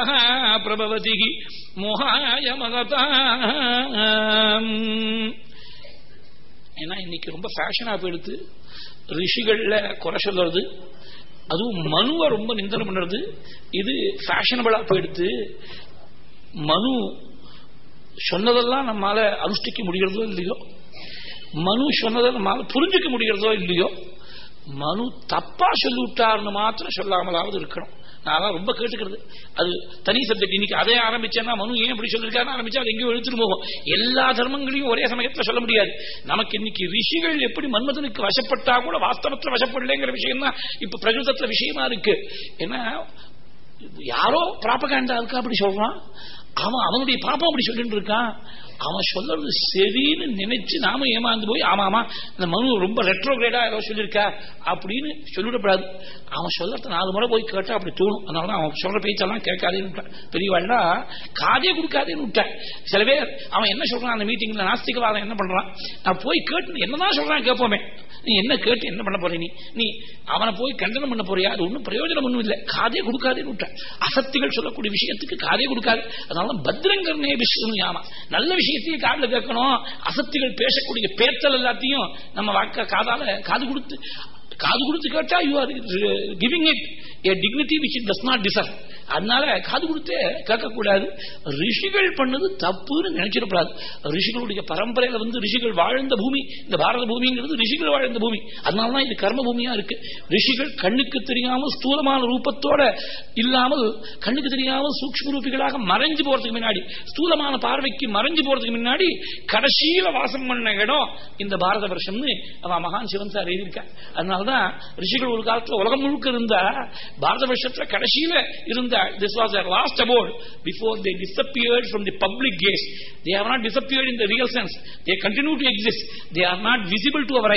பிரபவதி மோகாய மகதா ஏன்னா இன்னைக்கு ரொம்ப ஃபேஷனா போயிடுது. ரிஷிகள்ல குறை சொல்றது அதுவும் மனுவை ரொம்ப நிந்தனை பண்றது. இது ஃபேஷனபிளா போயிடுத்து மனு சொன்னதெல்லாம் நம்மால அனுஷ்டிக்க முடிகிறதோ இல்லையோ மனு சொன்னதை நம்மால புரிஞ்சுக்க முடிகிறதோ இல்லையோ மனு தப்பா சொல்லிவிட்டார்னு மாத்திரம் சொல்லாமலாவது இருக்கணும். நான் ரொம்ப கேட்டுக்கிறது. அது தனி சப்ஜெக்ட் இன்னைக்கு அதே ஆரம்பிச்சேன்னா மனு ஏன் இப்படி சொல்லிருக்காரு ஆரம்பிச்சா அது எங்கேயும் எழுத்துட்டு போகும். எல்லா தர்மங்களையும் ஒரே சமயத்தில் சொல்ல முடியாது. நமக்கு இன்னைக்கு ரிஷிகள் எப்படி மன்மதனுக்கு வசப்பட்டா கூட வாஸ்தவத்தில் வசப்படலைங்கிற விஷயம் தான் இப்ப பிரகிருதத்துல விஷயமா இருக்கு. ஏன்னா யாரோ பிராபகாண்டா இருக்கா அப்படி சொல்றான்? அவன் அவனுடைய பாப்பம் அப்படி சொல்லிட்டு இருக்கான். அவன் சொல்றது சரின்னு நினைச்சு நாம ஏமாந்து போய் ஆமா ஆமா இந்த மனு ரொம்ப ரெட்ரோகிரேடா ஏதோ சொல்லியிருக்கா அப்படின்னு சொல்லிவிடப்படாது அவன் சொல்றத நாலு முறை போய் கேட்டா அப்படி தோணும். அதனால அவன் சொல்ற பேச்செல்லாம் கேட்காதேன்னு பெரியவாள்னா காதே கொடுக்காதேன்னு விட்டான் சில பேர் அவன் என்ன சொல்றான் அந்த மீட்டிங்ல நாஸ்திகவாதம் என்ன பண்றான்? நான் போய் கேட்டு என்னதான் சொல்றான் கேட்போமே. நீ என்ன கேட்டு என்ன பண்ண போற நீ? நீ அவனை போய் கண்டனம் பண்ண போறியா? அது ஒன்றும் பிரயோஜனம் ஒன்றும் இல்லை. காதே கொடுக்காதேன்னு விட்டான். அசத்திகள் சொல்லக்கூடிய விஷயத்துக்கு காதே கொடுக்காது. அதனால பத்ரங்கர்னே விஷயம் ஞாபகம் நல்ல விஷயத்தையும் காதுல கேட்கணும். அசத்திகள் பேசக்கூடிய பேத்தல் எல்லாத்தையும் நம்ம வாக்க காதால காது கொடுத்து காது கொடுத்து கேட்டா you are giving it a dignity which it does not deserve அதனால காது கொடுத்தே கேட்கக்கூடாது. ரிஷிகள் பண்ணது தப்புன்னு நினைச்சிடக்கூடாது. ரிஷிகளுடைய பரம்பரையில வந்து ரிஷிகள் வாழ்ந்த பூமி இந்த பாரத பூமிங்கிறது ரிஷிகள் வாழ்ந்த பூமி. அதனாலதான் இது கர்ம பூமியா இருக்கு. ரிஷிகள் கண்ணுக்கு தெரியாமல் ஸ்தூலமான ரூபத்தோட இல்லாமல் கண்ணுக்கு தெரியாமல் சூக்ம ரூபிகளாக மறைஞ்சு போறதுக்கு முன்னாடி ஸ்தூலமான பார்வைக்கு மறைஞ்சு போறதுக்கு முன்னாடி கடைசியில வாசம் பண்ண இடம் இந்த பாரத வருஷம்னு அவன் மகான் சிவன் சார் எழுதியிருக்க அதனாலதான் ரிஷிகள் ஒரு காலத்துல உலகம் முழுக்க இருந்தா பாரத வருஷத்துல கடைசியில இருந்த this was last last before before disappeared disappeared from the public gaze. They not not disappeared in the real sense. They continue to exist. They are not visible to our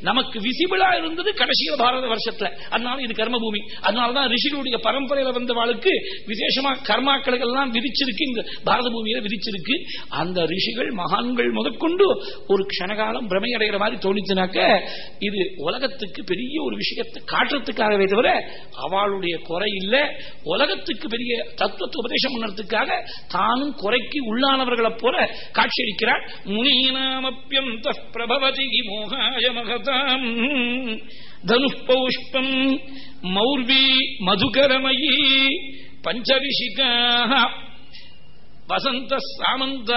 நமக்கு விசிபிளா இருந்தது கடைசியில பாரத வருஷத்துல அதனால இது கர்மபூமி. அதனாலதான் ரிஷிகளுடைய பரம்பரையில வந்தவாளுக்கு விசேஷமா கர்மாக்களுக்கு எல்லாம் விதிச்சிருக்கு இந்த பாரத பூமியில விதிச்சிருக்கு. அந்த ரிஷிகள் மகான்கள் முதற்கொண்டு ஒரு க்ஷணகாலம் பிரமை அடைகிற மாதிரி தோணிச்சுனாக்க இது உலகத்துக்கு பெரிய ஒரு விஷயத்தை காட்டுறதுக்காகவே தவிர அவ அவளுடைய குறை இல்லை. உலகத்துக்கு பெரிய தத்துவத்தை உபதேசம் பண்ணறதுக்காக தானும் குறைக்கு உள்ளானவர்களை போல காட்சியளிக்கிறார். முனீனாமப்பியந்த பிரபவதி மோகாய மகதாம் மௌர்வி மதுகரமயி பஞ்சவிஷிகா வசந்த சாமந்த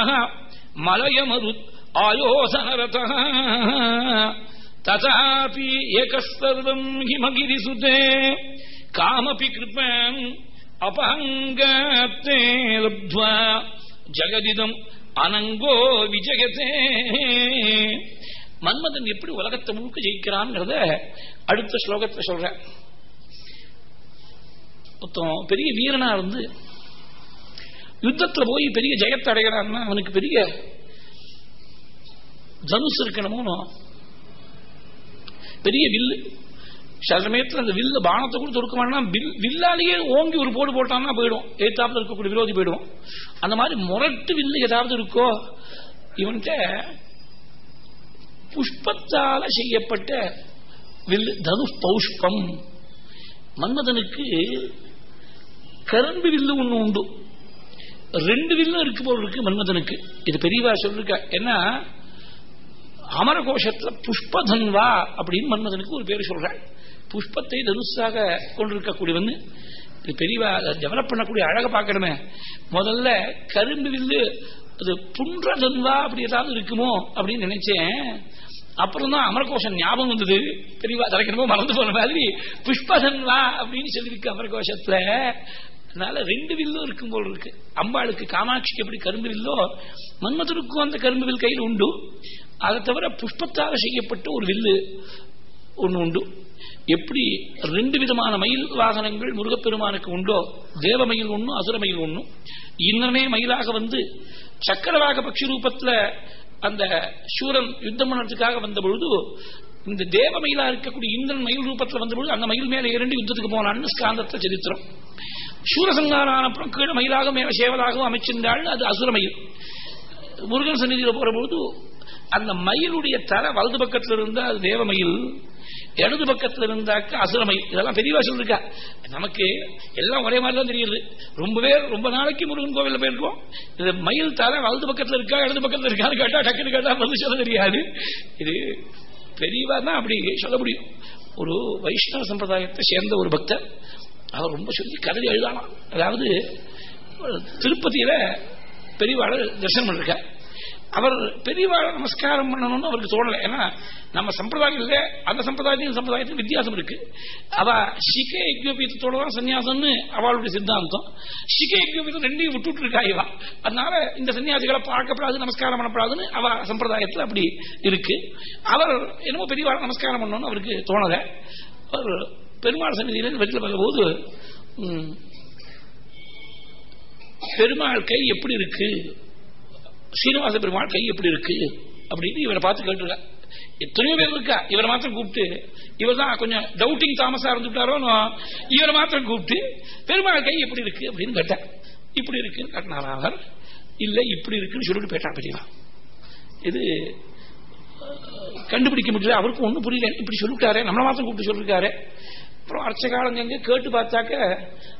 மலயமரு ஆயோசனரத ததாபி ஏகஸ்தர்வம் ஹிமகிரிசுதே காமபி கிருபம் அபங்கத்தே லப்த்வா ஜெகதிதம் அனங்கோ விஜயத்தே மன்மதன் எப்படி உலகத்தை முழுக்க ஜெயிக்கிறான்ங்கிறத அடுத்த ஸ்லோகத்தை சொல்ற மொத்தம் பெரிய வீரனா இருந்து யுத்தத்துல போய் பெரிய ஜெயத்தை அடைகிறான்னா அவனுக்கு பெரிய தனுசு இருக்கணுமோ? பெரிய வில்லு. சில சமயத்தில் அந்த வில்லு பானத்தை கூட தொடுக்க வில் வில்லாலேயே ஓங்கி ஒரு போடு போட்டான்னா போயிடும். ஏத்தாப்புல இருக்கக்கூடிய விரோதி போயிடும். அந்த மாதிரி முரட்டு வில்லு ஏதாவது இருக்கோ இவன்கிட்ட புஷ்பத்தால செய்யப்பட்ட வில்லு தனு பௌஷ்பம். மன்மதனுக்கு கரும்பு வில்லு ஒண்ணு உண்டு. ரெண்டு வில்லும் இருக்கு போல் இருக்கு மன்மதனுக்கு. இது பெரியவா சொல்லிருக்க. ஏன்னா அமரகோஷத்துல புஷ்பதன்வா அப்படின்னு மன்மதனுக்கு ஒரு பேர் சொல்றாள். புஷ்பத்தை தனுசாக கொண்டிருக்கக்கூடியவன். இது பெரியவா டெவலப் பண்ணக்கூடிய அழக பார்க்கணுமே. முதல்ல கரும்பு வில்லு அது புன்றதன்வா அப்படி ஏதாவது இருக்குமோ அப்படின்னு நினைச்சேன். அப்புறம் தான் அமரகோஷம் ஞாபகம் வந்தது. பெரியவா தலைக்கணுமோ மறந்து போன மாதிரி. புஷ்பதன்வா அப்படின்னு சொல்லியிருக்கு அமரகோஷத்துல. அதனால ரெண்டு வில்லும் இருக்கும் போல் இருக்கு. அம்பாளுக்கு காமாட்சிக்கு எப்படி கரும்பு வில்லோ மன்மதருக்கும் அந்த கரும்பு வில் கையில் உண்டு. அதை தவிர புஷ்பத்தால் செய்யப்பட்ட ஒரு வில்லு ஒன்று உண்டு. எப்படி ரெண்டு விதமான மயில் வாகனங்கள் முருகப்பெருமானுக்கு உண்டோ? தேவமயில் ஒன்றும் அசுரமயில் ஒன்றும் இன்னமே மயிலாக வந்து சக்கரவாக பட்சி ரூபத்தில் அந்த சூரன் யுத்தம் பண்ணுறதுக்காக வந்த பொழுது இந்த தேவ மயிலா இருக்கக்கூடிய இந்திரன் மயில் ரூபத்தில் வந்தபொழுது அந்த மயில் மேலே இரண்டு யுத்தத்துக்கு போனான்னு ஸ்காந்தத்தை சரித்திரம். சூரசங்காரம் அப்புறம் கீழே மயிலாக சேவலாகவும் அமைச்சிருந்தாள். அது அசுரமயில் முருகன் சந்நிதியில் போற பொழுது அந்த மயிலுடைய தர வலது பக்கத்தில் இருந்தால் அது தேவமயில் இடது பக்கத்தில் இருந்தாக்க அசுரமை. இதெல்லாம் பெரியவா சொல்லிருக்கா நமக்கு எல்லாம் ஒரே மாதிரி தான் தெரியுது. ரொம்பவே ரொம்ப நாளைக்கு முருகன் கோவிலில் போயிருக்கோம். இது மயில் தலை வலது பக்கத்தில் இருக்கா இடது பக்கத்தில் இருக்கான்னு கேட்டா டக்குன்னு கேட்டா பதில் சொல்ல தெரியாது. இது பெரியவா தான் அப்படி சொல்ல முடியும். ஒரு வைஷ்ணவ சம்பிரதாயத்தை சேர்ந்த ஒரு பக்தர் அவர் ரொம்ப சொல்லி கதறி எழுதானா அதாவது திருப்பதியில பெரியவாளை தரிசனம் பண்ணிருக்கார். அவர் பெரியவாளை நமஸ்காரம் பண்ணணும்னு அவருக்கு தோணலை. ஏன்னா நம்ம சம்பிரதாயம் இல்லை அந்த சம்பிரதாயத்தையும் சம்பிரதாயத்தையும் வித்தியாசம் இருக்கு. அவ சிக யஜ்யோபியத்தோட தான் சன்னியாசம்னு அவளுடைய சித்தாந்தம். சிக யஜ்யோபியத்தை ரெண்டையும் விட்டுட்டு இருக்கா இவா. அதனால இந்த சன்னியாசிகளை பார்க்கப்படாது நமஸ்காரம் பண்ணப்படாதுன்னு அவ சம்பிரதாயத்தில் அப்படி இருக்கு. அவர் என்னமோ பெரியவாளை நமஸ்காரம் பண்ணணும்னு அவருக்கு தோணலை. அவர் பெருமாள் சன்னிதியில வெளியில் வரும்போது பெருமாள் கை எப்படி இருக்கு? சீனிவாச பெருமாள் கை எப்படி இருக்கு? அப்படின்னு இவரை பார்த்து கேட்டுருக்க. எத்தனையோ பேர் இருக்கா? இவரை மாத்திரம் கூப்பிட்டு இவர் தான் கொஞ்சம் டவுட்டிங் தாமஸா இருந்துட்டாரோ இவரை மாத்திரம் கூப்பிட்டு பெருமாள் கை எப்படி இருக்கு? அப்படின்னு கேட்டார் இப்படி இருக்குன்னு காட்டினார் அவர் இல்ல இப்படி இருக்குன்னு சொல்லிட்டு போயிட்டா பெரியவா இது கண்டுபிடிக்க முடியல. அவருக்கும் ஒன்றும் புரியல. இப்படி சொல்லிட்டாரு நம்மளை மாத்திரம் கூப்பிட்டு சொல்லிருக்காரு. அப்புறம் அர்ச்சகாலம் எங்க? கேட்டு பார்த்தாக்க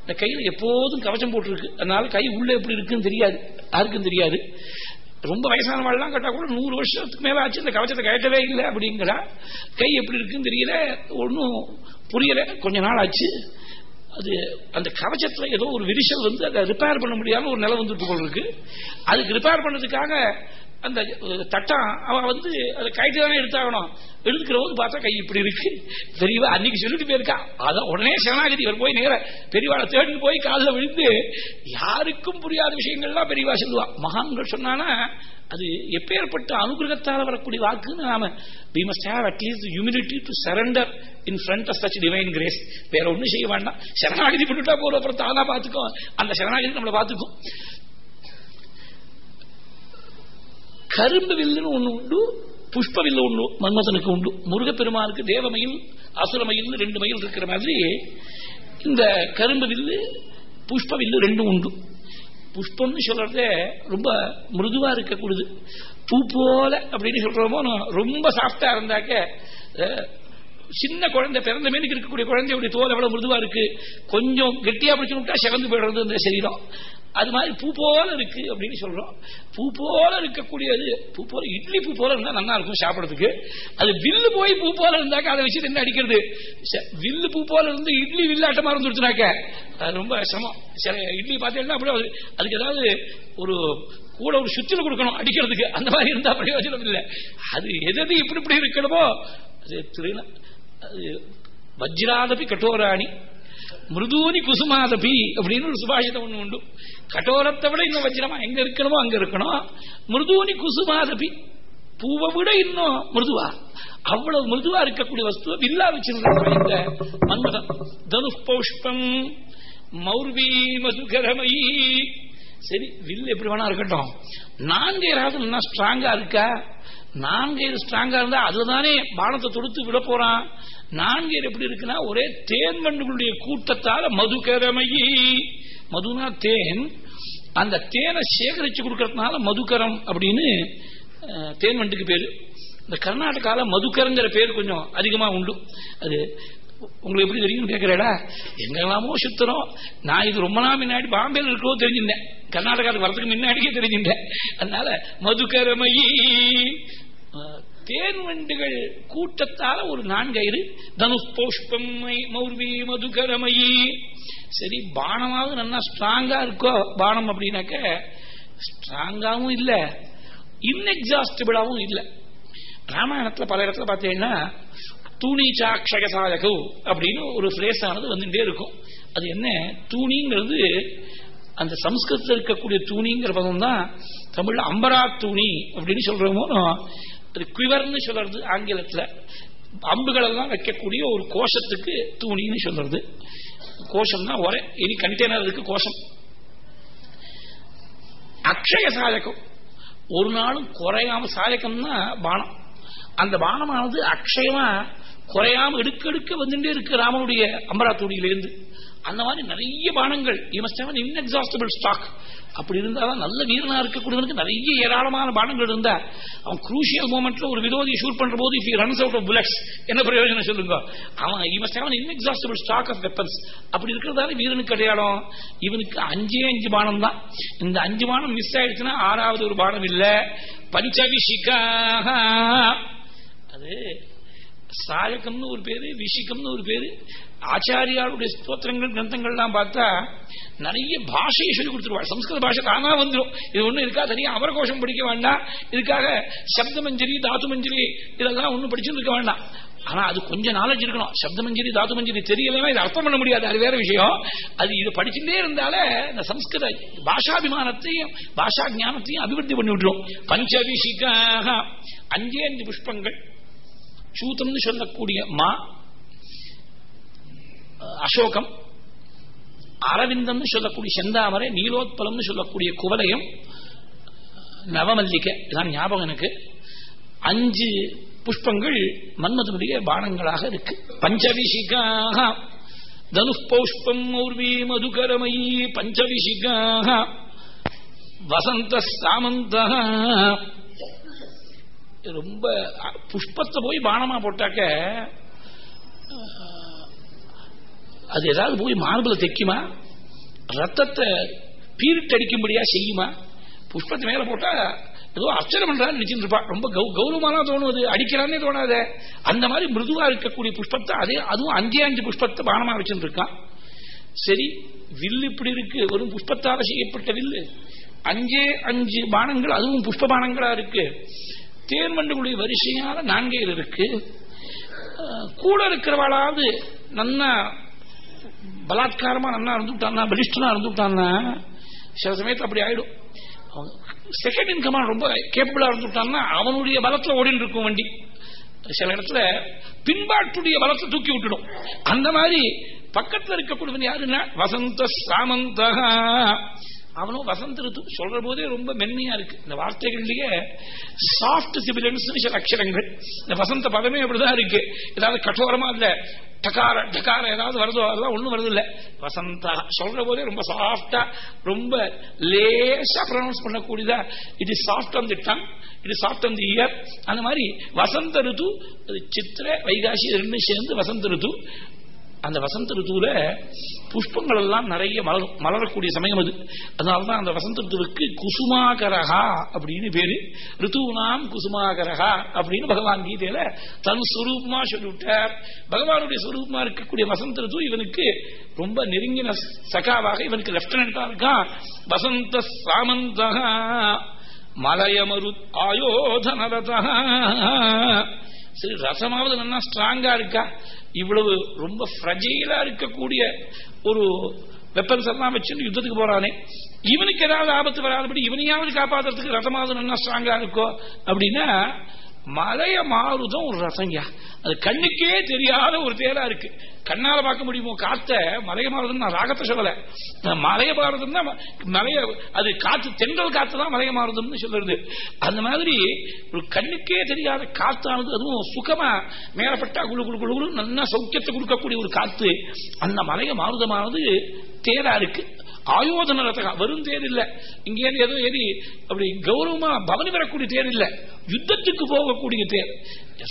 இந்த கையில் எப்போதும் கவச்சம் போட்டிருக்கு. அதனால கை உள்ள எப்படி இருக்குன்னு தெரியாது. யாருக்கும் தெரியாது. ரொம்ப வயசானவாள்லாம் கேட்டா கூட நூறு வருஷத்துக்கு மேல ஆச்சு இந்த கவச்சத்தை கட்டவே இல்லை அப்படிங்கிறா. கை எப்படி இருக்குன்னு தெரியல ஒன்றும் புரியல. கொஞ்ச நாள் ஆச்சு. அது அந்த கவச்சத்துல ஏதோ ஒரு விரிசல் வந்து அதை ரிப்பேர் பண்ண முடியாம ஒரு நிலை வந்துட்டு போல் இருக்கு. அதுக்கு ரிப்பேர் பண்ணதுக்காக அந்த தட்டம் அவன் வந்து அதை கைட்டு தானே எடுத்தாகணும். எடுக்கிற போது பார்த்தா கை இப்படி இருக்கு. பெரியவா அன்னைக்கு சொல்லிட்டு போயிருக்கா. அதான் உடனே சரணாகதி இவர் போய் நேர பெரியவாளை தேடி போய் காலில் விழுந்து யாருக்கும் புரியாத விஷயங்கள்லாம் பெரியவா சொல்லுவா. மகான்கள் சொன்னானா அது எப்பேற்பட்ட அனுகிரகத்தால் வரக்கூடிய வாக்குன்னு நாம we must have at least humility to surrender in front of such divine grace வேற ஒன்றும் செய்ய வேண்டாம். சரணாகதி பண்ணிட்டா போற அப்புறம் தானா பார்த்துக்கோ அந்த சரணாகதி நம்மளை பார்த்துக்கும். கரும்பு வில்லுன்னு ஒண்ணு உண்டு புஷ்ப வில்லு உண்டு மன்மதனுக்கு உண்டு. முருகப்பெருமானுக்கு தேவமயில் அசுரமயில் ரெண்டு மயில் இருக்கிற மாதிரி இந்த கரும்பு வில்லு புஷ்ப வில்லு ரெண்டும் உண்டு. புஷ்பம்னு சொல்றதே ரொம்ப மிருதுவா இருக்கக்கூடியது பூ போல அப்படின்னு சொல்றோமோ ரொம்ப சாஃப்டா இருந்தாக்க சின்ன குழந்தை பிறந்த மேலுக்கு இருக்கக்கூடிய குழந்தையுடைய தோல் எவ்வளவு மிருதுவா இருக்கு. கொஞ்சம் கெட்டியா பிடிச்சு விட்டா செவந்து போயிடுறது இந்த சரீரம். அது மாதிரி பூ போல இருக்கு அப்படின்னு சொல்றோம். பூ போல இருக்கக்கூடியது பூ போல இட்லி பூ போல இருந்தா நல்லா இருக்கும் சாப்பிடறதுக்கு. அது வில்லு போய் பூ போல இருந்தாக்க அதை வச்சு என்ன அடிக்கிறது? வில்லு பூ போல இருந்து இட்லி வில்லாட்டமா இருந்துருச்சுனாக்க அது ரொம்ப சிரமம். சில இட்லி பார்த்தீங்கன்னா அப்படியே அதுக்கு ஏதாவது ஒரு கூட ஒரு சுத்தில கொடுக்கணும் அடிக்கிறதுக்கு. அந்த மாதிரி இருந்தா பிரயோஜனம் இல்லை. அது எது இப்படி இப்படி இருக்கணுமோ அது திருநா அது வஜ்ராதபி கட்டோராணி. மிருதூனி குசுமாதபி அப்படின்னு ஒரு சுபாஷிதம் ஒண்ணு உண்டு. கட்டோரத்தை விட இன்னும் வஜ்ரமா எங்க இருக்கணுமோ அங்க இருக்கணும். மிருதூனி குசுமாதபி. பூவை விட இன்னும் மிருதுவா. அவ்வளவு மிருதுவா இருக்கக்கூடிய வஸ்துவ வில்லா வச்சிருந்தாங்க இந்த மன்மதன். தனு பௌஷ்பம் மௌர்வி மதுகரமயி சரி வில் எப்படி வேணா இருக்கட்டும். நான்கு யாராவது ஸ்ட்ராங்கா இருக்கா? நான்கு ஸ்ட்ராங்கா இருந்தா அதுதானே பானத்தை தொடுத்து விட போறான். நான்கு எப்படி இருக்குன்னா ஒரே தேன் வண்டுகளுடைய கூட்டத்தால மதுகரமயி மதுனா தேன். அந்த தேனை சேகரிச்சு கொடுக்கறதுனால மதுக்கரம் அப்படின்னு தேன் வண்டுக்கு பேரு. இந்த கர்நாடகால மதுக்கரங்கிற பேர் கொஞ்சம் அதிகமா உண்டு. அது உங்களுக்கு எப்படி தெரியும் கேட்கிறேடா? எங்கெல்லாமோ சுத்துறோம் நான் இது ரொம்ப நாள் முன்னாடி பாம்பேல இருக்கோ தெரிஞ்சிருந்தேன் கர்நாடகாவுக்கு வரதுக்கு முன்னாடியே தெரிஞ்சிருந்தேன் அதனால மதுக்கரமயி தேன் வண்டுகள் கூட்டத்தால ஒரு நான்கயிறு. தனுஷ் போஷ்பம் மௌர்வி மதுகரமயி சரி பானமாவது நல்லா ஸ்ட்ராங்கா இருக்கோ? பானம் அப்படின்னாக்க ஸ்ட்ராங்காவும் இல்லை இன்எக்ஸாஸ்டிபிளாவும் இல்லை. ராமாயணத்துல பல இடத்துல பார்த்தீங்கன்னா தூணிச்சாட்சகசாயகு அப்படின்னு ஒரு பிரேஸ் ஆனது வந்துட்டே இருக்கும். அது என்ன? தூணிங்கிறது அந்த சம்ஸ்கிருத்தில் இருக்கக்கூடிய தூணிங்கிற பதம் தான் தமிழ்ல அம்பரா தூணி அப்படின்னு சொல்றோமோ அது குவிவர்னு சொல்றது ஆங்கிலத்தில். அம்புகளெல்லாம் வைக்கக்கூடிய ஒரு கோஷத்துக்கு தூணின்னு சொல்றது. கோஷம்னா ஒரே இனி கண்டெய்னர் இருக்கு கோஷம். அக்ஷய சாயகம் ஒரு நாளும் குறையாம சாயகம்னா பானம். அந்த பானமானது அக்ஷயமா குறையாம எடுக்க எடுக்க வந்துட்டே இருக்கு ராமனுடைய அம்பராத்தூடியிலிருந்து. அந்த மாதிரி நிறைய பானங்கள். இன்எக்ஸாஸ்டபிள் ஸ்டாக் அப்படி இருந்தாதான் நல்ல வீரனா இருக்கக்கூடியவனுக்கு நிறைய ஏராளமான பானங்கள் இருந்தா அவன் குரூசியல் மூமெண்ட்ல ஒரு விரோதியை ஷூட் பண்ற போது if runs out of bullets என்ன பிரயோஜனம் சொல்லுங்க? அவன் இவன் seven inexhaustible stock of weapons அப்படி இருக்கிறதால வீரனுக்கு அடையாளம் இவனுக்கு அஞ்சே அஞ்சு பானம் தான் இந்த அஞ்சு பானம் மிஸ் ஆயிடுச்சுன்னா ஆறாவது ஒரு பானம் இல்லை. பஞ்சவிஷிகா அது சாயகம்னு ஒரு பேரு விஷிகம்னு ஒரு பேரு ஆச்சாரியாருடைய ஸ்தோத்திரங்கள் கிரந்தங்கள்லாம் பார்த்தா நிறைய பாஷையை சொல்லி கொடுத்துருவாள். சம்ஸ்கிருத பாஷை தானா வந்துடும் இது ஒண்ணு இருக்கா? தனியா அமரகோஷம் படிக்க வேண்டாம். இதுக்காக சப்த மஞ்சரி தாத்து மஞ்சரி இதெல்லாம் ஒன்னும் படிச்சுட்டு இருக்க வேண்டாம். ஆனா அது கொஞ்சம் நாலேஜ் இருக்கணும். சப்த மஞ்சரி தாத்து மஞ்சரி தெரியலன்னா இது அர்த்தம் பண்ண முடியாது. அது வேற விஷயம். அது இது படிச்சுட்டே இருந்தாலே இந்த சம்ஸ்கிருத பாஷாபிமானத்தையும் பாஷா ஞானத்தையும் அபிவிருத்தி பண்ணி விட்டுரும். பஞ்சவிஷிகாக அஞ்சே அஞ்சு புஷ்பங்கள். சூத்தம்னு சொல்லக்கூடிய மா அசோகம் அரவிந்தம்னு சொல்லக்கூடிய செந்தாமரை நீலோத்பலம்னு சொல்லக்கூடிய குவலயம் நவமல்லிகை இதான் ஞாபகம் எனக்கு. அஞ்சு புஷ்பங்கள் மன்மதனுடைய பானங்களாக இருக்கு. பஞ்சவிசிகாக தனு பௌஷ்பம் ஊர்வி மதுகரமயி பஞ்சவிசிகாக வசந்த சாமந்த ரொம்ப புஷ்பத்தை போய் பானமா போட்டாக்க அது ஏதாவது போய் மார்பில் தைக்குமா? ரத்தத்தை பீரிட்டடிக்கும்படியா செய்யுமா? புஷ்பத்தை மேல போட்டா ஏதோ அர்ச்சனை பண்றான்னு நினைச்சிட்டு இருப்பா. ரொம்ப கௌரவமான அது. அடிக்கிறானே தோணாத. அந்த மாதிரி மிருதுவா இருக்கக்கூடிய புஷ்பத்தை அதே அதுவும் அஞ்சே அஞ்சு புஷ்பத்தை பானமா வச்சுட்டு இருக்கான். சரி வில்லு இப்படி இருக்கு. வெறும் புஷ்பத்தால செய்யப்பட்ட வில்லு. அஞ்சே அஞ்சு பானங்கள் அதுவும் புஷ்ப பானங்களா இருக்கு. தேர்மண்டுகளுடைய வரிசையான நான்கையில் இருக்கு. கூட இருக்கிறவாளாவது நன்னா பலாத்காரமா நல்லா இருந்துட்டான்னா பலிஷ்டனா இருந்துட்டான்னா சில சமயத்தில் அப்படி ஆயிடும். செகண்ட் இன் கமாண்ட் ரொம்ப கேப்பபிளா இருந்துட்டான்னா அவனுடைய பலத்துல ஓடிட்டு இருக்கும் வண்டி. சில இடத்துல பின்பாட்டுடைய பலத்தை தூக்கி விட்டுடும். அந்த மாதிரி பக்கத்தில் இருக்கக்கூடியவன் யாருன்னா வசந்த சாமந்தகா. அவனும் வசந்த ரித்து சொல்ற போதே ரொம்ப மென்மையா இருக்கு. இந்த வார்த்தைகள்லயே சாஃப்ட் சிபிலன்ஸ் சில அக்ஷரங்கள். இந்த வசந்த பதமே அப்படிதான் இருக்கு. ஏதாவது கட்டோரமா இல்ல டகார டகார ஏதாவது வருதோ அதெல்லாம் ஒண்ணும் வருது இல்ல வசந்தா சொல்ற போதே ரொம்ப சாஃப்டா ரொம்ப லேசா pronounce பண்ணக்கூடியதா. It is soft on the tongue it is soft on the ear அந்த மாதிரி வசந்த ரித்து சித்திர வைகாசி ரெண்டு சேர்ந்து வசந்த ரித்து. அந்த வசந்த ரித்துவில புஷ்பங்கள் எல்லாம் நிறைய மலரும் மலரக்கூடிய சமயம் அது. அதனால்தான் அந்த வசந்த ரித்துவுக்கு குசுமாகரகா அப்படின்னு பேரு. ரித்துனாம் குசுமாகரகா அப்படின்னு பகவான் கீதையில தன் சுரூபமா சொல்லிவிட்டார். பகவானுடைய சுரூபமா இருக்கக்கூடிய வசந்த ரித்து இவனுக்கு ரொம்ப நெருங்கின சகாவாக இவனுக்கு லெப்டினண்டா இருக்கான். வசந்த சாமந்தா மலையமரு ஆயோதனரதா சரி ரசமாவது நல்லா ஸ்ட்ராங்கா இருக்கா? இவ்வளவு ரொம்ப ஃப்ரஜைலா இருக்கக்கூடிய ஒரு வெப்பன்ஸ் எல்லாம் வச்சு யுத்தத்துக்கு போறானே. இவனுக்கு ஏதாவது ஆபத்து வராதபடி இவனையாவது காப்பாத்துறதுக்கு ரதமாவது நல்லா ஸ்ட்ராங்கா இருக்கோ அப்படின்னா மலைய மாறுதம் ஒரு ரசங்கயா அது கண்ணுக்கே தெரியாத ஒரு தேரா இருக்கு. கண்ணால பார்க்க முடியுமோ? காத்த மலைய மாறுதுன்னு நான் ராகத்தை சொல்லல. மலைய மாறுதுன்னா மலைய அது காத்து தென்றல் காத்து தான் மலைய மாறுதுன்னு சொல்லுறது. அந்த மாதிரி ஒரு கண்ணுக்கே தெரியாத காத்தானது அதுவும் சுகமா மேலப்பட்டா குழு குழு குழு குழு நல்லா சௌக்கியத்தை கொடுக்கக்கூடிய ஒரு காத்து. அந்த மலைய மாறுதமானது தேரா இருக்கு. ஆயோதன ரதகா வெறும் தேர் இல்ல. இங்கே ஏதோ ஏறி அப்படி கௌரவமா பவனி பெறக்கூடிய தேர் இல்ல. யுத்தத்துக்கு போகக்கூடிய தேர்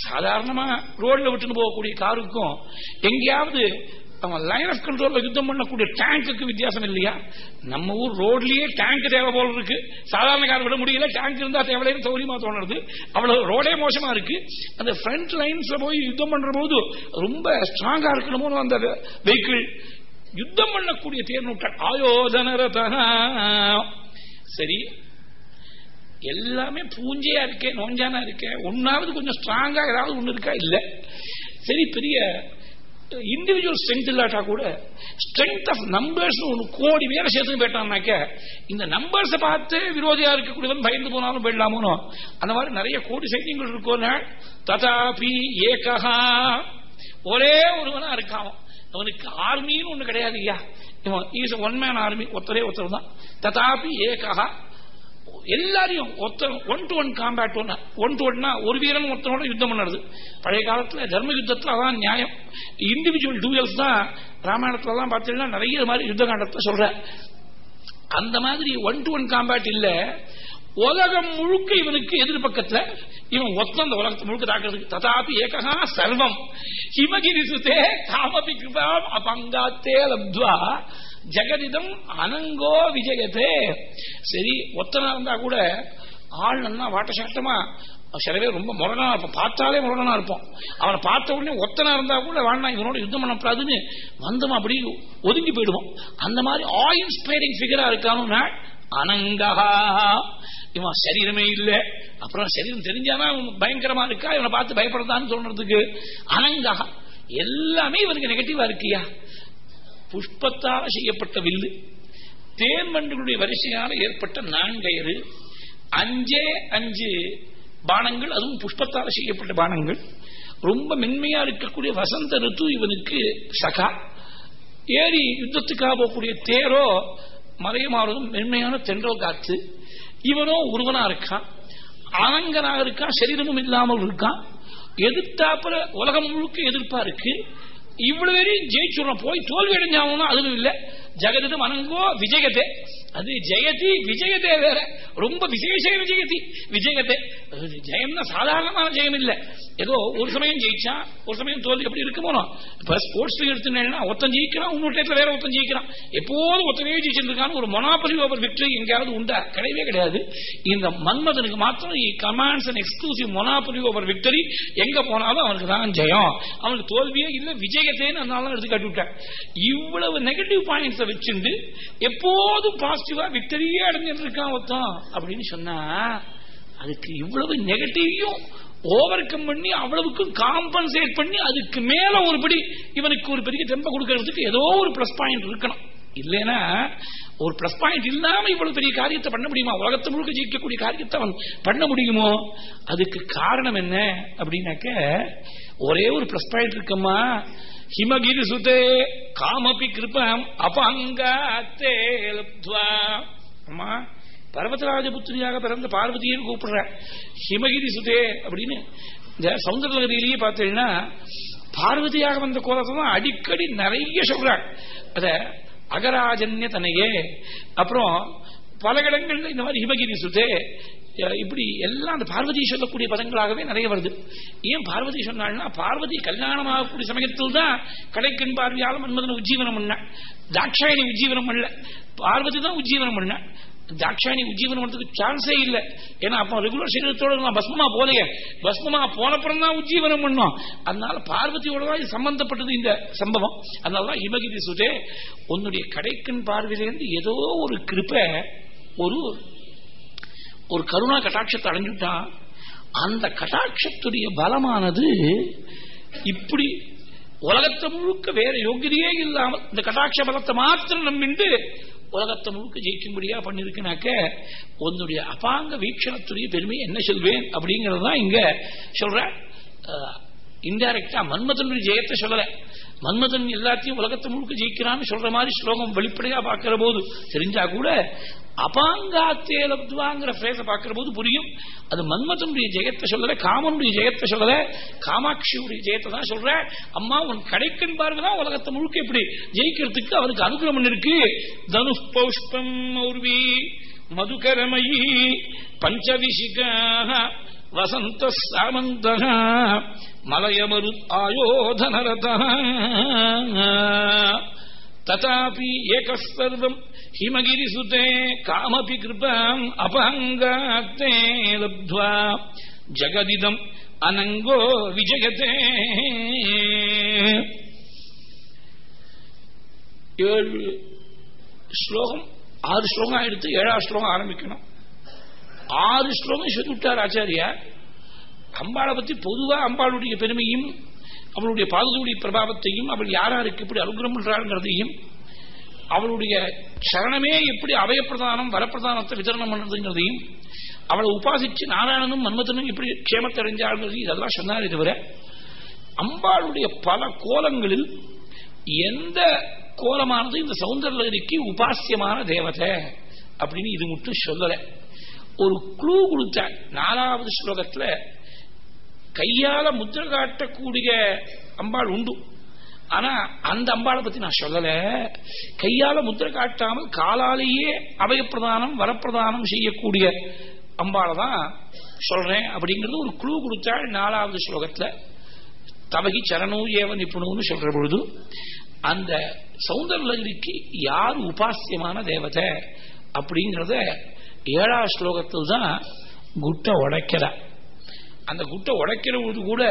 சாதாரணமா ரோட்ல விட்டுன்னு போகக்கூடிய காருக்கும் எங்கேயாவது அவன் லைன் ஆஃப் கண்ட்ரோல்ல யுத்தம் பண்ணக்கூடிய டேங்குக்கு வித்தியாசம் இல்லையா? நம்ம ஊர் ரோட்லயே டேங்க் தேவை போல இருக்கு. சாதாரண கார் விட முடியல டேங்க் இருந்தா தேவையில்லைன்னு சௌரியமா தோணுறது. அவ்வளவு ரோடே மோசமா இருக்கு. அந்த ஃப்ரண்ட் லைன்ஸ்ல போய் யுத்தம் பண்ற போது ரொம்ப ஸ்ட்ராங்கா இருக்கணுமோ அந்த வெஹிக்கிள் யுத்தம் பண்ணக்கூடிய தேர் ஆயோதன சரி எல்லாமே பூஞ்சையா இருக்கேன் நோஞ்சானா இருக்கேன் ஒன்னாவது கொஞ்சம் ஸ்ட்ராங்கா ஏதாவது ஒண்ணு இருக்கா? இல்ல. சரி பெரிய இண்டிவிஜுவல் ஸ்ட்ரென்த் இல்லாட்டா கூட ஸ்ட்ரென்த் ஆஃப் நம்பர்ஸ் ஒன்று கோடி பேரை சேர்த்து போயிட்டான்னாக்க இந்த நம்பர்ஸை பார்த்து விரோதியா இருக்கக்கூடியவன் பயந்து போனாலும் போயிடலாமோ அந்த மாதிரி நிறைய கோடி சைன்யங்கள் இருக்கும் ததாபி ஏகா ஒரே ஒருவனா இருக்காமோ அவனுக்கு ஆர்மின்னு ஒண்ணு கிடையாது ஐயா. இவன் ஒன் மேன் ஆர்மி ஒத்தரே ஒருத்தர் தான். ததாபி ஏகா எல்லாரையும் ஒருத்தர் one to one combat one one to ஒன்னா ஒரு வீரன் ஒருத்தனோட யுத்தம் பண்ணுறது. பழைய காலத்துல தர்ம யுத்தத்துல அதான் நியாயம். இண்டிவிஜுவல் டூயல்ஸ் தான் ராமாயணத்துல தான் பார்த்தீங்கன்னா நிறைய மாதிரி யுத்த காண்டத்தை சொல்ற. அந்த மாதிரி ஒன் டு ஒன் காம்பேட் இல்ல. உலகம் முழுக்க இவனுக்கு எதிர்பக்கத்துல இவன் ஒத்தம் அந்த உலகத்தை முழுக்க தாக்கிறதுக்கு ததாபி ஏகா சர்வம். ஹிமகிரி சுதே காமபி கிருபாம் அபங்காத்தே லப்துவா. ஜெகதிதம் அனங்கோ விஜயத்தே சரி ஒத்தனா இருந்தா கூட ஆள் நல்லா வாட்ட சிலவே ரொம்ப முரணா இருப்போம். பார்த்தாலே முரணா இருப்போம். அவனை பார்த்த உடனே ஒத்தனா இருந்தா கூட வாழ்னா இவனோட யுத்தம் பண்ணக்கூடாதுன்னு வந்தோம் அப்படி ஒதுங்கி போயிடுவோம். அந்த மாதிரி ஆ இன்ஸ்பைரிங் ஃபிகரா இருக்கானுன்னா அனங்கஹா. இவன் சரீரமே இல்லை. அப்புறம் சரீரம் தெரிஞ்சானா பயங்கரமா இருக்கா? இவனை பார்த்து பயப்படுறதான்னு சொல்றதுக்கு அனங்கஹா. எல்லாமே இவனுக்கு நெகட்டிவா இருக்கியா? புஷ்பத்தால் செய்யப்பட்ட வில்லு. தேன்மண்டுகளுடைய வரிசையால் ஏற்பட்ட நான்கயிறு. அஞ்சே அஞ்சு பானங்கள் அதுவும் புஷ்பத்தால் செய்யப்பட்ட பானங்கள். ரொம்ப மென்மையா இருக்கக்கூடிய வசந்த ரித்து இவனுக்கு சகா. ஏறி யுத்தத்துக்காக போகக்கூடிய தேரோ மறையமாறும் மென்மையான தென்றல் காத்து இவனோ ஒருவனா இருக்கான் அனங்கனாக இருக்கான் சரீரமும் இல்லாமல் இருக்கான் எதிர்த்தாப்புல உலகம் முழுக்க எதிர்ப்பா இருக்கு. இவ்வளவு வரையும் ஜெயிச்சுடுறோம். போய் தோல்வி அடைஞ்சாங்கன்னா அதுவும் இல்லை. ஜெகதது மனங்கோ விஜயதே அது ஜெயதி விஜயதே வேற. ரொம்ப விசேஷ விஜயதி விஜயதே ஜெயம்னா சாதாரணமான ஜெயம் இல்ல ஏதோ ஒரு சமயம் ஜெயிச்சா ஒரு சமயம் தோல்வி எப்படி இருக்குமோ இப்ப ஸ்போர்ட்ஸ் எடுத்துனா ஒருத்தன் ஜெயிக்கிறான் இன்னொரு வேற ஒருத்தன் ஜெயிக்கிறான். எப்போதும் ஒருத்தனே ஜெயிச்சிருக்கான் ஒரு மொனாபலி ஓவர் விக்டரி எங்கேயாவது உண்டா? கிடையவே கிடையாது. இந்த மன்மதனுக்கு மாத்திரம் commands and exclusive monopoly over victory எங்க போனாலும் அவனுக்கு தான் ஜெயம். அவனுக்கு தோல்வியே இல்லை விஜயத்தேன்னு அதனால எடுத்து காட்டி விட்டான். இவ்வளவு நெகட்டிவ் பாயிண்ட்ஸ் வச்சுண்டு எப்போதும் பாசிட்டிவா விக்டரியே அடைஞ்சிட்டு இருக்கான் ஒருத்தன் அப்படின்னு சொன்னா அதுக்கு இவ்வளவு நெகட்டிவையும் ஓவர் கம் பண்ணி அவ்வளவுக்கும் காம்பன்சேட் பண்ணி அதுக்கு மேல ஒருபடி இவனுக்கு ஒரு பெரிய டெம்ப கொடுக்கறதுக்கு ஏதோ ஒரு பிளஸ் பாயிண்ட் இருக்கணும். இல்லைன்னா ஒரு பிளஸ் பாயிண்ட் இல்லாம இவ்வளவு பெரிய காரியத்தை பண்ண முடியுமா? உலகத்தை முழுக்க ஜெயிக்கக்கூடிய காரியத்தை அவன் பண்ண முடியுமோ? அதுக்கு காரணம் என்ன? அப்படின்னாக்க ஒரே ஒரு பிளஸ் பாயிண்ட் இருக்கம்மா. ஹிமகிரி சுதே காமபி கிருபம் அபங்காத்தே லப்த்வா அம்மா பர்வதராஜபுத்திரியாக பிறந்த பார்வதியும் கூப்பிடுற. ஹிமகிரி சுதே அப்படின்னு இந்த சவுந்தரகிரியிலேயே பார்த்தீங்கன்னா பார்வதியாக வந்த கோலத்தை தான் அடிக்கடி நிறைய சொல்றாங்க அத அகராஜன்ய தனையே அப்புறம் பல இடங்கள்ல இந்த மாதிரி ஹிமகிரி சுதே இப்படி எல்லாம் அந்த பார்வதி சொல்லக்கூடிய பதங்களாகவே நிறைய வருது. ஏன் பார்வதி சொன்னாள்னா பார்வதி கல்யாணம் ஆகக்கூடிய சமயத்தில் தான் கடைக்கண் பார்வையாலும் மன்மதன உஜ்ஜீவனம் பண்ண. தாட்சாயணி உஜ்ஜீவனம் பண்ணல. பார்வதி தான் உஜ்ஜீவனம் பண்ண. தாட்சாயணி உஜ்ஜீவனம் பண்றதுக்கு சான்ஸே இல்லை. ஏன்னா அப்போ ரெகுலர் சரீரத்தோட நான் பஸ்மமா போலையே. பஸ்மமா போனப்புறம் தான் உஜ்ஜீவனம் பண்ணோம். அதனால பார்வதியோட தான் இது சம்பந்தப்பட்டது இந்த சம்பவம். அதனாலதான் ஹிமகிரி சுதே உன்னுடைய கடைக்கண் பார்வையிலேருந்து ஏதோ ஒரு கிருப்பை ஒரு ஒரு கருணா கட்டாட்சத்தை அடைஞ்சுட்டான் அந்த கட்டாட்சத்துடைய பலமானது இப்படி உலகத்தை முழுக்க வேற யோகியதையே இல்லாமல் இந்த கட்டாட்ச பலத்தை மாத்திரம் நம்பிண்டு உலகத்தை முழுக்க ஜெயிக்கும்படியா பண்ணிருக்குனாக்க உன்னுடைய அபாங்க வீக்ஷணத்துடைய பெருமை என்ன சொல்வேன் அப்படிங்கறதுதான் இங்க சொல்ற. இன்டைரக்டா மன்மதனுடைய ஜெயத்தை சொல்லல. மன்மதன் எல்லாத்தையும் உலகத்தை முழுக்க ஜெயிக்கிறான்னு சொல்ற மாதிரி ஸ்லோகம் வெளிப்படையா பார்க்கிற போது தெரிஞ்சா கூட அபாங்காத்தே லப்துவாங்கிற பிரேச பார்க்கிற போது புரியும். அது மன்மதனுடைய ஜெயத்தை சொல்லல காமனுடைய ஜெயத்தை சொல்லல காமாட்சியுடைய ஜெயத்தை தான் சொல்ற. அம்மா உன் கடைக்கண் பார்வைதான் உலகத்தை முழுக்க இப்படி ஜெயிக்கிறதுக்கு அவனுக்கு அனுகிரகம் இருக்கு. தனு பௌஷ்பம் மௌர்வி மதுகரமயி பஞ்சவிசிகா வசந்த சாமந்த மலயமரு ஆயோதனரத. ததாபி ஏகசர்வம் ஹிமகிரிசுதே காமபி கிருபாம் அபங்காத்தே லப்த்வா ஜகதிதம் அனங்கோ விஜயதே ஏழு ஸ்லோகம் ஆறு ஸ்லோகம் எடுத்து ஏழாம் ஸ்லோகம் ஆரம்பிக்கணும் ஆறு ஸ்லோகம் சொல்லிவிட்டார் ஆச்சாரியா அம்பாளை பத்தி பொதுவா அம்பாளுடைய பெருமையும் அவளுடைய பாதுதூடி பிரபாவத்தையும் அவள் யாராருக்கு எப்படி அனுகிரம் பண்றாங்கிறதையும் அவளுடைய சரணமே எப்படி அவயப்பிரதானம் வரப்பிரதானத்தை விதரணம் பண்ணுறதுங்கிறதையும் அவளை உபாசிச்சு நாராயணனும் மன்மதனும் எப்படி க்ஷேமத்தை அடைஞ்சாளுங்கிறது இதெல்லாம் சொன்னார் தவிர அம்பாளுடைய பல கோலங்களில் எந்த கோலமானது இந்த சௌந்தரலகரிக்கு உபாசியமான தேவதை அப்படின்னு இது மட்டும் சொல்லலை. ஒரு குழு கொடுத்த நாலாவது ஸ்லோகத்தில் கையால முத்திர காட்டக்கூடிய அம்பாள் உண்டு. ஆனா அந்த அம்பாளை பத்தி நான் சொல்லல. கையால முத்திர காட்டாமல் காலாலேயே அவயப்பிரதானம் வரப்பிரதானம் செய்யக்கூடிய அம்பாளை தான் சொல்றேன் அப்படிங்கிறது ஒரு குழு கொடுத்தாள் நாலாவது ஸ்லோகத்துல. தவகி சரணூ ஏவ நிப்புணுன்னு சொல்ற பொழுது அந்த சௌந்தரலகிரிக்கு யார் உபாசியமான தேவதை அப்படிங்கிறத ஏழாவது ஸ்லோகத்தில் தான் குட்டை உடைக்கிறார் அந்த குட்டை உடைக்கிறது கூட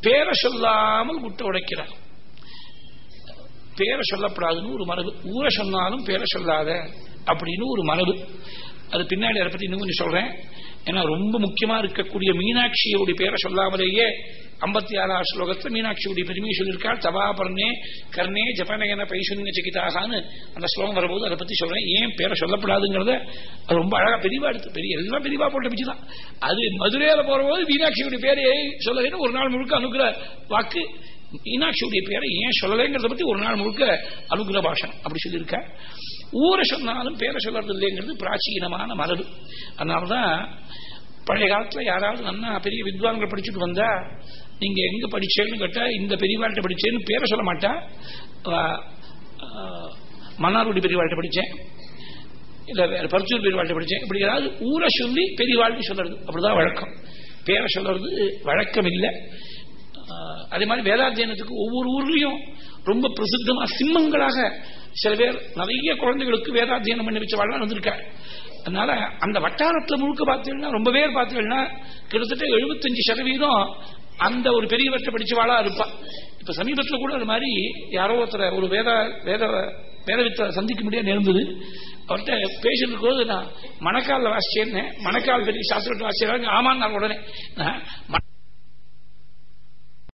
பேரை சொல்லாமல் குட்டை உடைக்கிறார். பேரை சொல்லப்படாதுன்னு ஒரு மரபு. ஊரை சொன்னாலும் பேரை சொல்லாத அப்படின்னு ஒரு மரபு. அது பின்னாடி அதை பத்தி இன்னும் கொஞ்சம் சொல்றேன். ஏன்னா ரொம்ப முக்கியமா இருக்கக்கூடிய மீனாட்சியோடைய பேரை சொல்லாமலேயே ஐம்பத்தி ஆறாம் ஸ்லோகத்துல மீனாட்சியுடைய பெருமையை சொல்லியிருக்காள். தபாபர்ணே கர்ணே ஜபநகன பைசுன்ய சிகிதாகான்னு அந்த ஸ்லோகம் வரும்போது அதை பத்தி சொல்றேன். ஏன் பேரை சொல்லப்படாதுங்கிறத அது ரொம்ப அழகா பெரியவா எடுத்து பெரிய எல்லாம் பெரியவா போட்ட பிச்சு தான். அது மதுரையில போறபோது மீனாட்சியுடைய பேரையே சொல்ல ஒரு நாள் முழுக்க அனுகிற வாக்கு மீனாட்சியுடைய பேரை ஏன் சொல்லலைங்கிறத பத்தி ஒரு நாள் முழுக்க அனுகிர பாஷன். அப்படி சொல்லியிருக்க ஊரை சொன்னாலும் பேரை சொல்றது இல்லைங்கிறது பிராச்சீனமான மரபு. அதனாலதான் பழைய காலத்துல யாராவது நல்லா பெரிய வித்வான்கள் படிச்சுட்டு வந்தா நீங்க எங்க படிச்சேன்னு கேட்டா இந்த பெரியவாழ்கிட்ட படிச்சேன்னு பேரை சொல்ல மாட்டா. மன்னார்குடி பெரியவாழ்கிட்ட படிச்சேன். இல்ல வேற பருத்தூர் பெரியவாழ்கிட்ட படிச்சேன். இப்படி ஏதாவது ஊரை சொல்லி பெரியவாழ்னு சொல்றது அப்படிதான் வழக்கம். பேரை சொல்றது வழக்கம் இல்லை அதே மாதிரி வேதாத்தியனத்துக்கு ஒவ்வொரு ஊர்லயும் ரொம்ப பிரசித்தமா சிம்மங்களாக சில பேர் நிறைய குழந்தைகளுக்கு வேதாத்தியனம் பண்ணி வச்சவாழ்லாம் வந்திருக்காரு. அதனால அந்த வட்டாரத்தில் முழுக்க பார்த்தீங்கன்னா ரொம்ப பேர் பார்த்தீங்கன்னா கிட்டத்தட்ட எழுபத்தஞ்சு சதவீதம் அந்த ஒரு பெரிய வருஷ படிச்சவாளா இருப்பா. இப்ப சமீபத்தில் கூட அது மாதிரி யாரோ ஒருத்தர ஒரு வேத வேத வேதவித்தரை சந்திக்க முடியாது நேர்ந்தது. அவர்கிட்ட பேசிட்டு போது நான் மணக்காலில் வாசிச்சேன்னு மணக்கால் பெரிய சாஸ்திரத்தை வாசிச்சாங்க ஆமான்னு நான் உடனே